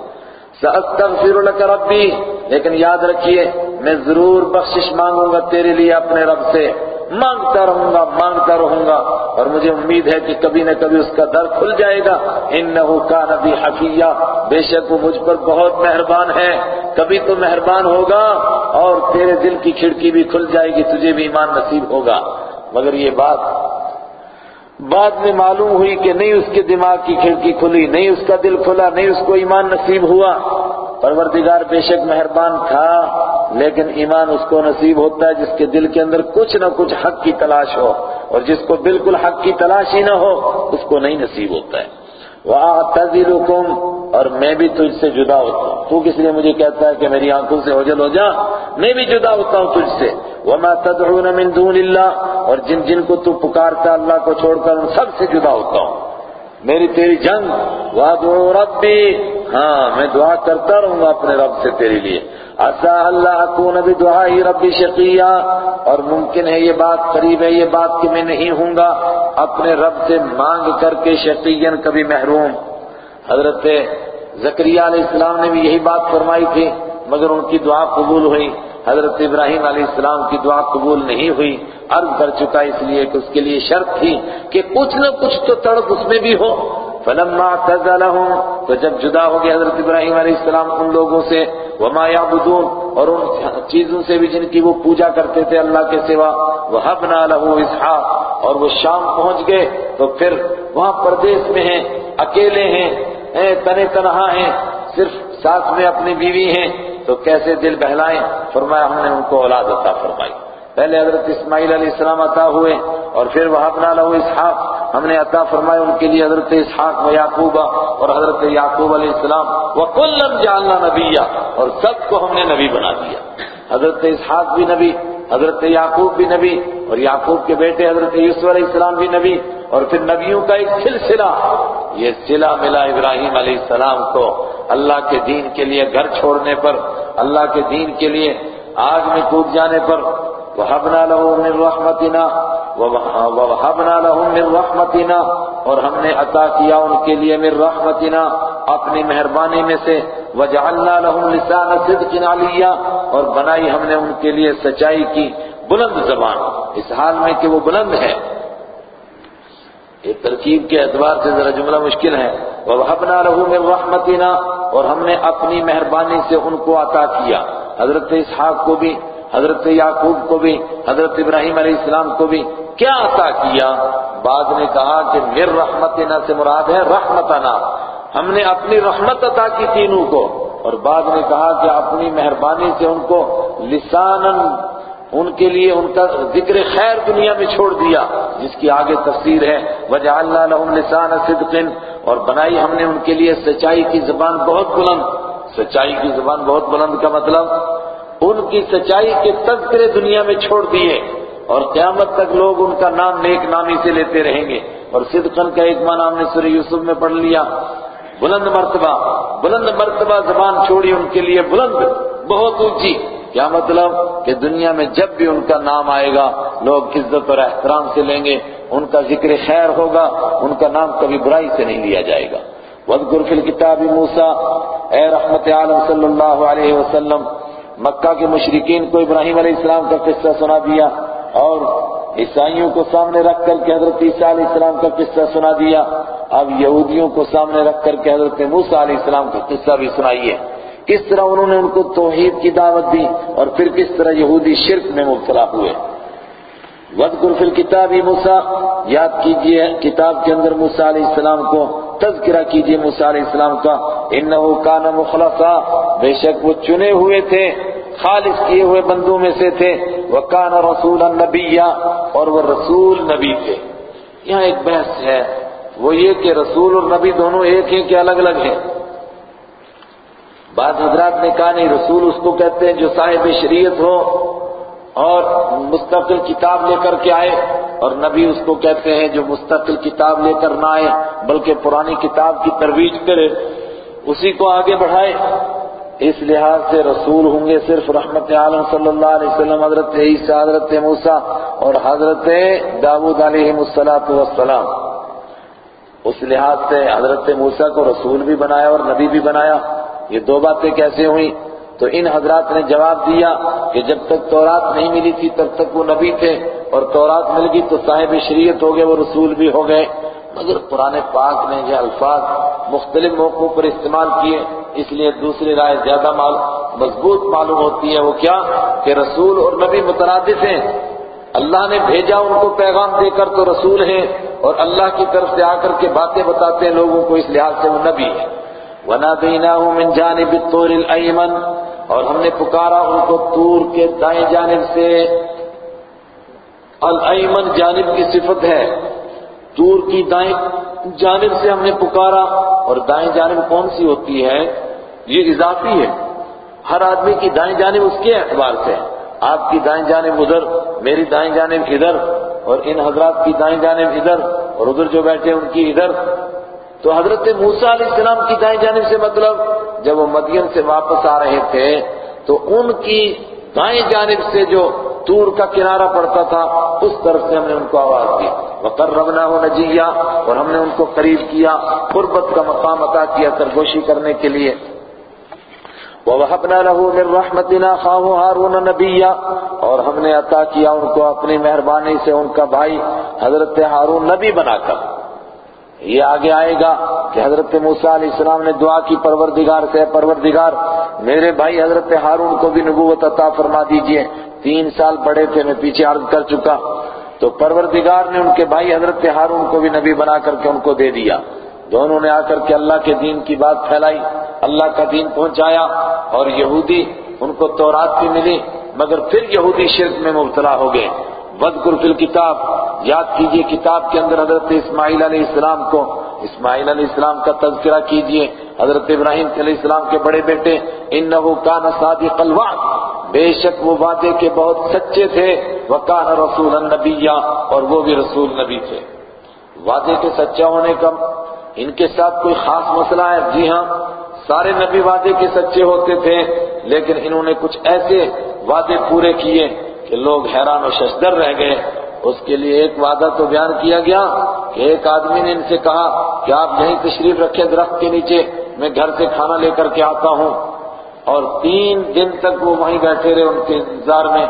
[SPEAKER 1] سأستغفر لك ربی. لیکن یاد رکھیے، میں ضرور بخشش مانگوں گا تیرے لیے اپنے رب سے. مانگتا رہوں گا مانگتا رہوں گا، اور مجھے امید ہے کہ کبھی نہ کبھی اس کا در کھل جائے گا۔ انہو کان بی حفیہ بے شک وہ مجھ پر بہت مہربان ہے۔ کبھی تو مہربان ہوگا اور تیرے دل کی کھڑکی بھی کھل جائے گی، تجھے بھی ایمان نصیب ہوگا۔ مگر یہ بات بعد میں معلوم ہوئی کہ نہیں اس کے دماغ کی کھڑکی کھلی، نہیں اس کا دل کھلا، نہیں اس کو ایمان نصیب ہوا۔ پروردگار بے شک مہربان تھا، لیکن ایمان اس کو نصیب ہوتا ہے جس کے دل کے اندر کچھ نہ کچھ حق کی تلاش ہو، اور جس کو بالکل حق کی تلاش ہی نہ ہو، اس کو نہیں نصیب ہوتا ہے۔ وَأَعْتَذِلُكُمْ اور میں بھی تجھ سے جدا ہوتا ہوں۔ تو کس لیے مجھے کہتا ہے کہ میری آنکھوں سے اوجل ہو جا؟ میں بھی جدا ہوتا ہوں تجھ سے۔ وَمَا تَدْعُونَ مِن دُونِ اللَّهِ، اور جن جن کو تو پکارتا اللہ کو چھوڑ کر ان سب سے جدا ہوتا ہوں۔ میری تیری جنگ وَادْعُو رَبِّي ہاں میں دعا کرتا رہوں گا اپنے رب سے تیرے لیے۔ اصا اللہ اکون بدعائی ربی شقیہ۔ اور ممکن ہے یہ بات، قریب ہے یہ بات کہ میں نہیں ہوں گا۔ اپنے رب سے مانگ کر کے شقیین کبھی محروم۔ حضرت زکریہ علیہ السلام نے بھی یہی بات فرمائی تھی، مگر ان کی دعا قبول ہوئی۔ حضرت ابراہیم علیہ السلام کی دعا قبول نہیں ہوئی۔ عرض کر چکا اس لیے کہ اس کے لیے شرط تھی کہ کچھ نہ کچھ تو تڑپ اس میں بھی ہو۔ فلما اعتزلهم، تو جب جدا ہو گیا حضرت ابراہیم علیہ السلام ان لوگوں سے، وما يعبدون، اور ان چیزوں سے بھی جن کی وہ پوجا کرتے تھے اللہ کے سوا وهبنا له اسحاق اور وہ شام پہنچ گئے، تو پھر وہاں پردیس میں ہیں، اکیلے ہیں تنے تنہا ہیں، صرف ساتھ میں اپنی بیوی ہیں، تو کیسے دل بہلائیں؟ فرمایا ہم نے ان کو اولاد عطا فرمائی۔ پہلے حضرت اسماعیل علیہ السلام عطا ہوئے اور پھر وہبنا له اسحاق۔ ہم نے عطا فرمایا ان کے لیے حضرت اسحاق و یعقوبہ اور حضرت یعقوب علیہ السلام۔ وَقُلَّمْ جَعَلْنَا نَبِيًّا اور سب کو ہم نے نبی بنا دیا۔ حضرت اسحاق بھی نبی، حضرت یعقوب بھی نبی اور یعقوب کے بیٹے حضرت یوسف علیہ السلام بھی نبی۔ اور پھر نبیوں کا ایک سلسلہ۔ یہ سلا ملا ابراہیم علیہ السلام کو۔ اللہ کے دین کے لیے گھر چھوڑنے پر، اللہ کے دین کے لیے آگ میں کود جانے پر۔ وَحَبْنَا لَهُ مِن رَحْمَتِنَا وَوَحَبْنَا لَهُم مِّن رَحْمَتِنَا اور ہم نے عطا کیا ان کے لیے من رحمتنا اپنی مہربانی میں سے وَجَعَلْنَا لَهُمْ لِسَانَ صِدْقٍ عَلِيًّا اور بنائی ہم نے ان کے لیے سچائی کی بلند زبان اس حال میں کہ وہ بلند ہے۔ یہ ترکیب کے اعتبار سے ذرا جملہ مشکل ہے۔ وَوَحَبْنَا لَهُ مِن رَحْمَتِنَا اور ہم نے اپنی مہربانی سے ان کو عطا کیا۔ حضرت اسحاق کو بھی حضرت یعقوب کو بھی، حضرت ابراہیم علیہ السلام کو بھی کیا عطا کیا؟ بعد نے کہا کہ مر رحمتنا سے مراد ہے رحمتنا۔ ہم نے اپنی رحمت عطا کی تینوں کو۔ اور بعد نے کہا کہ اپنی مہربانی سے ان کو لسانن ان کے لیے ان کا ذکر خیر دنیا میں چھوڑ دیا، جس کی آگے تفسیر ہے۔ وجعلنا لهم لسان صدق، اور بنائی ہم نے ان کے لیے سچائی کی زبان بہت بلند۔ سچائی کی زبان بہت بلند کا مطلب ان کی سچائی کے تذکرے دنیا میں چھوڑ دیے اور قیامت تک لوگ ان کا نام نیک نامی سے لیتے رہیں گے اور صدقن کا ایک معنی ہم نے سورہ یوسف میں پڑھ لیا۔ بلند مرتبہ بلند مرتبہ زبان چھوڑی ان کے لیے بلند، بہت اونچی۔ کیا مطلب کہ دنیا میں جب بھی ان کا نام آئے گا، لوگ عزت اور احترام سے لیں گے، ان کا ذکر خیر ہوگا، ان کا نام کبھی برائی سے نہیں لیا جائے گا۔ وَذْكُرْ فِي الْكِتَابِ مُوسَى اے رحمت عالم صلی اللہ علیہ وسلم مکہ کے مشرقین کو ابراہیم علیہ السلام کا قصہ سنا دیا اور عیسائیوں کو سامنے رکھ کر کے حضرت عیسیٰ علیہ السلام کا قصہ سنا دیا۔ اب یہودیوں کو سامنے رکھ کر کے حضرت موسیٰ علیہ السلام کا قصہ بھی سنائیے کس طرح انہوں نے ان کو توحید کی دعوت دی اور پھر کس طرح یہودی شرک میں مبتلا ہوئے۔ وَذْكُرْ فِي الْكِتَابِ موسیٰ، یاد کیجیے کتاب کے اندر موسیٰ علیہ السلام کو تذکرہ کیجیے موسیٰ علیہ السلام کا، انہو کان مخلصا، بے شک وہ چنے ہوئے تھے، خالص کیے ہوئے بندوں میں سے تھے وَكَانَ رَسُولًا نَبِيًّا اور وہ رسول نبی تھے۔ یہاں ایک بحث ہے، وہ یہ کہ رسول اور نبی دونوں ایک ہیں کہ الگ الگ ہیں۔ بعض حضرات نے کہا، نہیں، رسول اس کو کہتے ہیں جو صاحب شریعت ہو اور مستقل کتاب لے کر کے آئے اور نبی اس کو کہتے ہیں جو مستقل کتاب لے کر نہ آئے بلکہ پرانی کتاب کی ترویج کرے، اسی کو آگے بڑھائے۔ اس لحاظ سے رسول ہوں گے صرف رحمت عالم صلی اللہ علیہ وسلم، حضرت عیسیٰ، حضرت موسیٰ اور حضرت داود علیہ السلام اس لحاظ سے حضرت موسیٰ کو رسول بھی بنایا اور نبی بھی بنایا۔ یہ دو باتیں کیسے ہوئیں؟ تو ان حضرات نے جواب دیا کہ جب تک تورات نہیں ملی تھی، تب تک وہ نبی تھے اور تورات مل گئی تو صاحب شریعت ہو گئے، وہ رسول بھی ہو گئے۔ مگر قرآن پاک نے یہ الفاظ مختلف موقعوں پر استعمال کیے، اس لیے دوسری رائے زیادہ مضبوط معلوم ہوتی ہے۔ وہ کیا؟ کہ رسول اور نبی مترادف ہیں۔ اللہ نے بھیجا ان کو پیغام دے کر تو رسول ہیں اور اللہ کی طرف سے آ کر کے باتیں بتاتے ہیں لوگوں کو، اس لحاظ سے وہ نبی ہیں۔ وَنَادَيْنَاهُ مِنْ جَانِبِ الطُّورِ الْأَيْمَنِ اور ہم نے پکارا ان کو تور کے دائیں جانب سے۔ الایمن جانب کی صفت ہے۔ تور کی دائیں جانب سے ہم نے پکارا۔ اور دائیں جانب کون سی ہوتی ہے؟ یہ اضافی ہے۔ ہر آدمی کی دائیں جانب اس کے اعتبار سے آپ کی دائیں جانب ادھر، میری دائیں جانب ادھر، اور ان حضرات کی دائیں جانب ادھر، اور ادھر جو بیٹھے ان کی ادھر۔ تو حضرت موسیٰ علیہ السلام کی دائیں جانب سے مطلب جب وہ مدین سے واپس آ رہے تھے، تو ان کی دائیں جانب سے جو تور کا کنارہ پڑتا تھا، اس طرف سے ہم نے ان کو آواز دی۔ وَقَرَّبْنَاهُ نَجِيًّا اور ہم نے ان کو قریب کیا، قربت کا مقام عطا کیا سرگوشی کرنے کے لیے۔ وَوَحَبْنَا لَهُ مِنْ رَحْمَتِنَا خَاهُ هَارُونَ نَبِيًّا اور ہم نے عطا کیا ان کو اپنی مہربانی سے ان کا بھائی حضرت ہارون نبی بنا کر۔ یہ آگے آئے گا کہ حضرت موسیٰ علیہ السلام نے دعا کی پروردگار سے، پروردگار، میرے بھائی حضرت ہارون کو بھی نبوت عطا فرما دیجیے۔ تین سال بڑے تھے، میں پیچھے عرض کر چکا۔ تو پروردگار نے ان کے بھائی حضرت ہارون کو بھی نبی بنا کر کے ان کو دے دیا۔ دونوں نے آ کر کے اللہ کے دین کی بات پھیلائی، اللہ کا دین پہنچایا اور یہودی ان کو تورات بھی ملی، مگر پھر یہودی شرک میں مبتلا ہو گئے۔ وَذْكُرْ فِي الْكِتَابِ یاد کیجیے کتاب کے اندر حضرت اسماعیل علیہ السلام کو۔ اسماعیل علیہ السلام کا تذکرہ کیجیے۔ حضرت ابراہیم علیہ السلام کے بڑے بیٹے، انہو کان صادق الوعد۔ بے شک وہ وعدے کے بہت سچے تھے۔ وَكَانَ رَسُولًا نَبِيًّا اور وہ بھی رسول نبی تھے۔ وعدے کے سچا ہونے کا ان کے ساتھ کوئی خاص مسئلہ ہے؟ جی ہاں سارے نبی وعدے کے سچے ہوتے تھے، لیکن انہوں نے کچھ ایسے وعدے پورے کیے۔ کہ لوگ حیران و ششدر رہ گئے۔ اس کے لیے ایک وعدہ تو بیان کیا گیا کہ ایک آدمی نے ان سے کہا کہ آپ یہیں تشریف رکھیں درخت کے نیچے، میں گھر سے کھانا لے کر کے آتا ہوں۔ اور تین دن تک وہ وہیں بیٹھے رہے ان کے انتظار میں۔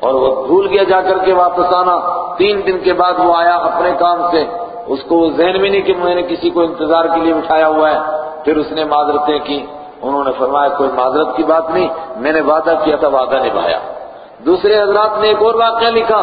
[SPEAKER 1] اور وہ بھول گیا جا کر کے واپس آنا۔ تین دن کے بعد وہ آیا اپنے کام سے۔ اس کو وہ ذہن بھی نہیں کہ میں نے کسی کو انتظار کے لیے بٹھایا ہوا ہے۔ پھر اس نے معذرتیں کی انہوں نے فرمایا، کوئی معذرت کی بات نہیں، میں نے وعدہ کیا تھا، وعدہ نبھایا۔ دوسرے حضرات نے ایک اور واقعہ لکھا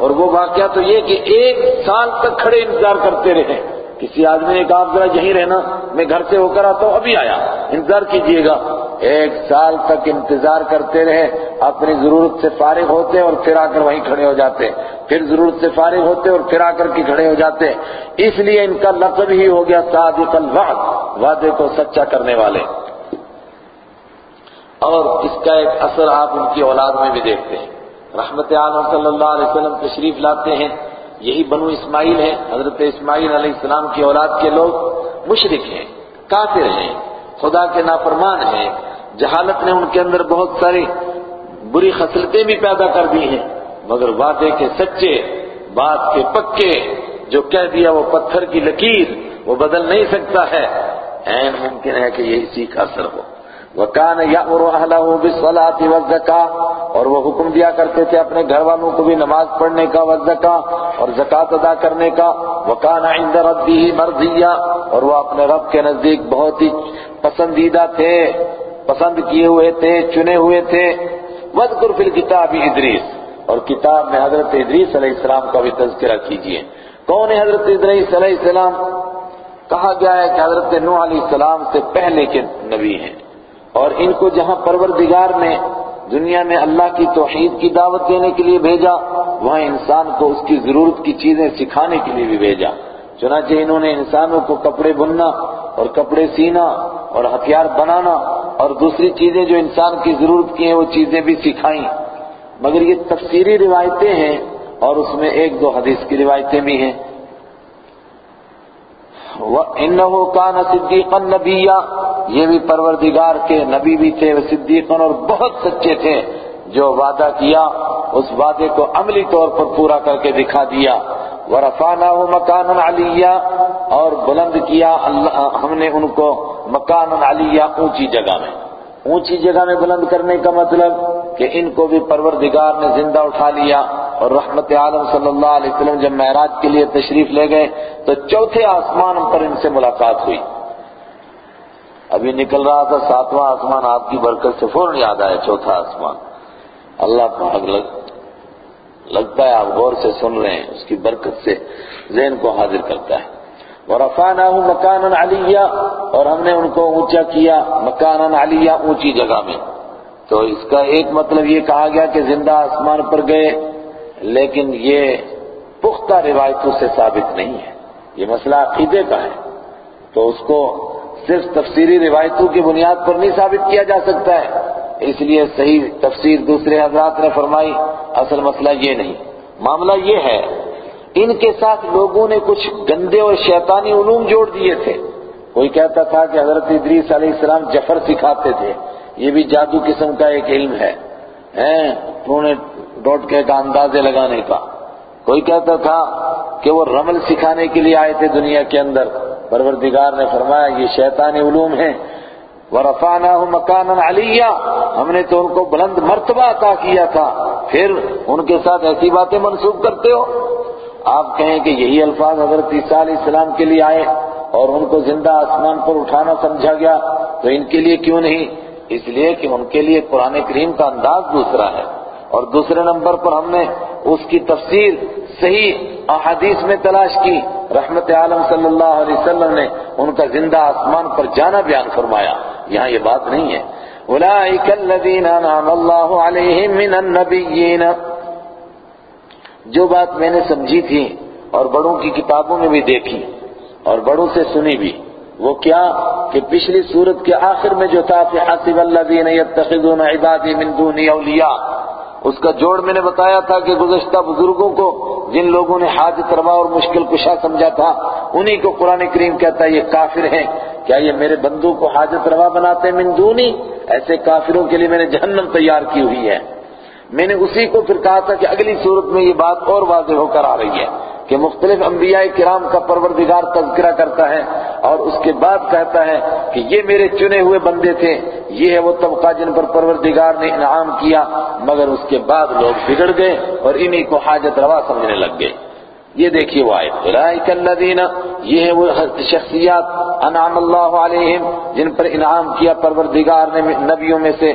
[SPEAKER 1] اور وہ واقعہ تو یہ کہ ایک سال تک کھڑے انتظار کرتے رہے۔ کسی آدمی نے کہا، آپ ذرا یہیں رہنا، میں گھر سے ہو کر آتا ہوں، ابھی آیا، انتظار کیجیے گا۔ ایک سال تک انتظار کرتے رہے، اپنی ضرورت سے فارغ ہوتے اور پھر آ کر وہیں کھڑے ہو جاتے۔ پھر ضرورت سے فارغ ہوتے اور پھر آ کر کے کھڑے ہو جاتے۔ اس لیے ان کا لقب ہی ہو گیا صادق الوعد، وعدے کو سچا کرنے والے۔ اور اس کا ایک اثر آپ ان کی اولاد میں بھی دیکھتے ہیں۔ رحمت عالم صلی اللہ علیہ وسلم تشریف لاتے ہیں۔ یہی بنو اسماعیل ہیں۔ حضرت اسماعیل علیہ السلام کی اولاد کے لوگ مشرک ہیں، کافر ہیں، خدا کے نافرمان ہیں۔ جہالت نے ان کے اندر بہت ساری بری خصلتیں بھی پیدا کر دی ہیں۔ مگر وعدے کے سچے، بات کے پکے، جو کہہ دیا وہ پتھر کی لکیر، وہ بدل نہیں سکتا ہے۔ این ممکن ہے کہ یہ اسی کا اثر ہو۔ وکان یامر اهله بالصلاه والزکاة، اور وہ حکم دیا کرتے تھے اپنے گھر والوں کو بھی نماز پڑھنے کا والزکاة اور زکات ادا کرنے کا، وکان عند ربه مرضیا اور وہ اپنے رب کے نزدیک بہت ہی پسندیدہ تھے، پسند کیے ہوئے تھے، چنے ہوئے تھے۔ وذکر فی الکتاب ادریس، اور کتاب میں حضرت ادریس علیہ السلام کا بھی تذکرہ کیجیے۔ کون ہے حضرت ادریس علیہ السلام؟ کہا گیا ہے کہ حضرت نوح علیہ السلام سے پہلے کے نبی ہیں۔ اور ان کو جہاں پروردگار نے دنیا میں اللہ کی توحید کی دعوت دینے کے لیے بھیجا، وہاں انسان کو اس کی ضرورت کی چیزیں سکھانے کے لیے بھی بھیجا۔ چنانچہ انہوں نے انسانوں کو کپڑے بننا اور کپڑے سینا اور ہتھیار بنانا اور دوسری چیزیں جو انسان کی ضرورت کی ہیں وہ چیزیں بھی سکھائیں۔ مگر یہ تفسیری روایتیں ہیں اور اس میں ایک دو حدیث کی روایتیں بھی ہیں۔ انہو کان صدیقا نبیا یہ بھی پروردگار کے نبی بھی تھے صدیقن اور بہت سچے تھے۔ جو وعدہ کیا، اس وعدے کو عملی طور پر پورا کر کے دکھا دیا۔ ورفعناه مکانا علیہ اور بلند کیا اللہ، ہم نے ان کو مکانا علیہ اونچی جگہ میں۔ اونچی جگہ میں بلند کرنے کا مطلب کہ ان کو بھی پروردگار نے زندہ اٹھا لیا اور رحمت عالم صلی اللہ علیہ وسلم جب معراج کے لیے تشریف لے گئے تو چوتھے آسمان پر ان سے ملاقات ہوئی۔ ابھی نکل رہا تھا، ساتواں آسمان آپ کی برکت سے فوراً یاد آیا، چوتھا آسمان۔ اللہ پاک لگ، لگتا ہے آپ غور سے سن رہے ہیں، اس کی برکت سے ذہن کو حاضر کرتا ہے۔ ورفعناه مکانا علیہ اور ہم نے ان کو اونچا کیا مکانا علیہ اونچی جگہ میں۔ تو اس کا ایک مطلب یہ کہا گیا کہ زندہ آسمان پر گئے، لیکن یہ پختہ روایتوں سے ثابت نہیں ہے۔ یہ مسئلہ عقیدے کا ہے۔ تو اس کو صرف تفسیری روایتوں کی بنیاد پر نہیں ثابت کیا جا سکتا ہے۔ اس لیے صحیح تفسیر دوسرے حضرات نے فرمائی، اصل مسئلہ یہ نہیں۔ معاملہ یہ ہے، ان کے ساتھ لوگوں نے کچھ گندے اور شیطانی علوم جوڑ دیے تھے۔ کوئی کہتا تھا کہ حضرت ادریس علیہ السلام جفر سکھاتے تھے۔ یہ بھی جادو قسم کا ایک علم ہے انہوں نے ڈوٹ کے کا اندازے لگانے کا۔ کوئی کہتا تھا کہ وہ رمل سکھانے کے لیے آئے تھے دنیا کے اندر۔ پروردگار نے فرمایا، یہ شیطانی علوم ہیں۔ ورفعناه مکانا علیہ ہم نے تو ان کو بلند مرتبہ عطا کیا تھا۔ پھر ان کے ساتھ ایسی باتیں منسوخ کرتے ہو؟ آپ کہیں کہ یہی الفاظ حضرت عیسیٰ علیہ السلام کے لیے آئے اور ان کو زندہ آسمان پر اٹھانا سمجھا گیا تو ان کے لیے کیوں نہیں؟ اس لیے کہ ان کے لیے قرآن کریم کا انداز دوسرا ہے اور دوسرے نمبر پر ہم نے اس کی تفسیر صحیح احادیث میں تلاش کی۔ رحمت عالم صلی اللہ علیہ وسلم نے ان کا زندہ آسمان پر جانا بیان فرمایا۔ یہاں یہ بات نہیں ہے۔ اولئک الذین انعم اللہ علیہم من النبیین۔ جو بات میں نے سمجھی تھی اور بڑوں کی کتابوں میں بھی دیکھی اور بڑوں سے سنی بھی۔ وہ کیا کہ پچھلی صورت کے آخر میں جو تھا کہ حسب الذین یتخذون عبادی من دونی اولیاء، اس کا جوڑ میں نے بتایا تھا کہ گزشتہ بزرگوں کو جن لوگوں نے حاجت روا اور مشکل کشا سمجھا تھا، انہی کو قرآن کریم کہتا ہے، یہ کافر ہیں۔ کیا یہ میرے بندوں کو حاجت روا بناتے من دونی؟ ایسے کافروں کے لیے میں نے جہنم تیار کی ہوئی ہے۔ میں نے اسی کو پھر کہا تھا کہ اگلی صورت میں یہ بات اور واضح ہو کر آ رہی ہے کہ مختلف انبیاء کرام کا پروردگار تذکرہ کرتا ہے اور اس کے بعد کہتا ہے کہ یہ میرے چنے ہوئے بندے تھے، یہ ہے وہ طبقہ جن پر پروردگار نے انعام کیا، مگر اس کے بعد لوگ بگڑ گئے اور انہی کو حاجت روا سمجھنے لگ گئے۔ یہ دیکھیے وہ آئے اولئک الذین، یہ ہے وہ شخصیات انعام اللہ علیہم، جن پر انعام کیا پروردگار نے نبیوں میں سے۔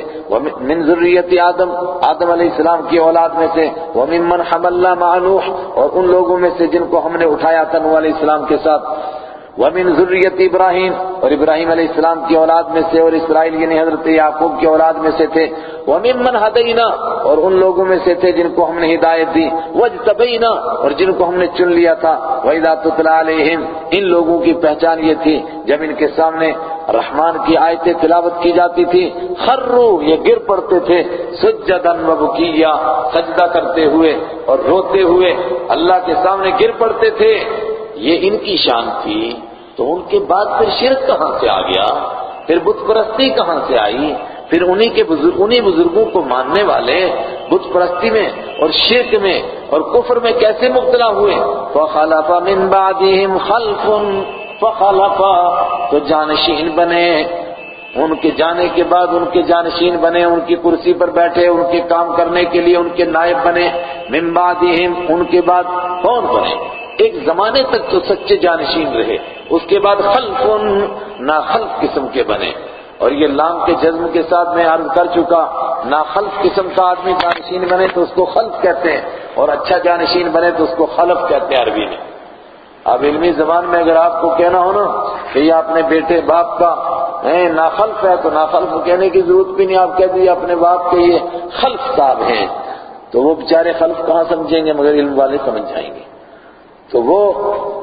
[SPEAKER 1] من ذریت آدم آدم علیہ السلام کی اولاد میں سے۔ وممن حملنا مع نوح، اور ان لوگوں میں سے جن کو ہم نے اٹھایا تھا علیہ السلام کے ساتھ۔ ومن ذریت ابراہیم، اور ابراہیم علیہ السلام کی اولاد میں سے، اور اسرائیل یعنی حضرت یعقوب کی اولاد میں سے تھے۔ وممن ہدینا، اور ان لوگوں میں سے تھے جن کو ہم نے ہدایت دی۔ وجتبینا اور جن کو ہم نے چن لیا تھا۔ وَإِذَا تُتْلَى عَلَيْهِمْ، ان لوگوں کی پہچان یہ تھی، جب ان کے سامنے رحمان کی آیتیں تلاوت کی جاتی تھی خرو، یہ گر پڑتے تھے۔ سجدن وبکیا سجدہ کرتے ہوئے اور روتے ہوئے اللہ کے سامنے گر پڑتے تھے۔ یہ ان کی شان تھی، تو ان کے بعد پھر شرک کہاں سے آ گیا؟ پھر بت پرستی کہاں سے آئی؟ پھر انہی کے بزرگ، انہی بزرگوں کو ماننے والے بت پرستی میں اور شرک میں اور کفر میں کیسے مبتلا ہوئے؟ فَخَلَفَ مِن بَعْدِهِمْ خَلْفٌ فَخَلَفَ، تو جانشین بنے۔ ان کے جانے کے بعد ان کے جانشین بنے، ان کی کرسی پر بیٹھے، ان کے کام کرنے کے لیے ان کے نائب بنے۔ من بعدہم ان کے بعد کون بنے؟ ایک زمانے تک تو سچے جانشین رہے۔ اس کے بعد خلف ناخلف قسم کے بنے۔ اور یہ لام کے جزم کے ساتھ میں عرض کر چکا ناخلف قسم کا آدمی جانشین بنے تو اس کو خلف کہتے ہیں، اور اچھا جانشین بنے تو اس کو خلف کہتے ہیں عربی میں۔ اب علمی زبان میں اگر آپ کو کہنا ہو نا کہ یہ اپنے بیٹے باپ کا ناخلف ہے، تو ناخلف کہنے کی ضرورت بھی نہیں، آپ کہہ دیجیے اپنے باپ کے یہ خلف صاحب ہیں۔ تو وہ بیچارے خلف کہاں سمجھیں گے؟ مگر علم والے سمجھ جائیں گے۔ تو وہ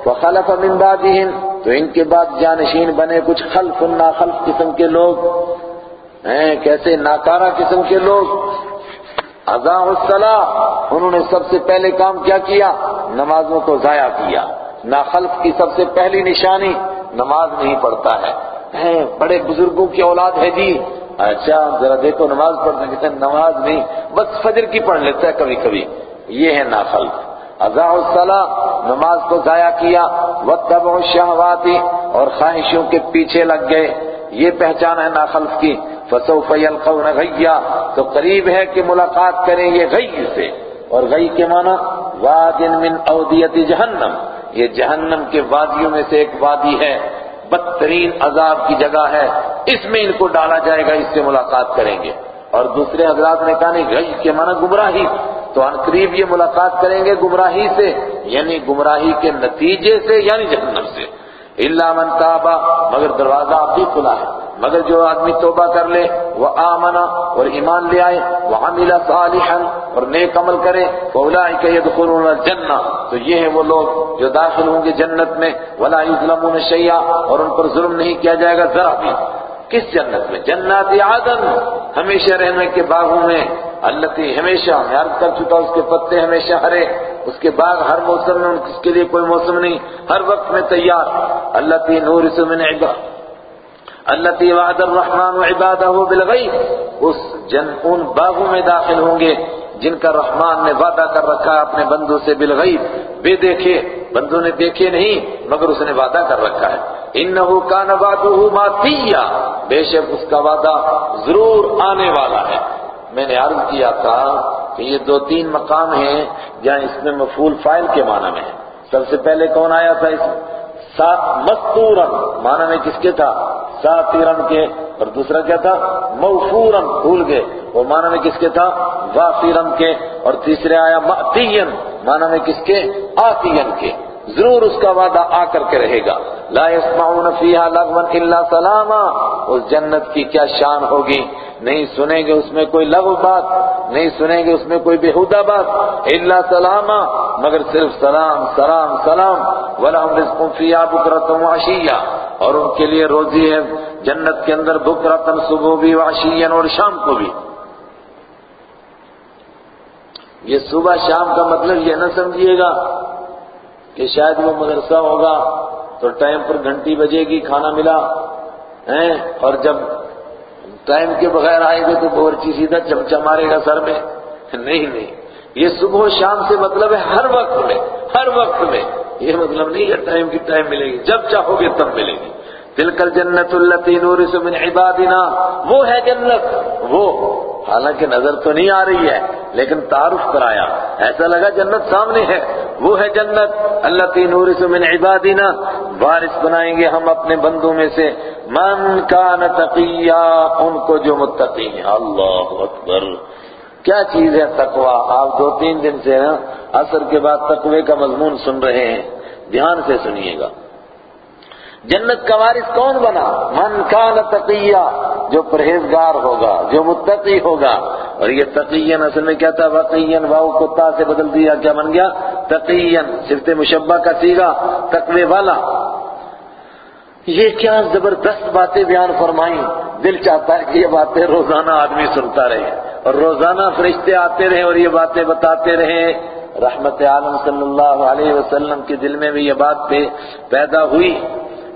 [SPEAKER 1] فخلف من بعدہم تو ان کے بعد جانشین بنے کچھ خلف ناخلف قسم کے لوگ۔ ہیں، کیسے ناکارہ قسم کے لوگ۔ اضاء الصلاح انہوں نے سب سے پہلے کام کیا کیا؟ نمازوں کو ضائع کیا۔ ناخلف کی سب سے پہلی نشانی، نماز نہیں پڑھتا ہے۔ بڑے بزرگوں کی اولاد ہے جی۔ اچھا ذرا دیکھو نماز پڑھتے ہیں، نماز نہیں، بس فجر کی پڑھ لیتا ہے کبھی کبھی۔ یہ ہے ناخلف۔ اضاء الصلاح نماز کو ضائع کیا، واتبعوا الشہوات اور خواہشوں کے پیچھے لگ گئے۔ یہ پہچان ہے ناخلف کی۔ فسوف یلقون غیا تو قریب ہے کہ ملاقات کریں یہ غی سے۔ اور غی کے معنی واد من اودیت جہنم۔ یہ جہنم کے وادیوں میں سے ایک وادی ہے۔ بدترین عذاب کی جگہ ہے۔ اس میں ان کو ڈالا جائے گا، اس سے ملاقات کریں گے۔ اور دوسرے حضرات نے کہا، نہیں، غی کے معنی گمراہی۔ تو ان قریب یہ ملاقات کریں گے گمراہی سے یعنی گمراہی کے نتیجے سے یعنی جہنم سے۔ اللہ من تابا مگر دروازہ اب بھی کھلا ہے۔ مگر جو آدمی توبہ کر لے، وہ آمنا اور ایمان لے آئے، وہ عمل صالحا اور نیک عمل کرے۔ فاولئک يدخلون الجنہ، تو یہ ہیں وہ لوگ جو داخل ہوں گے جنت میں۔ ولا یظلمون شیئا، اور ان پر ظلم نہیں کیا جائے گا ذرا بھی۔ کس جنت میں؟ جنات عدن، ہمیشہ رہنے کے باغوں میں۔ اللہ ہمیشہ میں عرض کر چکا اس کے پتے ہمیشہ ہرے۔ اس کے باغ ہر موسم میں، اس کے لیے کوئی موسم نہیں۔ ہر وقت میں تیار۔ اللہ تی نور من عباد اللہ تی وعد الرحمن عبادہ بالغیب۔ اس جن ان باغوں میں داخل ہوں گے جن کا رحمان نے وعدہ کر رکھا اپنے بندوں سے بالغیب۔ بے دیکھے، بندوں نے دیکھے نہیں، مگر اس نے وعدہ کر رکھا ہے۔ انہو کان وعدہ ماتیا۔ بے شک اس کا وعدہ ضرور آنے والا ہے۔ میں نے عرض کیا تھا کہ یہ دو تین مقام ہیں جہاں اس میں مفول فائل کے معنی میں ہے۔ سب سے پہلے کون آیا تھا اس مستورن، معنی میں کس کے تھا؟ ساتیرن کے۔ اور دوسرا کیا تھا؟ موفورن، بھول گئے۔ وہ معنی میں کس کے تھا؟ وافیرن کے۔ اور تیسرے آیا ماتین معنی میں کس کے؟ آتین کے۔ ضرور اس کا وعدہ آ کر کے رہے گا۔ لا يسمعون فيها لغوا الا سلاما۔ اس جنت کی کیا شان ہوگی؟ نہیں سنیں گے اس میں کوئی لغو بات، نہیں سنیں گے اس میں کوئی بےحودہ بات، الا سلاما، مگر صرف سلام سلام سلام ولہم رزق فیہا بکرۃ وعشیہ اور ان کے لیے روزی ہے جنت کے اندر بکرۃ صبح بھی وعشیا اور شام کو بھی۔ یہ صبح شام کا مطلب یہ نہ سمجھیے گا کہ شاید وہ مدرسہ ہوگا تو ٹائم پر گھنٹی بجے گی، کھانا ملا، ہیں، اور جب ٹائم کے بغیر آئے گے تو بورچی سیدھا چمچا مارے گا سر میں۔ نہیں نہیں۔ یہ صبح و شام سے مطلب ہے ہر وقت میں، ہر وقت میں۔ یہ مطلب نہیں ہے ٹائم کی ٹائم ملے گی۔ جب چاہو گے تب ملے گی۔ تلکل جنت التی نورث من عبادنا۔ وہ ہے جنت۔ وہ۔ حالانکہ نظر تو نہیں آ رہی ہے۔ لیکن تعارف کرایا۔ ایسا لگا جنت سامنے ہے۔ وہ ہے جنت۔ اللہ تی نور من عبادنا۔ وارث بنائیں گے ہم اپنے بندوں میں سے۔ من کان تقیا، ان کو جو متقی ہیں۔ اللہ اکبر۔ کیا چیز ہے تقوی؟ آپ دو تین دن سے اثر کے بعد تقوی کا مضمون سن رہے ہیں۔ دھیان سے سنیے گا۔ جنت کا وارث کون بنا؟ من کان تقیہ، جو پرہیزگار ہوگا، جو متقی ہوگا۔ اور یہ تقین اصل میں کیا تھا؟ وقین واؤ کو تا سے بدل دیا، کیا بن گیا؟ تقین صرف مشبہ کا سیگا، تقوی والا۔ یہ کیا زبردست باتیں بیان فرمائیں۔ دل چاہتا ہے کہ یہ باتیں روزانہ آدمی سنتا رہے۔ اور روزانہ فرشتے آتے رہے اور یہ باتیں بتاتے رہے۔ رحمت عالم صلی اللہ علیہ وسلم کے دل میں بھی یہ بات پہ پیدا ہوئی۔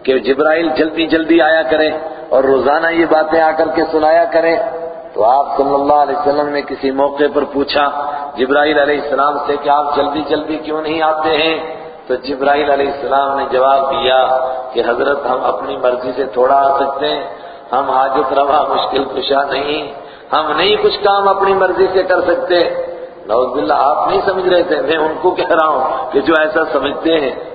[SPEAKER 1] کہ جبرائیل جلدی جلدی آیا کرے اور روزانہ یہ باتیں آ کر کے سنایا کرے تو آپ صلی اللہ علیہ وسلم نے کسی موقع پر پوچھا، جبرائیل علیہ السلام سے کہ آپ جلدی جلدی کیوں نہیں آتے ہیں؟ تو جبرائیل علیہ السلام نے جواب دیا کہ حضرت ہم اپنی مرضی سے تھوڑا آ سکتے ہیں، ہم حاجت روا مشکل کشا نہیں، ہم نہیں کچھ کام اپنی مرضی سے کر سکتے۔ نوز باللہ، آپ نہیں سمجھ رہے تھے، میں ان کو کہہ رہا ہوں کہ جو ایسا سمجھتے ہیں۔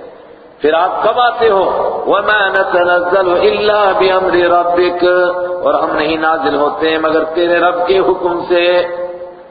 [SPEAKER 1] پھر آپ کب آتے ہو؟ وَمَا نَتَنَزَّلُ إِلَّا بِأَمْرِ رَبِّكَ۔ اور ہم نہیں نازل ہوتے ہیں مگر تیرے رب کے حکم سے۔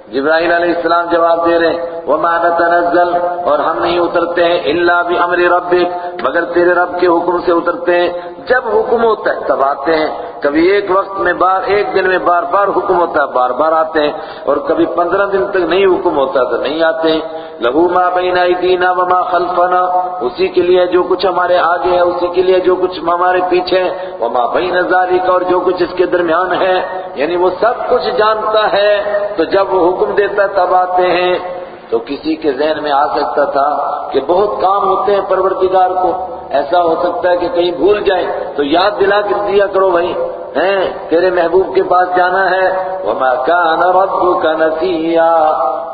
[SPEAKER 1] جبرائیل علیہ السلام جواب دے رہے ہیں۔ وَمَا نَتَنَزَّلُ، اور ہم نہیں اترتے ہیں إِلَّا بِأَمْرِ رَبِّكَ مگر تیرے رب کے حکم سے اترتے ہیں۔ جب حکم ہوتا ہے تب آتے ہیں۔ کبھی ایک وقت میں بار، ایک دن میں بار بار حکم ہوتا ہے، بار بار آتے ہیں۔ اور کبھی پندرہ دن تک نہیں حکم ہوتا تو نہیں آتے ہیں۔ لہو ما بین ایدینا وما خلفنا، اسی کے لیے جو کچھ ہمارے آگے ہے، اسی کے لیے جو کچھ ہمارے پیچھے ہے۔ وما بین ذالک، اور جو کچھ اس کے درمیان ہے۔ یعنی وہ سب کچھ جانتا ہے، تو جب وہ حکم دیتا تب آتے ہیں۔ تو کسی کے ذہن میں آ سکتا تھا کہ بہت کام ہوتے ہیں پروردگار کو۔ ایسا ہو سکتا ہے کہ کہیں بھول جائیں۔ تو یاد دلا کر دیا کرو بھائی۔ ہیں، تیرے محبوب کے پاس جانا ہے۔ وما كان ربك نسيا۔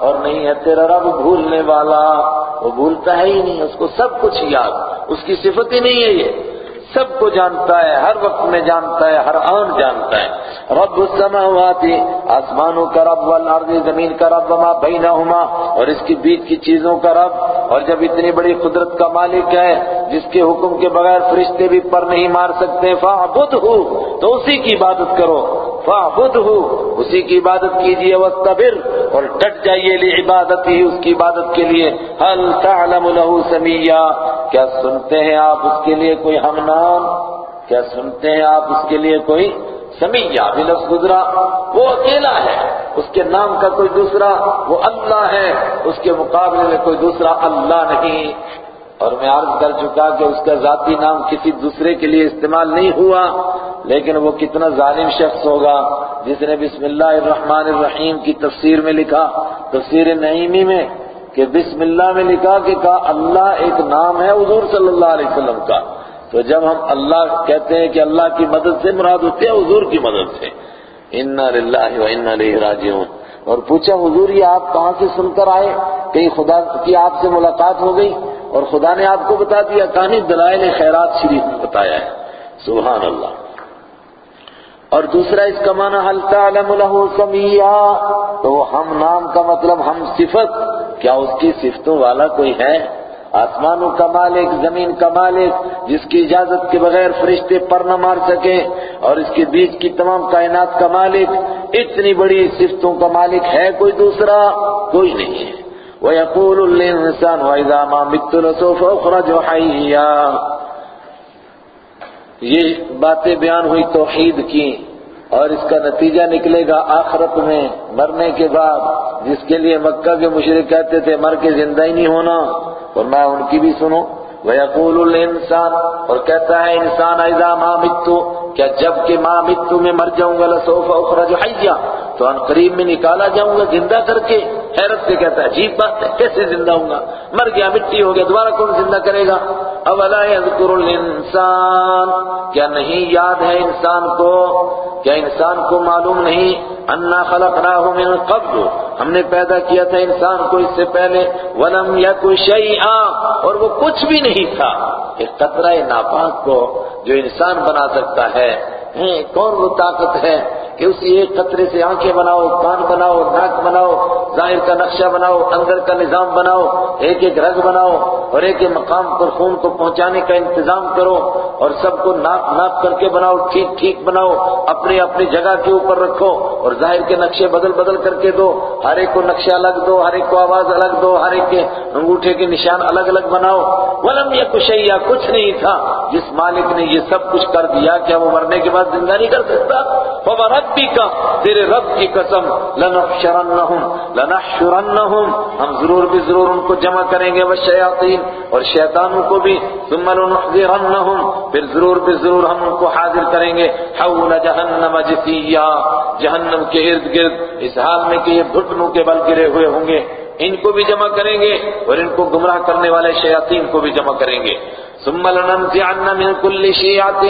[SPEAKER 1] اور نہیں ہے تیرا رب بھولنے والا۔ وہ بھولتا ہے ہی نہیں، اس کو سب کچھ یاد۔ اس کی صفت ہی نہیں ہے یہ۔ سب کو جانتا ہے، ہر وقت میں جانتا ہے، ہر آن جانتا ہے۔ رب السماوات، آسمانوں کا رب والارض، زمین کا رب، وما بینہما۔ اور اس کی بیچ کی چیزوں کا رب۔ اور جب اتنی بڑی قدرت کا مالک ہے، جس کے حکم کے بغیر فرشتے بھی پر نہیں مار سکتے فاعبدہ تو اسی کی عبادت کرو۔ فاعبدہ اسی کی عبادت کیجیے واستبر اور ڈٹ جائیے لی عبادت ہی اس کی عبادت کے لیے۔ هل تعلم له سمیا کیا سنتے ہیں آپ اس کے لیے کوئی ہم نہ؟ نام کیا سنتے ہیں آپ اس کے لیے کوئی سمیہ بھی لفظ گزرا؟ وہ اکیلا ہے، اس کے نام کا کوئی دوسرا وہ اللہ ہے، اس کے مقابلے میں کوئی دوسرا اللہ نہیں۔ اور میں عرض کر چکا کہ اس کا ذاتی نام کسی دوسرے کے لیے استعمال نہیں ہوا، لیکن وہ کتنا ظالم شخص ہوگا۔ جس نے بسم اللہ الرحمن الرحیم کی تفسیر میں لکھا، تفسیر نعیمی میں کہ بسم اللہ میں لکھا کہ کہا اللہ ایک نام ہے حضور صلی اللہ علیہ وسلم کا۔ تو جب ہم اللہ کہتے ہیں کہ اللہ کی مدد سے مراد ہوتے ہیں، حضور کی مدد سے۔ انا للہ و انا الیہ راجعون۔ اور پوچھا، حضور، یہ آپ کہاں سے سن کر آئے؟ کہیں خدا کی آپ سے ملاقات ہو گئی؟ اور خدا نے آپ کو بتا دیا، کہانی دلائل خیرات شریف میں بتایا ہے۔ سبحان اللہ اور دوسرا، اس کا معنی حل تعلم له سمیا تو ہم نام کا مطلب ہم صفت۔ کیا اس کی صفتوں والا کوئی ہے؟ آسمانوں کا مالک، زمین کا مالک، جس کی اجازت کے بغیر فرشتے پر نہ مار سکیں اور اس کے بیچ کی تمام کائنات کا مالک، اتنی بڑی صفتوں کا مالک ہے کوئی دوسرا؟ کوئی نہیں ہے۔ وَيَقُولُ الْإِنسَانُ وَإِذَا مَا مِتُّ لَسَوْفَ أُخْرَجُ حَيًّا۔ یہ باتیں بیان ہوئی توحید کی۔ اور اس کا نتیجہ نکلے گا آخرت میں مرنے کے بعد، جس کے لیے مکہ کے مشرق کہتے تھے، مر کے زندہ ہی نہیں ہونا۔ اور میں ان کی بھی سنوں وَيَقُولُ الْإِنسَانِ، اور کہتا ہے، انسان، اِذَا مَا مِتُّ، کیا جبکہ ماں متو میں مر جاؤں گا، لسوف اخرج حیا تو ان قریب میں نکالا جاؤں گا زندہ کر کے۔ حیرت سے کہتا ہے، عجیب بات ہے، کیسے زندہ ہوں گا؟ مر گیا، مٹی ہو گیا، دوبارہ کون زندہ کرے گا؟ اولا یذکر الانسان، کیا نہیں یاد ہے انسان کو؟ کیا انسان کو معلوم نہیں؟ انا خلقناہ من قبل، ہم نے پیدا کیا تھا انسان کو اس سے پہلے، ولم یک شیئا، اور وہ کچھ بھی نہیں تھا۔ ایک قطرہ ناپاک کو جو انسان بنا سکتا ہے کون وہ طاقت ہے کہ اسی ایک قطرے سے آنکھیں بناؤ، کان بناؤ، ناک بناؤ، ظاہر کا نقشہ بناؤ، اندر کا نظام بناؤ، ایک ایک رگ بناؤ اور ایک ایک مقام پر خون کو پہنچانے کا انتظام کرو اور سب کو ناپ ناپ کر کے بناؤ، ٹھیک ٹھیک بناؤ اپنی اپنی جگہ کے اوپر رکھو اور ظاہر کے نقشے بدل بدل کر کے دو، ہر ایک کو نقشہ الگ دو، ہر ایک کو آواز الگ دو، ہر ایک کے انگوٹھے کے نشان الگ الگ بناؤ۔ ولم یہ کشیا کچھ نہیں تھا، جس مالک نے یہ سب کچھ کر دیا، کیا وہ مرنے کے بعد ساتھ زندہ نہیں کر سکتا۔ وہ ربی کا تیرے رب کی قسم لنحشرنہم لنحشرنہم ہم ضرور بھی ضرور ان کو جمع کریں گے وہ اور شیطانوں کو بھی۔ ثم لنحضرنہم پھر ضرور بھی ضرور ہم ان کو حاضر کریں گے۔ حول جہنم جسیا جہنم کے ارد گرد، اس حال میں کہ یہ گھٹنوں کے بل گرے ہوئے ہوں گے۔ ان کو بھی جمع کریں گے اور ان کو گمراہ کرنے والے شیاطین کو بھی جمع کریں گے۔ ثم لننزعن من كل شیعت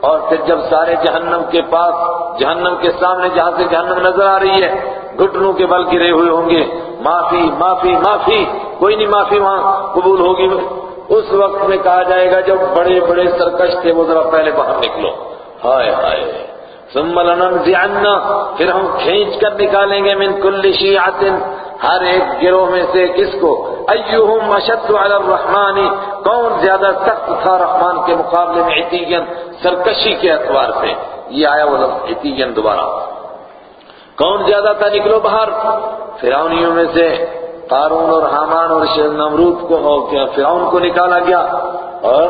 [SPEAKER 1] اور پھر جب سارے جہنم کے پاس، جہنم کے سامنے جہاں سے جہنم نظر آ رہی ہے، گھٹنوں کے بل گرے ہوئے ہوں گے۔ معافی معافی معافی، کوئی نہیں معافی وہاں قبول ہوگی۔ اس وقت میں کہا جائے گا جب بڑے بڑے سرکش تھے، وہ ذرا پہلے باہر نکلو۔ ہائے ہائے۔ ثم لننزعن. پھر ہم کھینچ کر نکالیں گے من کل شیعت ہر ایک گروہ میں سے کس کو؟ ایہم اشد علی الرحمن. کون زیادہ سخت تھا رحمان کے مقابلے میں عتیین؟ سرکشی کے اعتبار سے. یہ آیا وہ لفظ عتیین دوبارہ. کون زیادہ تھا نکلو باہر فرعونیوں میں سے. قارون اور حامان اور نمرود کو فرعون کو نکالا گیا. اور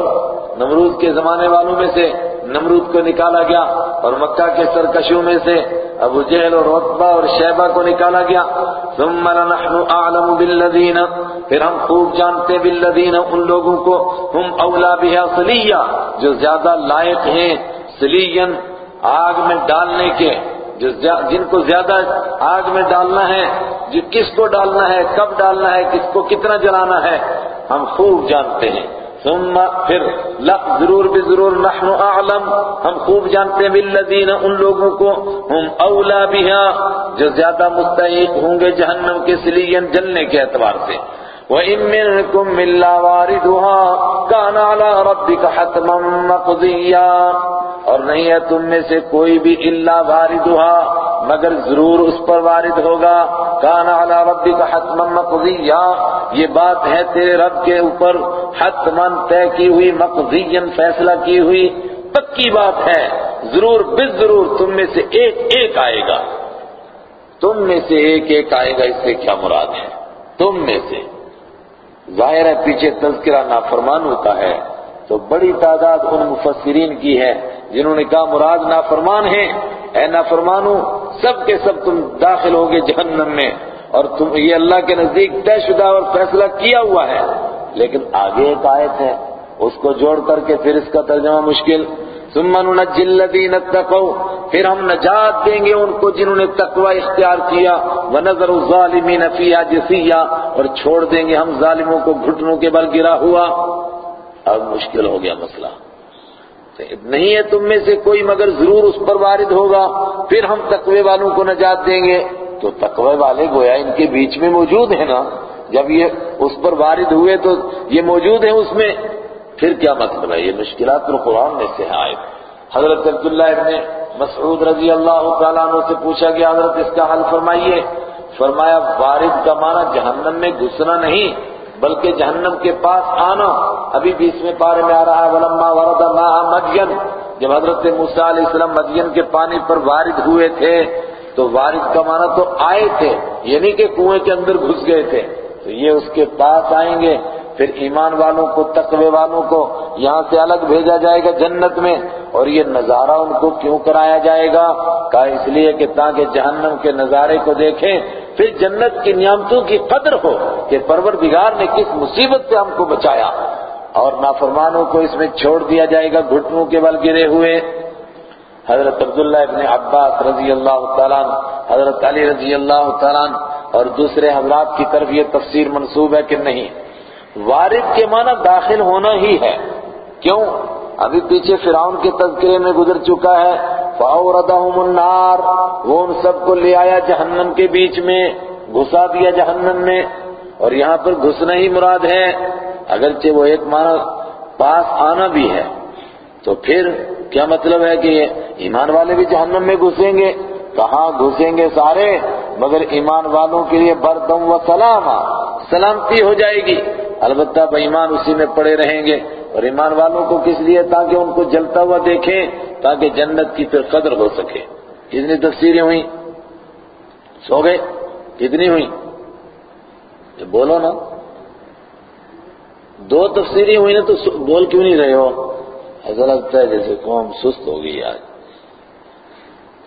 [SPEAKER 1] نمرود کے زمانے والوں میں سے نمرود کو نکالا گیا اور مکہ کے سرکشوں میں سے ابو جہل اور رتبہ اور شیبہ کو نکالا گیا۔ ثم نحن اعلم بالذین، پھر ہم خوب جانتے بالذین، ان لوگوں کو ہم اولا بها صلیا جو زیادہ لائق ہیں سلین آگ میں ڈالنے کے، جو جن کو زیادہ آگ میں ڈالنا ہے، جو کس کو ڈالنا ہے، کب ڈالنا ہے، کس کو کتنا جلانا ہے، ہم خوب جانتے ہیں۔ ثم پھر لق ضرور بھی ضرور نحن اعلم، ہم خوب جانتے ہیں بالذین، ان لوگوں کو ہم اولا بها جو زیادہ مستحق ہوں گے جہنم کے سلین جلنے کے اعتبار سے۔ وَإِن مِّنكُم إِلَّا وَارِدُهَا كَانَ عَلَى رَبِّكَ حَتْمًا مَّقْضِيًّا۔ اور نہیں ہے تم میں سے کوئی بھی الا واردها مگر ضرور اس پر وارد ہوگا۔ كَانَ عَلَى رَبِّكَ حَتْمًا مَّقْضِيًّا یہ بات ہے تیرے رب کے اوپر۔ حتمن طے کی ہوئی، مقضیا فیصلہ کی ہوئی۔ پکی بات ہے۔ ضرور بس ضرور تم میں سے ایک ایک آئے گا۔ تم میں سے ایک ایک آئے گا، اس سے کیا مراد ہے؟ تم میں سے۔ ظاہر ہے، پیچھے تذکرہ نافرمان ہوتا ہے۔ تو بڑی تعداد ان مفسرین کی ہے جنہوں نے کہا مراد نافرمان ہیں۔ اے نافرمانو سب کے سب تم داخل ہوگے جہنم میں اور تم یہ اللہ کے نزدیک طے شدہ اور فیصلہ کیا ہوا ہے۔ لیکن آگے ایک آیت ہے، اس کو جوڑ کر کے پھر اس کا ترجمہ مشکل۔ ثم ننجي الذين اتقوا، پھر ہم نجات دیں گے ان کو جنہوں نے تقوی اختیار کیا۔ ونذر الظالمین فيها جثيا اور چھوڑ دیں گے ہم ظالموں کو گھٹنوں کے بل گرا ہوا۔ اب مشکل ہو گیا مسئلہ۔ نہیں ہے تم میں سے کوئی مگر ضرور اس پر وارد ہوگا۔ پھر ہم تقوی والوں کو نجات دیں گے۔ تو تقوی والے گویا ان کے بیچ میں موجود ہیں نا؟ جب یہ اس پر وارد ہوئے تو یہ موجود ہیں اس میں۔ پھر کیا مطلب ہے؟ یہ مشکلات القرآن میں سے آئے حضرت عبداللہ ابن مسعود رضی اللہ تعالیٰ عنہ سے پوچھا گیا، حضرت اس کا حل فرمائیے۔ فرمایا، وارد کا معنی جہنم میں گھسنا نہیں۔ بلکہ جہنم کے پاس آنا ابھی بیس میں پارے میں آ رہا ہے، ولما ورد ماء مدین۔ جب حضرت موسیٰ علیہ السلام مدین کے پانی پر وارد ہوئے تھے، تو وارد کا معنی تو آئے تھے یعنی کہ کنویں کے اندر گھس گئے تھے۔ تو یہ اس کے پاس آئیں گے، پھر ایمان والوں کو، تقوی والوں کو یہاں سے الگ بھیجا جائے گا جنت میں۔ اور یہ نظارہ ان کو کیوں کرایا جائے گا؟ کہا اس لیے کہ تاکہ جہنم کے نظارے کو دیکھیں پھر جنت کی نعمتوں کی قدر ہو کہ پروردگار نے کس مصیبت سے ہم کو بچایا۔ اور نافرمانوں کو اس میں چھوڑ دیا جائے گا، گھٹنوں کے بل گرے ہوئے۔ حضرت عبداللہ ابن عباس رضی اللہ تعالیٰ حضرت علی رضی اللہ تعالیٰ اور دوسرے حضرات کی طرف یہ تفسیر منصوب ہے کہ نہیں۔ وارد کے معنی داخل ہونا ہی ہے۔ کیوں؟ ابھی پیچھے فرعون کے تذکرے میں گزر چکا ہے۔ فَأَوْرَدَهُمُ النَّارِ۔ وہ ان سب کو لے آیا جہنم کے بیچ میں، گھسا دیا جہنم میں۔ اور یہاں پر گھسنا ہی مراد ہے۔ اگرچہ وہ ایک معنی پاس آنا بھی ہے۔ تو پھر کیا مطلب ہے کہ ایمان والے بھی جہنم میں گھسیں گے؟ کہاں گھسیں گے سارے؟ مگر ایمان والوں کے لیے بردم و سلام سلامتی ہو جائے گی۔ البتہ بے ایمان اسی میں پڑے رہیں گے۔ اور ایمان والوں کو کس لیے؟ تاکہ ان کو جلتا ہوا دیکھیں، تاکہ جنت کی پھر قدر ہو سکے۔ کتنی تفسیریں ہوئیں؟ سو گئے؟ کتنی ہوئی بولو نا۔ دو تفسیریں ہوئی نا تو بول کیوں نہیں رہے ہو؟ ایسا لگتا ہے، جیسے قوم سست ہو گئی آج۔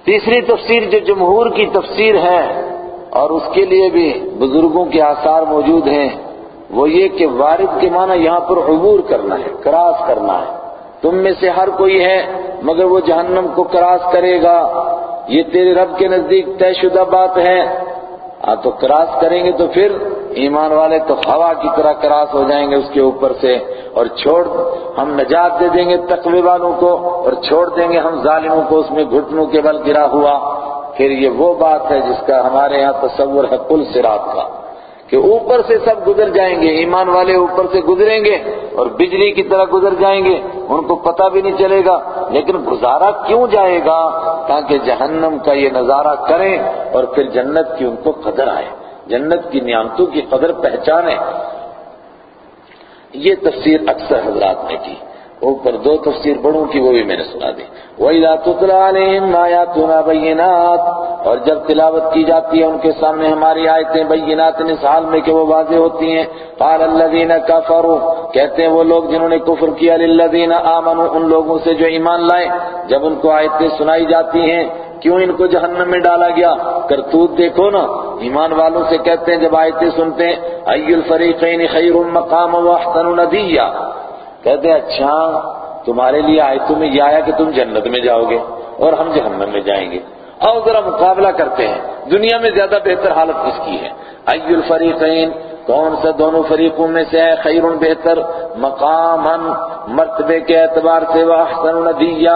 [SPEAKER 1] تیسری تفسیر جو جمہور کی تفسیر ہے، اور اس کے لیے بھی بزرگوں کے آثار موجود ہیں۔ وہ یہ کہ وارد کے معنی یہاں پر عبور کرنا ہے، کراس کرنا ہے۔ تم میں سے ہر کوئی ہے، مگر وہ جہنم کو کراس کرے گا۔ یہ تیرے رب کے نزدیک طے شدہ بات ہے۔ ہاں تو کراس کریں گے تو پھر ایمان والے تو ہوا کی طرح کراس ہو جائیں گے اس کے اوپر سے۔ اور چھوڑ، ہم نجات دے دیں گے تقوی والوں کو، اور چھوڑ دیں گے ہم ظالموں کو۔ اس میں گھٹنوں کے بل گرا ہوا۔ پھر یہ وہ بات ہے جس کا ہمارے یہاں تصور ہے کل سرات کا۔ کہ اوپر سے سب گزر جائیں گے، ایمان والے اوپر سے گزریں گے اور بجلی کی طرح گزر جائیں گے، ان کو پتہ بھی نہیں چلے گا۔ لیکن گزارا کیوں جائے گا؟ تاکہ جہنم کا یہ نظارہ کریں اور پھر جنت کی ان کو قدر آئے، جنت کی نعمتوں کی قدر پہچانے یہ تفسیر اکثر حضرات نے کی۔ اوپر دو تفسیر بڑوں کی وہ بھی میں نے سنا دی. وَإِذَا تُتْلَى عَلَيْهِمْ آيَاتُنَا بَيِّنَاتٍ اور جب تلاوت کی جاتی ہے ان کے سامنے ہماری آیتیں بینات اس حال میں کہ وہ واضح ہوتی ہیں. قَالَ الَّذِينَ كَفَرُوا کہتے ہیں وہ لوگ جنہوں نے کفر کیا، لِلَّذِينَ آمَنُوا، ان لوگوں سے جو ایمان لائے، جب ان کو آیتیں سنائی جاتی ہیں، کیوں ان کو جہنم میں ڈالا گیا؟ کرتوت دیکھو نا، ایمان والوں سے کہتے ہیں، جب آیتیں سنتے ہیں اَيُّ الْفَرِيقَيْنِ خَيْرٌ مَقَامًا وَأَحْسَنُ نَدِيًّا کہتے ہیں اچھا تمہارے لیے آیتوں میں یہ آیا کہ تم جنت میں جاؤ گے اور ہم جہنم میں جائیں گے۔ اور ذرا مقابلہ کرتے ہیں۔ دنیا میں زیادہ بہتر حالت کس کی ہے؟ ای الفریقین، کون سا دونوں فریقوں میں سے ہے خیر بہتر؟ مقام مرتبے کے اعتبار سے، وہ احسن ندیہ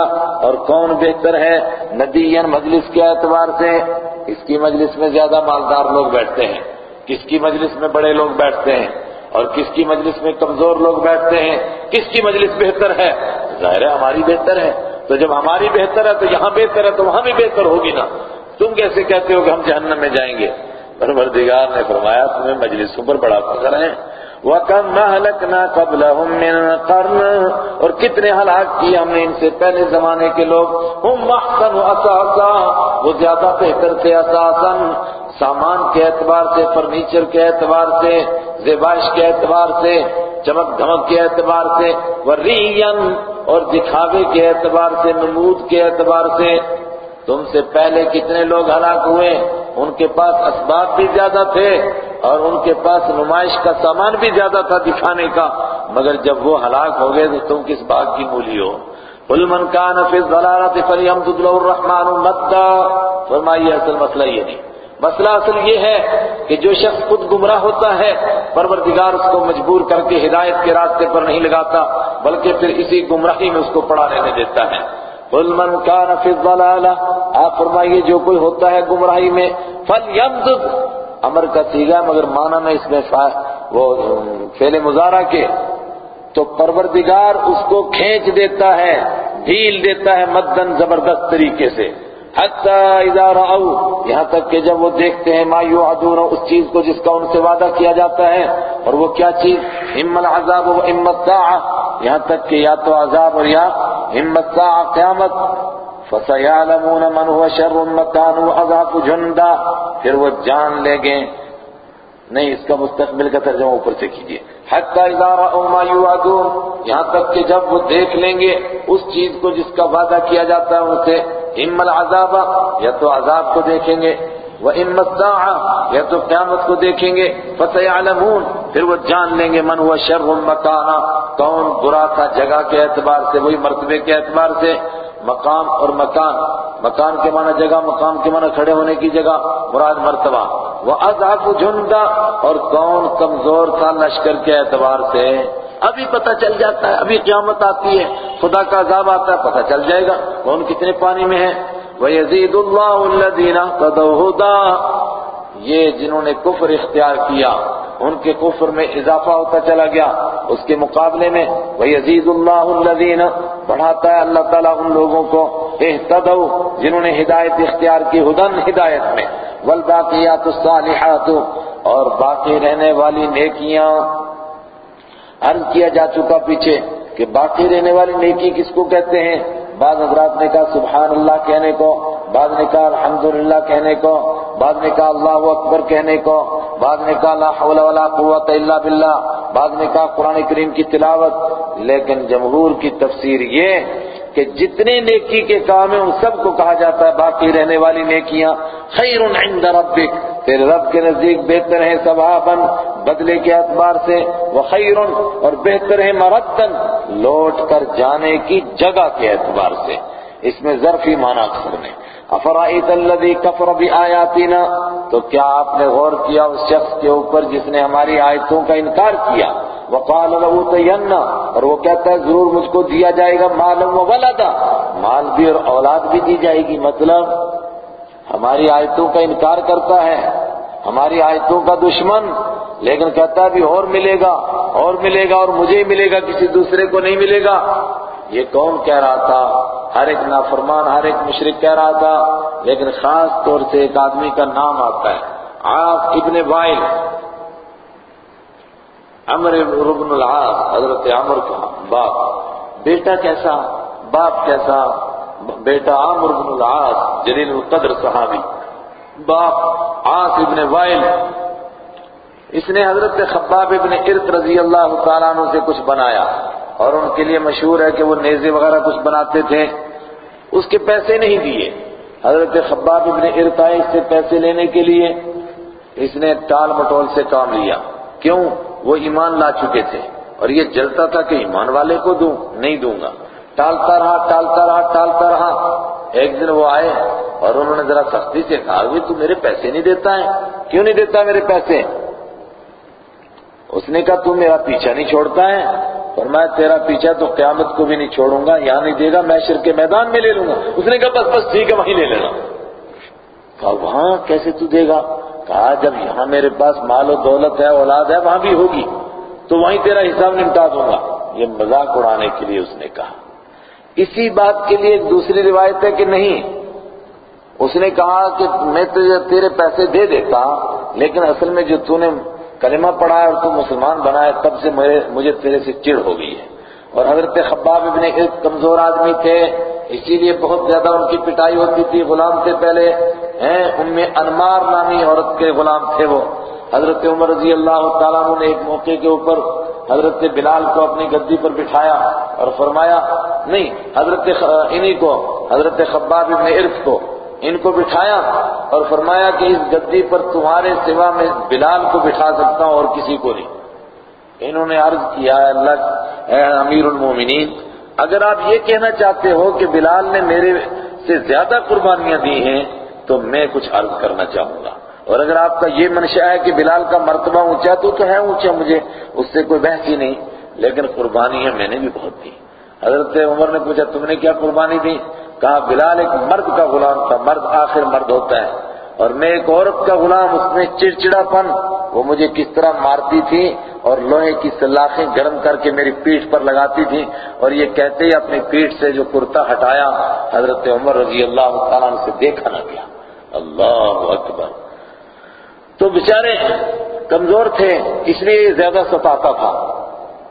[SPEAKER 1] اور کون بہتر ہے؟ ندین مجلس کے اعتبار سے۔ اس کی مجلس میں زیادہ مالدار لوگ بیٹھتے ہیں۔ کس کی مجلس میں بڑے لوگ بیٹھتے ہیں؟ اور کس کی مجلس میں کمزور لوگ بیٹھتے ہیں؟ کس کی مجلس بہتر ہے؟ ظاہر ہے ہماری بہتر ہے۔ تو جب ہماری بہتر ہے تو یہاں بہتر ہے تو وہاں بھی بہتر ہوگی نا۔ تم کیسے کہتے ہو کہ ہم جہنم میں جائیں گے؟ پروردگار نے فرمایا، تمہیں مجلسوں پر بڑا فخر ہے۔ وَكَمْ مَهْلَكْنَا قَبْلَهُمْ مِنْ قَرْنٍ اور کتنے ہلاک کیے ہم نے ان سے پہلے زمانے کے لوگ۔ ہم احسن اساسا وہ زیادہ بہتر تھے اساسا سامان کے اعتبار سے، فرنیچر کے اعتبار سے، زیبائش کے اعتبار سے، چمک دھمک کے اعتبار سے ورین اور دکھاوے کے اعتبار سے، نمود کے اعتبار سے۔ تم سے پہلے کتنے لوگ ہلاک ہوئے؟ ان کے پاس اسباب بھی زیادہ تھے۔ اور ان کے پاس نمائش کا سامان بھی زیادہ تھا دکھانے کا، مگر جب وہ ہلاک ہو گئے تو تم کس بات کی مولی ہو؟ قل من كان في الضلالة فليمدد له الرحمن مدا، فرمائیے اصل مسئلہ یہ نہیں۔ مسئلہ اصل یہ ہے کہ جو شخص خود گمراہ ہوتا ہے، پروردگار اس کو مجبور کر کے ہدایت کے راستے پر نہیں لگاتا، بلکہ پھر اسی گمراہی میں اس کو پڑا رہنے دیتا ہے۔ قل من كان في الضلالة آپ فرمائیے جو کوئی ہوتا ہے گمراہی میں، فلیمدد امر کا سیگا مگر معنی میں اس میں وہ فعل مظاہرہ کے تو پروردگار اس کو کھینچ دیتا ہے، ڈھیل دیتا ہے مدن زبردست طریقے سے۔ حتی اذا رأو، یہاں تک کہ جب وہ دیکھتے ہیں، ما یوعدون، اس چیز کو جس کا ان سے وعدہ کیا جاتا ہے۔ اور وہ کیا چیز؟ اما العذاب و اما الساعة یہاں تک کہ یا تو عذاب اور یا اما الساعة قیامت۔ فَسَيَعْلَمُونَ مَنْ هُوَ شَرٌ مَكَانُ وَأَضْعَفُ جُنْدًا پھر وہ جان لے گے نہیں، اس کا مستقبل کا ترجمہ اوپر سے کیجیے حتی اذا رأوا ما یوعدون۔ یہاں تک کہ جب وہ دیکھ لیں گے اس چیز کو جس کا وعدہ کیا جاتا ہے ان سے، اما العذاب، یا تو عذاب کو دیکھیں گے وہ السَّاعَةَ یا تو قیامت کو دیکھیں گے۔ فَسَيَعْلَمُونَ پھر وہ جان لیں گے من ہوا شر مکانا۔ کون برا تھا جگہ کے اعتبار سے، وہی مرتبے کے اعتبار سے۔ مقام اور مکان. مکان کے معنی جگہ، مقام کے معنی کھڑے ہونے کی جگہ. مراد مرتبہ. وہ اضاف جھنڈا اور کون کمزور تھا لشکر کے اعتبار سے؟ ابھی پتہ چل جاتا ہے، ابھی قیامت آتی ہے. خدا کا عذاب آتا ہے، پتہ چل جائے گا. کون کتنے پانی میں ہے؟ وہ یزید اللہ اللہ دینا یہ جنہوں نے کفر اختیار کیا، ان کے کفر میں اضافہ ہوتا چلا گیا۔ اس کے مقابلے میں وَيَزِيدُ اللَّهُ الَّذِينَ، بڑھاتا ہے اللہ تعالیٰ ان لوگوں کو۔ اہتدو جنہوں نے ہدایت اختیار کی ہدن ہدایت میں۔ والباقیات الصالحات، اور باقی رہنے والی نیکیاں۔ عرض کیا جا چکا پیچھے کہ باقی رہنے والی نیکی کس کو کہتے ہیں؟ بعض حضرات نے کہا سبحان اللہ کہنے کو۔ بعض نے کہا الحمدللہ کہنے کو بعض نے کہا اللہ اکبر کہنے کو بعض نے کہا لا حول ولا قوت الا باللہ بعض نے کہا قرآن کریم کی تلاوت۔ لیکن جمہور کی تفسیر یہ کہ جتنے نیکی کے کام ہیں، ان سب کو کہا جاتا ہے، باقی رہنے والی نیکیاں خیر عند ربک، تیرے رب کے نزدیک بہتر ہے ثواباً، بدلے کے اعتبار سے، وہ خیر اور بہتر ہے مردن لوٹ کر جانے کی جگہ کے اعتبار سے۔ اس میں ظرفی معنی اکثر میں افرائیت الذی کفر بآیاتنا؟ تو کیا آپ نے غور کیا اس شخص کے اوپر جس نے ہماری آیتوں کا انکار کیا؟ وقال له تینا اور وہ کہتا ہے، ضرور مجھ کو دیا جائے گا مال و ولدا۔ مال بھی اور اولاد بھی دی جائے گی۔ مطلب ہماری آیتوں کا انکار کرتا ہے۔ ہماری آیتوں کا دشمن۔ لیکن کہتا ہے بھی اور ملے گا، اور ملے گا، اور مجھے ہی ملے گا، کسی دوسرے کو نہیں ملے گا۔ یہ کون کہہ رہا تھا، ہر ایک نافرمان، ہر ایک مشرق کہہ رہا تھا، لیکن خاص طور سے ایک آدمی کا نام آتا ہے آپ ابن وائل، عمر بن العاص، حضرت عمر کا باپ۔ بیٹا کیسا؟ باپ کیسا؟ بیٹا عمر بن العاص، جلیل القدر صحابی۔ باپ عاص ابن وائل۔ اس نے حضرت خباب ابن ارت رضی اللہ تعالیٰ عنہ سے کچھ بنایا۔ اور ان کے لیے مشہور ہے کہ وہ نیزے وغیرہ کچھ بناتے تھے۔ اس کے پیسے نہیں دیے۔ حضرت خباب ابن ارت اس سے پیسے لینے کے لیے اس نے ٹال مٹول سے کام لیا۔ کیوں؟ وہ ایمان لا چکے تھے۔ اور یہ جلتا تھا کہ ایمان والے کو دوں، نہیں دوں گا۔ ٹالتا رہا ٹالتا رہا ٹالتا رہا۔ ایک دن وہ آئے اور انہوں نے ذرا سختی سے کہا وہ تو میرے پیسے نہیں دیتا ہے۔ کیوں نہیں دیتا میرے پیسے؟ اس نے کہا، تو میرا پیچھا نہیں چھوڑتا ہے۔ اور میں تیرا پیچھا تو قیامت کو بھی نہیں چھوڑوں گا، یہاں نہیں دے گا، میں شر کے میدان میں لے لوں گا. اس نے کہا، بس بس، ٹھیک ہے، وہیں لے لینا. کہا، وہاں کیسے تو دے گا؟ کہا، جب یہاں میرے پاس مال و دولت ہے، اولاد ہے، وہاں بھی ہوگی، تو وہیں تیرا حساب نمٹا دوں گا. یہ مذاق اڑانے کے لیے اس نے کہا۔ اسی بات کے لیے ایک دوسری روایت ہے کہ نہیں؟ اس نے کہا کہ میں تیرے پیسے دے دیتا، لیکن اصل میں جو تو نے کلمہ پڑھا ہے اور تو مسلمان بنا ہے، تب سے مجھے تیرے سے چڑ ہو گئی ہے۔ اور حضرت خباب ابن ایک کمزور آدمی تھے، اسی لیے بہت زیادہ ان کی پٹائی ہوتی تھی۔ غلام تھے پہلے، ہیں، ان میں انمار نامی عورت کے غلام تھے وہ۔ حضرت عمر رضی اللہ تعالیٰ نے ایک موقع کے اوپر حضرت بلال کو اپنی گدی پر بٹھایا اور فرمایا، نہیں، حضرت انہی کو، حضرت خباب ابن عرف کو۔ ان کو بٹھایا اور فرمایا کہ اس گدی پر تمہارے سوا میں بلال کو بٹھا سکتا ہوں اور کسی کو نہیں۔ انہوں نے عرض کیا اللہ، اے امیر المومنین، اگر آپ یہ کہنا چاہتے ہو کہ بلال نے میرے سے زیادہ قربانیاں دی ہیں، تو میں کچھ عرض کرنا چاہوں گا۔ اور اگر آپ کا یہ منشا ہے کہ بلال کا مرتبہ اونچا تو تو ہے اونچا، مجھے اس سے کوئی بحث ہی نہیں، لیکن قربانیاں میں نے بھی بہت دی۔ حضرت عمر نے پوچھا، تم نے کیا قربانی دی؟ کہا، بلال ایک مرد کا غلام تھا، مرد آخر مرد ہوتا ہے۔ اور میں ایک عورت کا غلام، اس میں چڑچڑا پن، وہ مجھے کس طرح مارتی تھی اور لوہے کی سلاخیں گرم کر کے میری پیٹھ پر لگاتی تھی۔ اور یہ کہتے ہی اپنی پیٹھ سے جو کرتا ہٹایا، حضرت عمر رضی اللہ تعالیٰ سے دیکھا نہ گیا۔ اللہ اکبر۔ تو بیچارے کمزور تھے، اس لیے زیادہ ستاتا تھا۔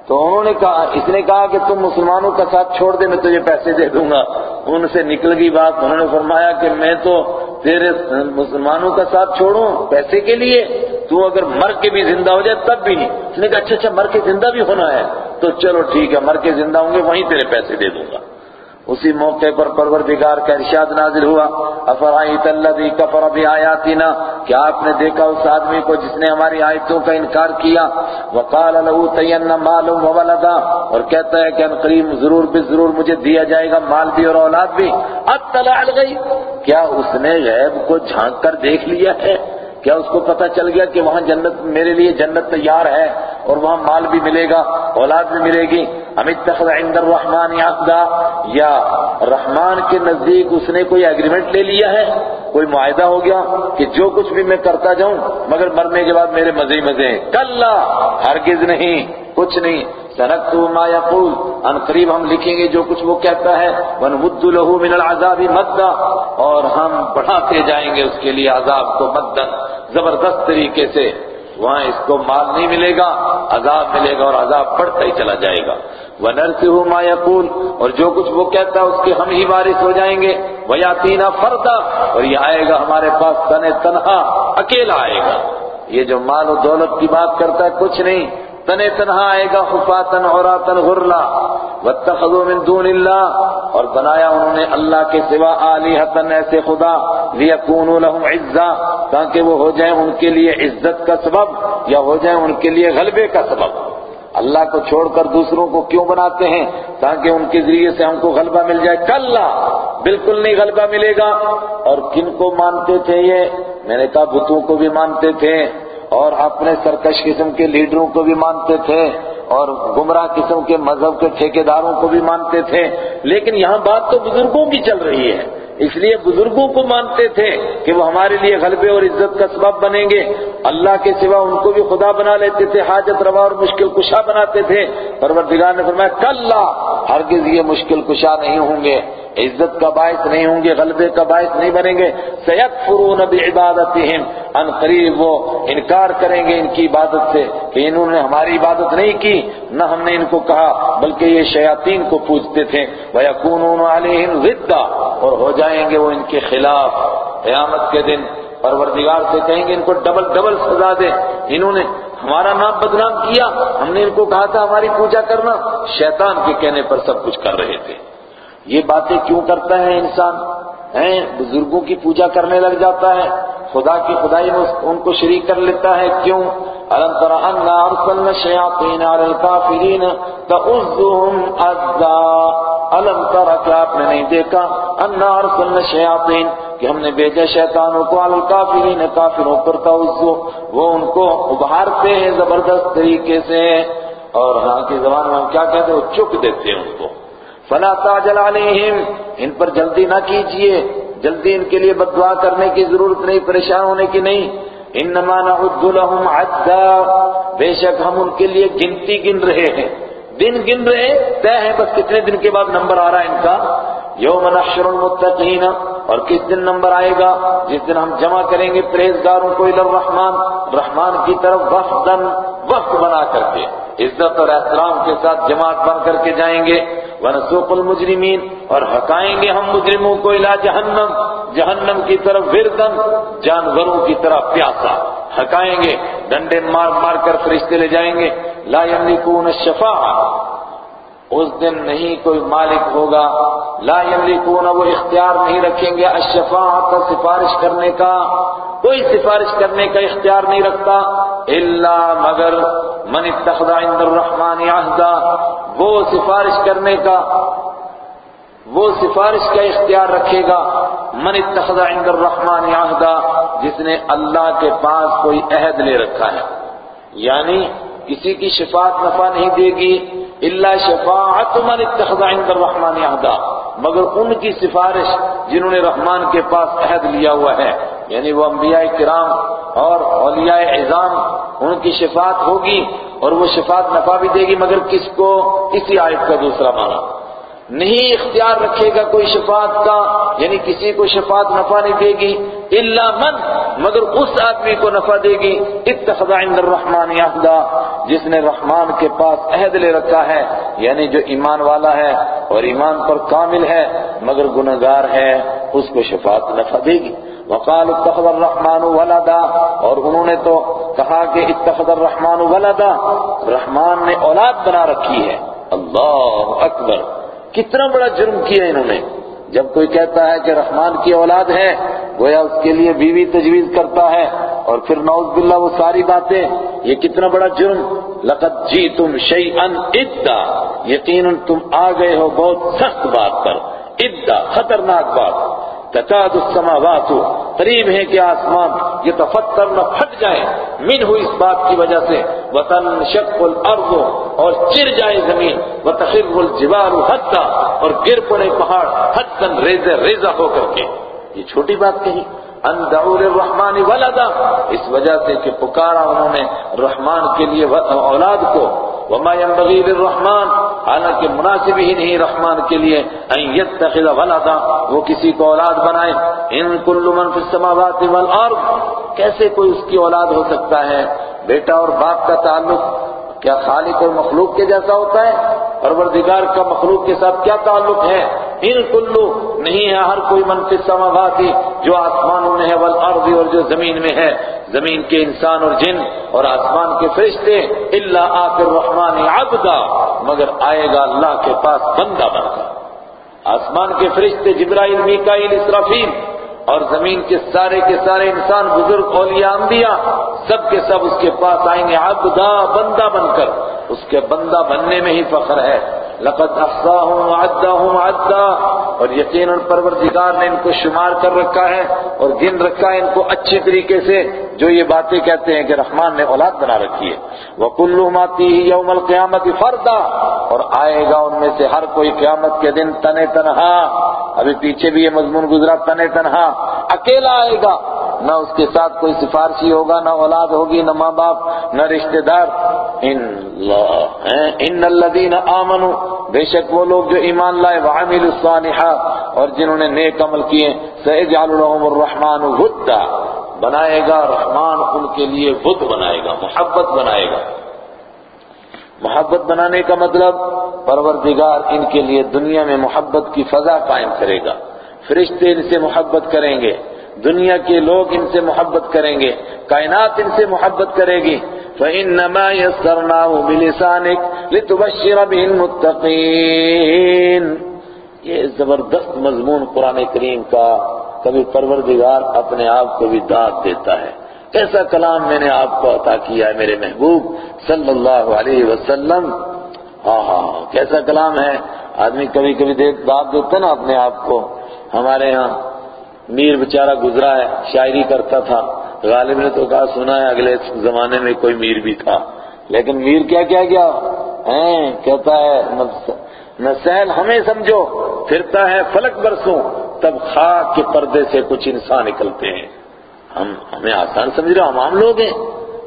[SPEAKER 1] تو انہوں نے کہا، اس نے کہا کہ تم مسلمانوں کا ساتھ چھوڑ دے، میں تجھے پیسے دے دوں گا۔ ان سے نکل گئی بات۔ انہوں نے فرمایا کہ میں تو تیرے مسلمانوں کا ساتھ چھوڑوں پیسے کے لیے۔ تو اگر مر کے بھی زندہ ہو جائے، تب بھی نہیں۔ اس نے کہا اچھا اچھا مر کے زندہ بھی ہونا ہے۔ تو چلو ٹھیک ہے، مر کے زندہ ہوں گے، وہیں تیرے پیسے دے دوں گا۔ اسی موقع پر پروردگار کا ارشاد نازل ہوا، افرائیت الذی کفر بآیاتنا؟ کیا آپ نے دیکھا اس آدمی کو جس نے ہماری آیتوں کا انکار کیا؟ وقال له تین مال و ولدا، اور کہتا ہے کہ ان قریب ضرور بھی ضرور مجھے دیا جائے گا، مال بھی اور اولاد بھی۔ اطلع الغیب۔ کیا اس نے غیب کو جھانک کر دیکھ لیا ہے؟ کیا اس کو پتا چل گیا کہ وہاں جنت، میرے لیے جنت تیار ہے؟ اور وہاں مال بھی ملے گا، اولاد بھی ملے گی۔ اتخذ عند الرحمن عقدا۔ یا رحمان کے نزدیک اس نے کوئی ایگریمنٹ لے لیا ہے؟ کوئی معاہدہ ہو گیا کہ جو کچھ بھی میں کرتا جاؤں، مگر مرنے کے بعد میرے مزے ہی مزے ہیں۔ کل ہرگز نہیں، کچھ نہیں۔ سنکتب ما یقول۔ ان قریب ہم لکھیں گے جو کچھ وہ کہتا ہے۔ ونمد له من العذاب مدا۔ اور ہم بڑھاتے جائیں گے اس کے لیے عذاب کو مدن زبردست طریقے سے۔ وہاں اس کو مال نہیں ملے گا، عذاب ملے گا اور عذاب بڑھتا ہی چلا جائے گا۔ وَنَرْسِهُ مَا يَقُولُ، اور جو کچھ وہ کہتا ہے اس کے ہم ہی وارث ہو جائیں گے۔ وہ یاتینہ فردا، اور یہ آئے گا ہمارے پاس تن تنہا، اکیلا آئے گا۔ یہ جو مال و دولت کی بات کرتا ہے، کچھ نہیں۔ تنے تنہا آئے گا خفاتن عوراتن غرلا، واتخذوا من دون اللہ، اور بنایا انہوں نے اللہ کے سوا آلیہتن ایسے خدا، لیکونوا لهم عزا، تاکہ وہ ہو جائیں ان کے لیے عزت کا سبب، یا ہو جائیں ان کے لیے غلبے کا سبب۔ اللہ کو چھوڑ کر دوسروں کو کیوں بناتے ہیں؟ تاکہ ان کے ذریعے سے ہم کو غلبہ مل جائے۔ کل بالکل نہیں غلبہ ملے گا۔ اور کن کو مانتے تھے یہ؟ میں نے کہا، بتوں کو بھی مانتے تھے۔ اور اپنے سرکش قسم کے لیڈروں کو بھی مانتے تھے اور گمراہ قسم کے مذہب کے ٹھیکیداروں کو بھی مانتے تھے۔ لیکن یہاں بات تو بزرگوں کی چل رہی ہے۔ اس لیے بزرگوں کو مانتے تھے کہ وہ ہمارے لیے غلبے اور عزت کا سبب بنیں گے۔ اللہ کے سوا ان کو بھی خدا بنا لیتے تھے، حاجت روا اور مشکل کشا بناتے تھے۔ پروردگار نے فرمایا، کل ہرگز یہ مشکل کشا نہیں ہوں گے۔ عزت کا باعث نہیں ہوں گے، غلبے کا باعث نہیں بنیں گے۔ سید فرون عبادت ان قریب وہ انکار کریں گے ان کی عبادت سے کہ انہوں نے ہماری عبادت نہیں کی، نہ ہم نے ان کو کہا، بلکہ یہ شیاطین کو پوچھتے تھے۔ وَيَكُونُونَ عَلَيْهِمْ ضِدًّا اور ہو جائیں گے وہ ان کے خلاف قیامت کے دن۔ پروردگار سے کہیں گے ان کو ڈبل ڈبل سزا دے انہوں نے ہمارا نام بدنام کیا۔ ہم نے ان کو کہا تھا ہماری پوجا کرنا۔ شیطان کے کہنے پر سب کچھ کر رہے تھے۔ یہ باتیں کیوں کرتا ہے انسان؟ ہیں؟ بزرگوں کی پوجا کرنے لگ جاتا ہے۔ خدا کی خدائی میں ان کو شریک کر لیتا ہے۔ کیوں؟ الم ترى ان ارسلنا الشياطين على الكافرين الم ترى کیا آپ نے نہیں دیکھا ان ارسلنا الشياطين کہ ہم نے بھیجا شیطانوں کو على الكافرين کافروں پر تعزو وہ ان کو ابھارتے ہیں زبردست طریقے سے۔ اور ہاں کی زبان میں ہم کیا کہتے ہیں؟ وہ چک دیتے ہیں ان کو۔ فلا تعجل علیہم، ان پر جلدی نہ کیجیے۔ جلدی ان کے لیے بدعا کرنے کی ضرورت نہیں، پریشان ہونے کی نہیں۔ انما نعد لهم عدا، بے شک ہم ان کے لیے گنتی گن رہے ہیں۔ دن گن رہے، طے ہے بس کتنے دن کے بعد نمبر آ رہا ہے ان کا۔ یوم نحشر المتقین، اور کس دن نمبر آئے گا؟ جس دن ہم جمع کریں گے پریزگاروں کو الرحمن۔ رحمان کی طرف وفدن وقت بنا کر کے، عزت اور احترام کے ساتھ جماعت بن کر کے جائیں گے۔ ونسوق المجرمین اور ہٹائیں گے ہم مجرموں کو الى جہنم۔ جہنم کی طرف وردن جانوروں کی طرف پیاسا۔ ہٹائیں گے، ڈنڈے مار مار کر فرشتے لے جائیں گے۔ لا یملکون الشفاعہ اس دن نہیں کوئی مالک ہوگا. لا یملکون، وہ اختیار نہیں رکھیں گے. الشفاعت سفارش کرنے کا، کوئی سفارش کرنے کا اختیار نہیں رکھتا. الا مگر من اتخذ عند الرحمن عہدا وہ سفارش کرنے کا، وہ سفارش کا اختیار رکھے گا. من اتخذ عند الرحمن عہدا جس نے اللہ کے پاس کوئی عہد لے رکھا ہے. یعنی کسی کی شفاعت نفع نہیں دے گی اللہ شفاعت من اتخذ عند الرحمن عہدا، مگر ان کی سفارش جنہوں نے رحمان کے پاس عہد لیا ہوا ہے۔ یعنی وہ انبیاء کرام اور اولیاء عظام ان کی شفاعت ہوگی اور وہ شفاعت نفع بھی دے گی، مگر کس کو؟ اسی آیت کا دوسرا معنی۔ نہیں اختیار رکھے گا کوئی شفاعت کا یعنی کسی کو شفاعت نفع نہیں دے گی، الا من، مگر اس آدمی کو نفع دے گی۔ اتخذ عند الرحمن عہدا، جس نے رحمان کے پاس عہد لے رکھا ہے یعنی جو ایمان والا ہے اور ایمان پر کامل ہے، مگر گناہگار ہے، اس کو شفاعت نفع دے گی۔ وقال اتخذ الرحمن ولدا، اور انہوں نے تو کہا کہ اتخذ الرحمن ولدا، رحمان نے اولاد بنا رکھی ہے۔ اللہ اکبر۔ کتنا بڑا جرم کیا انہوں نے۔ جب کوئی کہتا ہے کہ رحمان کی اولاد ہے، گویا اس کے لیے بیوی تجویز کرتا ہے، اور پھر نعوذ باللہ وہ ساری باتیں۔ یہ کتنا بڑا جرم۔ لقد جی تم شعی ادا۔ یقیناً تم آ گئے ہو بہت سخت بات پر۔ ادا، خطرناک بات۔ تکاد السماوات. قریب ہے کہ آسمان یہ تفتر نہ پھٹ جائے. من ہوئی اس بات کی وجہ سے وتنشق الارض اور چر جائے زمین. وتخر الجبال حتا اور گر پڑے پہاڑ حتا ریزہ ریزہ ہو کر کے. یہ چھوٹی بات کہی. ان دعوا للرحمن ولدا. اس وجہ سے کہ پکارا انہوں نے رحمان کے لیے اولاد کو. وما ينبغي للرحمن حالانکہ مناسب ہی نہیں رحمان کے لیے ان يتخذ ولدا، وہ کسی کو اولاد بنائے۔ ان کل من فی السماوات والارض، کیسے کوئی اس کی اولاد ہو سکتا ہے؟ بیٹا اور باپ کا تعلق کیا خالق اور مخلوق کے جیسا ہوتا ہے؟ پروردگار کا مخلوق کے ساتھ کیا تعلق ہے؟ ان کلو نہیں ہے ہر کوئی منفی سماواتی جو آسمانوں میں ہے، والارض اور جو زمین میں ہے۔ زمین کے انسان اور جن اور آسمان کے فرشتے اللہ آخر رحمان عبدا، مگر آئے گا اللہ کے پاس بندہ بن کر۔ آسمان کے فرشتے جبرائیل، میکائیل، اسرافیل اور زمین کے سارے کے سارے انسان، بزرگ، اولیاء، انبیاء، سب کے سب اس کے پاس آئیں گے۔ عبدہ بندہ بن کر، اس کے بندہ بننے میں ہی فخر ہے۔ لقد احصاهم وعدهم عدا، اور یقیناً پروردگار نے ان کو شمار کر رکھا ہے اور گن رکھا ہے ان کو اچھی طریقے سے، جو یہ باتیں کہتے ہیں کہ رحمان نے اولاد بنا رکھی ہے۔ وہ ماتی یوم القیامت فردا، اور آئے گا ان میں سے ہر کوئی قیامت کے دن تنے تنہا۔ ابھی پیچھے بھی یہ مضمون گزرا، تنے تنہا۔ اکیلا آئے گا، نہ اس کے ساتھ کوئی سفارشی ہوگا، نہ اولاد ہوگی، نہ ماں باپ، نہ رشتہ دار۔ ان الذین آمنوا بے شک وہ لوگ جو ایمان لائے، وعملوا الصالحات، اور جنہوں نے نیک عمل کیے، سيجعل لهم الرحمن ودا۔ بنائے گا رحمان، ان کے لیے ود بنائے گا، محبت بنائے گا۔ محبت بنانے کا مطلب پروردگار ان کے لیے دنیا میں محبت کی فضا قائم کرے گا۔ فرشتے ان سے محبت کریں گے۔ دنیا کے لوگ ان سے محبت کریں گے، کائنات ان سے محبت کرے گی۔ فَإِنَّمَا يَسَّرْنَاهُ بِلِسَانِكَ لِتُبَشِّرَ بِهِ الْمُتَّقِينَ۔ یہ زبردست مضمون قرآن کریم کا کبھی پروردگار اپنے آپ کو بھی داد دیتا ہے۔ ایسا کلام میں نے آپ کو عطا کیا ہے میرے محبوب صلی اللہ علیہ وسلم۔ ہاں ہاں, ہاں، کیسا کلام ہے؟ آدمی کبھی کبھی دیکھ داد دیتا نا اپنے آپ کو۔ ہمارے ہاں میر بچارہ گزرا ہے، شاعری کرتا تھا۔ غالب نے تو کہا، سنا ہے، اگلے زمانے میں کوئی میر بھی تھا۔ لیکن میر کیا کیا گیا؟ کہتا ہے نہ سہل ہمیں سمجھو، پھرتا ہے فلک برسوں۔ تب خاک کے پردے سے کچھ انسان نکلتے ہیں۔ ہم ہمیں آسان سمجھ رہے ہم عام لوگ ہیں۔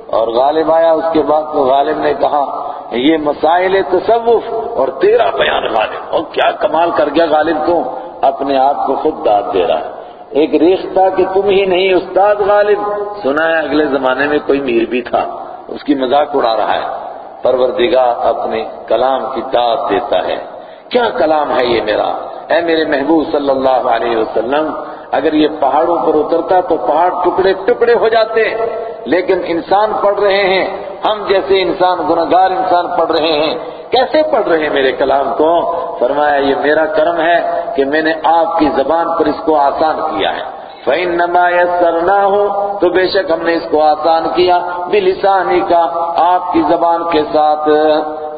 [SPEAKER 1] اور غالب آیا اس کے بعد تو غالب نے کہا، یہ مسائل تصوف اور تیرا بیان غالب۔ اور کیا کمال کر گیا غالب تو۔ اپنے آپ کو خود داد دے رہا ہے۔ ایک ریختہ کہ تم ہی نہیں استاد غالب۔ سنا ہے اگلے زمانے میں کوئی میر بھی تھا۔ اس کی مذاق اڑا رہا ہے۔ پروردگار اپنے کلام کی داد دیتا ہے۔ کیا کلام ہے یہ میرا؟ اے میرے محبوب صلی اللہ علیہ وسلم اگر یہ پہاڑوں پر اترتا تو پہاڑ ٹکڑے ٹکڑے ہو جاتے لیکن انسان پڑھ رہے ہیں ہم جیسے انسان گناہگار انسان پڑھ رہے ہیں کیسے پڑھ رہے ہیں میرے کلام کو فرمایا یہ میرا کرم ہے کہ میں نے آپ کی زبان پر اس کو آسان کیا ہے فَإِنَّمَا يَسَّرْنَاهُ، تو بے شک ہم نے اس کو آسان کیا بِلِسَانِ کا آپ کی زبان کے ساتھ۔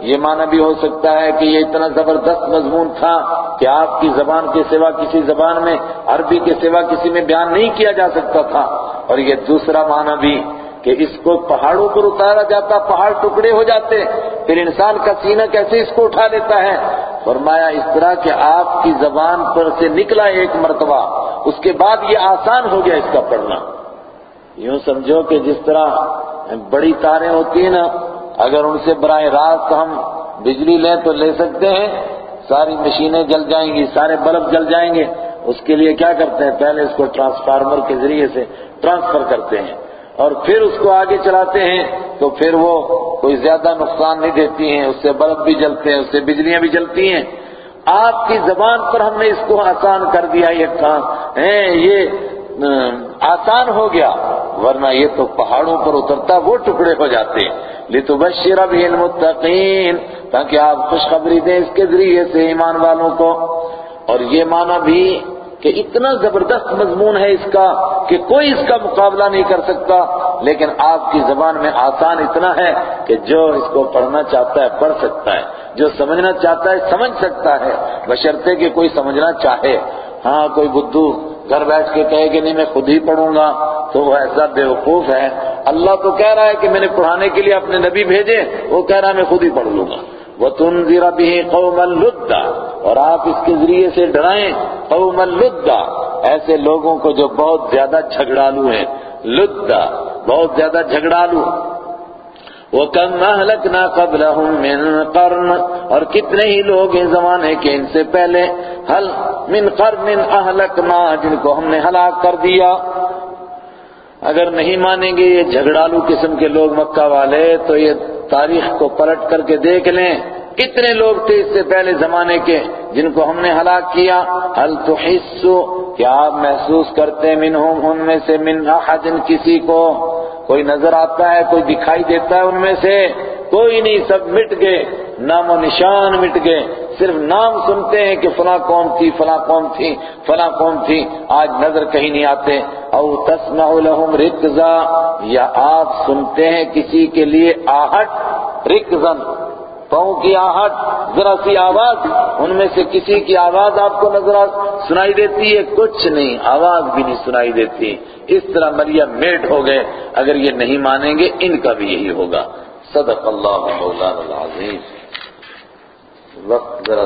[SPEAKER 1] یہ معنی بھی ہو سکتا ہے کہ یہ اتنا زبردست مضمون تھا کہ آپ کی زبان کے سوا کسی زبان میں، عربی کے سوا کسی میں بیان نہیں کیا جا سکتا تھا۔ اور یہ دوسرا معنی بھی کہ اس کو پہاڑوں پر اتارا جاتا، پہاڑ ٹکڑے ہو جاتے۔ پھر انسان کا سینہ کیسے اس کو اٹھا لیتا ہے؟ فرمایا، اس طرح کہ آپ کی زبان پر سے نکلا ایک مرتبہ، اس کے بعد یہ آسان ہو گیا اس کا پڑھنا۔ یوں سمجھو کہ جس طرح بڑی تاریں ہوتی ہیں نا، اگر ان سے براہ راست ہم بجلی لیں تو لے سکتے ہیں، ساری مشینیں جل جائیں گی، سارے بلب جل جائیں گے۔ اس کے لیے کیا کرتے ہیں؟ پہلے اس کو ٹرانسفارمر کے ذریعے سے ٹرانسفر کرتے ہیں۔ اور پھر اس کو آگے چلاتے ہیں تو پھر وہ کوئی زیادہ نقصان نہیں دیتی ہیں، اس سے بلب بھی جلتے ہیں، اس سے بجلیاں بھی جلتی ہیں۔ آپ کی زبان پر ہم نے اس کو آسان کر دیا یہ کام۔ یہ آسان ہو گیا۔ ورنہ یہ تو پہاڑوں پر اترتا وہ ٹکڑے ہو جاتے۔ لِتُبَشِّرَ بِهِ الْمُتَّقِينَ تاکہ آپ خوشخبری دیں اس کے ذریعے سے ایمان والوں کو۔ اور یہ معنی بھی کہ اتنا زبردست مضمون ہے اس کا کہ کوئی اس کا مقابلہ نہیں کر سکتا، لیکن آپ کی زبان میں آسان اتنا ہے کہ جو اس کو پڑھنا چاہتا ہے پڑھ سکتا ہے، جو سمجھنا چاہتا ہے سمجھ سکتا ہے، بشرطے کہ کوئی سمجھنا چاہے۔ ہاں کوئی بدھو گھر بیٹھ کے کہے کہ نہیں، میں خود ہی پڑھوں گا، تو وہ ایسا بیوقوف ہے۔ اللہ تو کہہ رہا ہے کہ میں نے پڑھانے کے لیے اپنے نبی بھیجے، وہ کہہ رہا ہے میں خود ہی پڑھ لوں گا۔ وَتُنذِرَ بِهِ قَوْمًا لُدَّ اور آپ اس کے ذریعے سے ڈرائیں قَوْمًا لُدَّ ایسے لوگوں کو جو بہت زیادہ جھگڑالو ہیں۔ لُدَّ بہت زیادہ جھگڑالو۔ وہ کم محلک نہ قبل من قرن۔ اور کتنے ہی لوگ ہیں زمانے کے ان سے پہلے۔ حل من قرن اہلک جن کو ہم نے ہلاک کر دیا۔ اگر نہیں مانیں گے یہ جھگڑالو قسم کے لوگ مکہ والے، تو یہ تاریخ کو پلٹ کر کے دیکھ لیں۔ کتنے لوگ تھے اس سے پہلے زمانے کے جن کو ہم نے ہلاک کیا۔ حل تحسو کیا آپ محسوس کرتے منہم، ان میں سے من احد کسی کو؟ کوئی نظر آتا ہے، کوئی دکھائی دیتا ہے ان میں سے؟ کوئی نہیں، سب مٹ گئے، نام و نشان مٹ گئے۔ صرف نام سنتے ہیں کہ فلاں قوم تھی، فلاں قوم تھی، فلاں قوم تھی۔ آج نظر کہیں نہیں آتے۔ او تسمع لهم رکزا، یا آپ سنتے ہیں کسی کے لیے آہٹ رکزن پاؤں کی آہٹ، ذرا سی آواز۔ ان میں سے کسی کی آواز آپ کو نظر سنائی دیتی ہے؟ کچھ نہیں، آواز بھی نہیں سنائی دیتی۔ اس طرح مریم میٹ ہو گئے۔ اگر یہ نہیں مانیں گے، ان کا بھی یہی ہوگا۔ صدق اللہ مولانا العظیم. وقت ذرا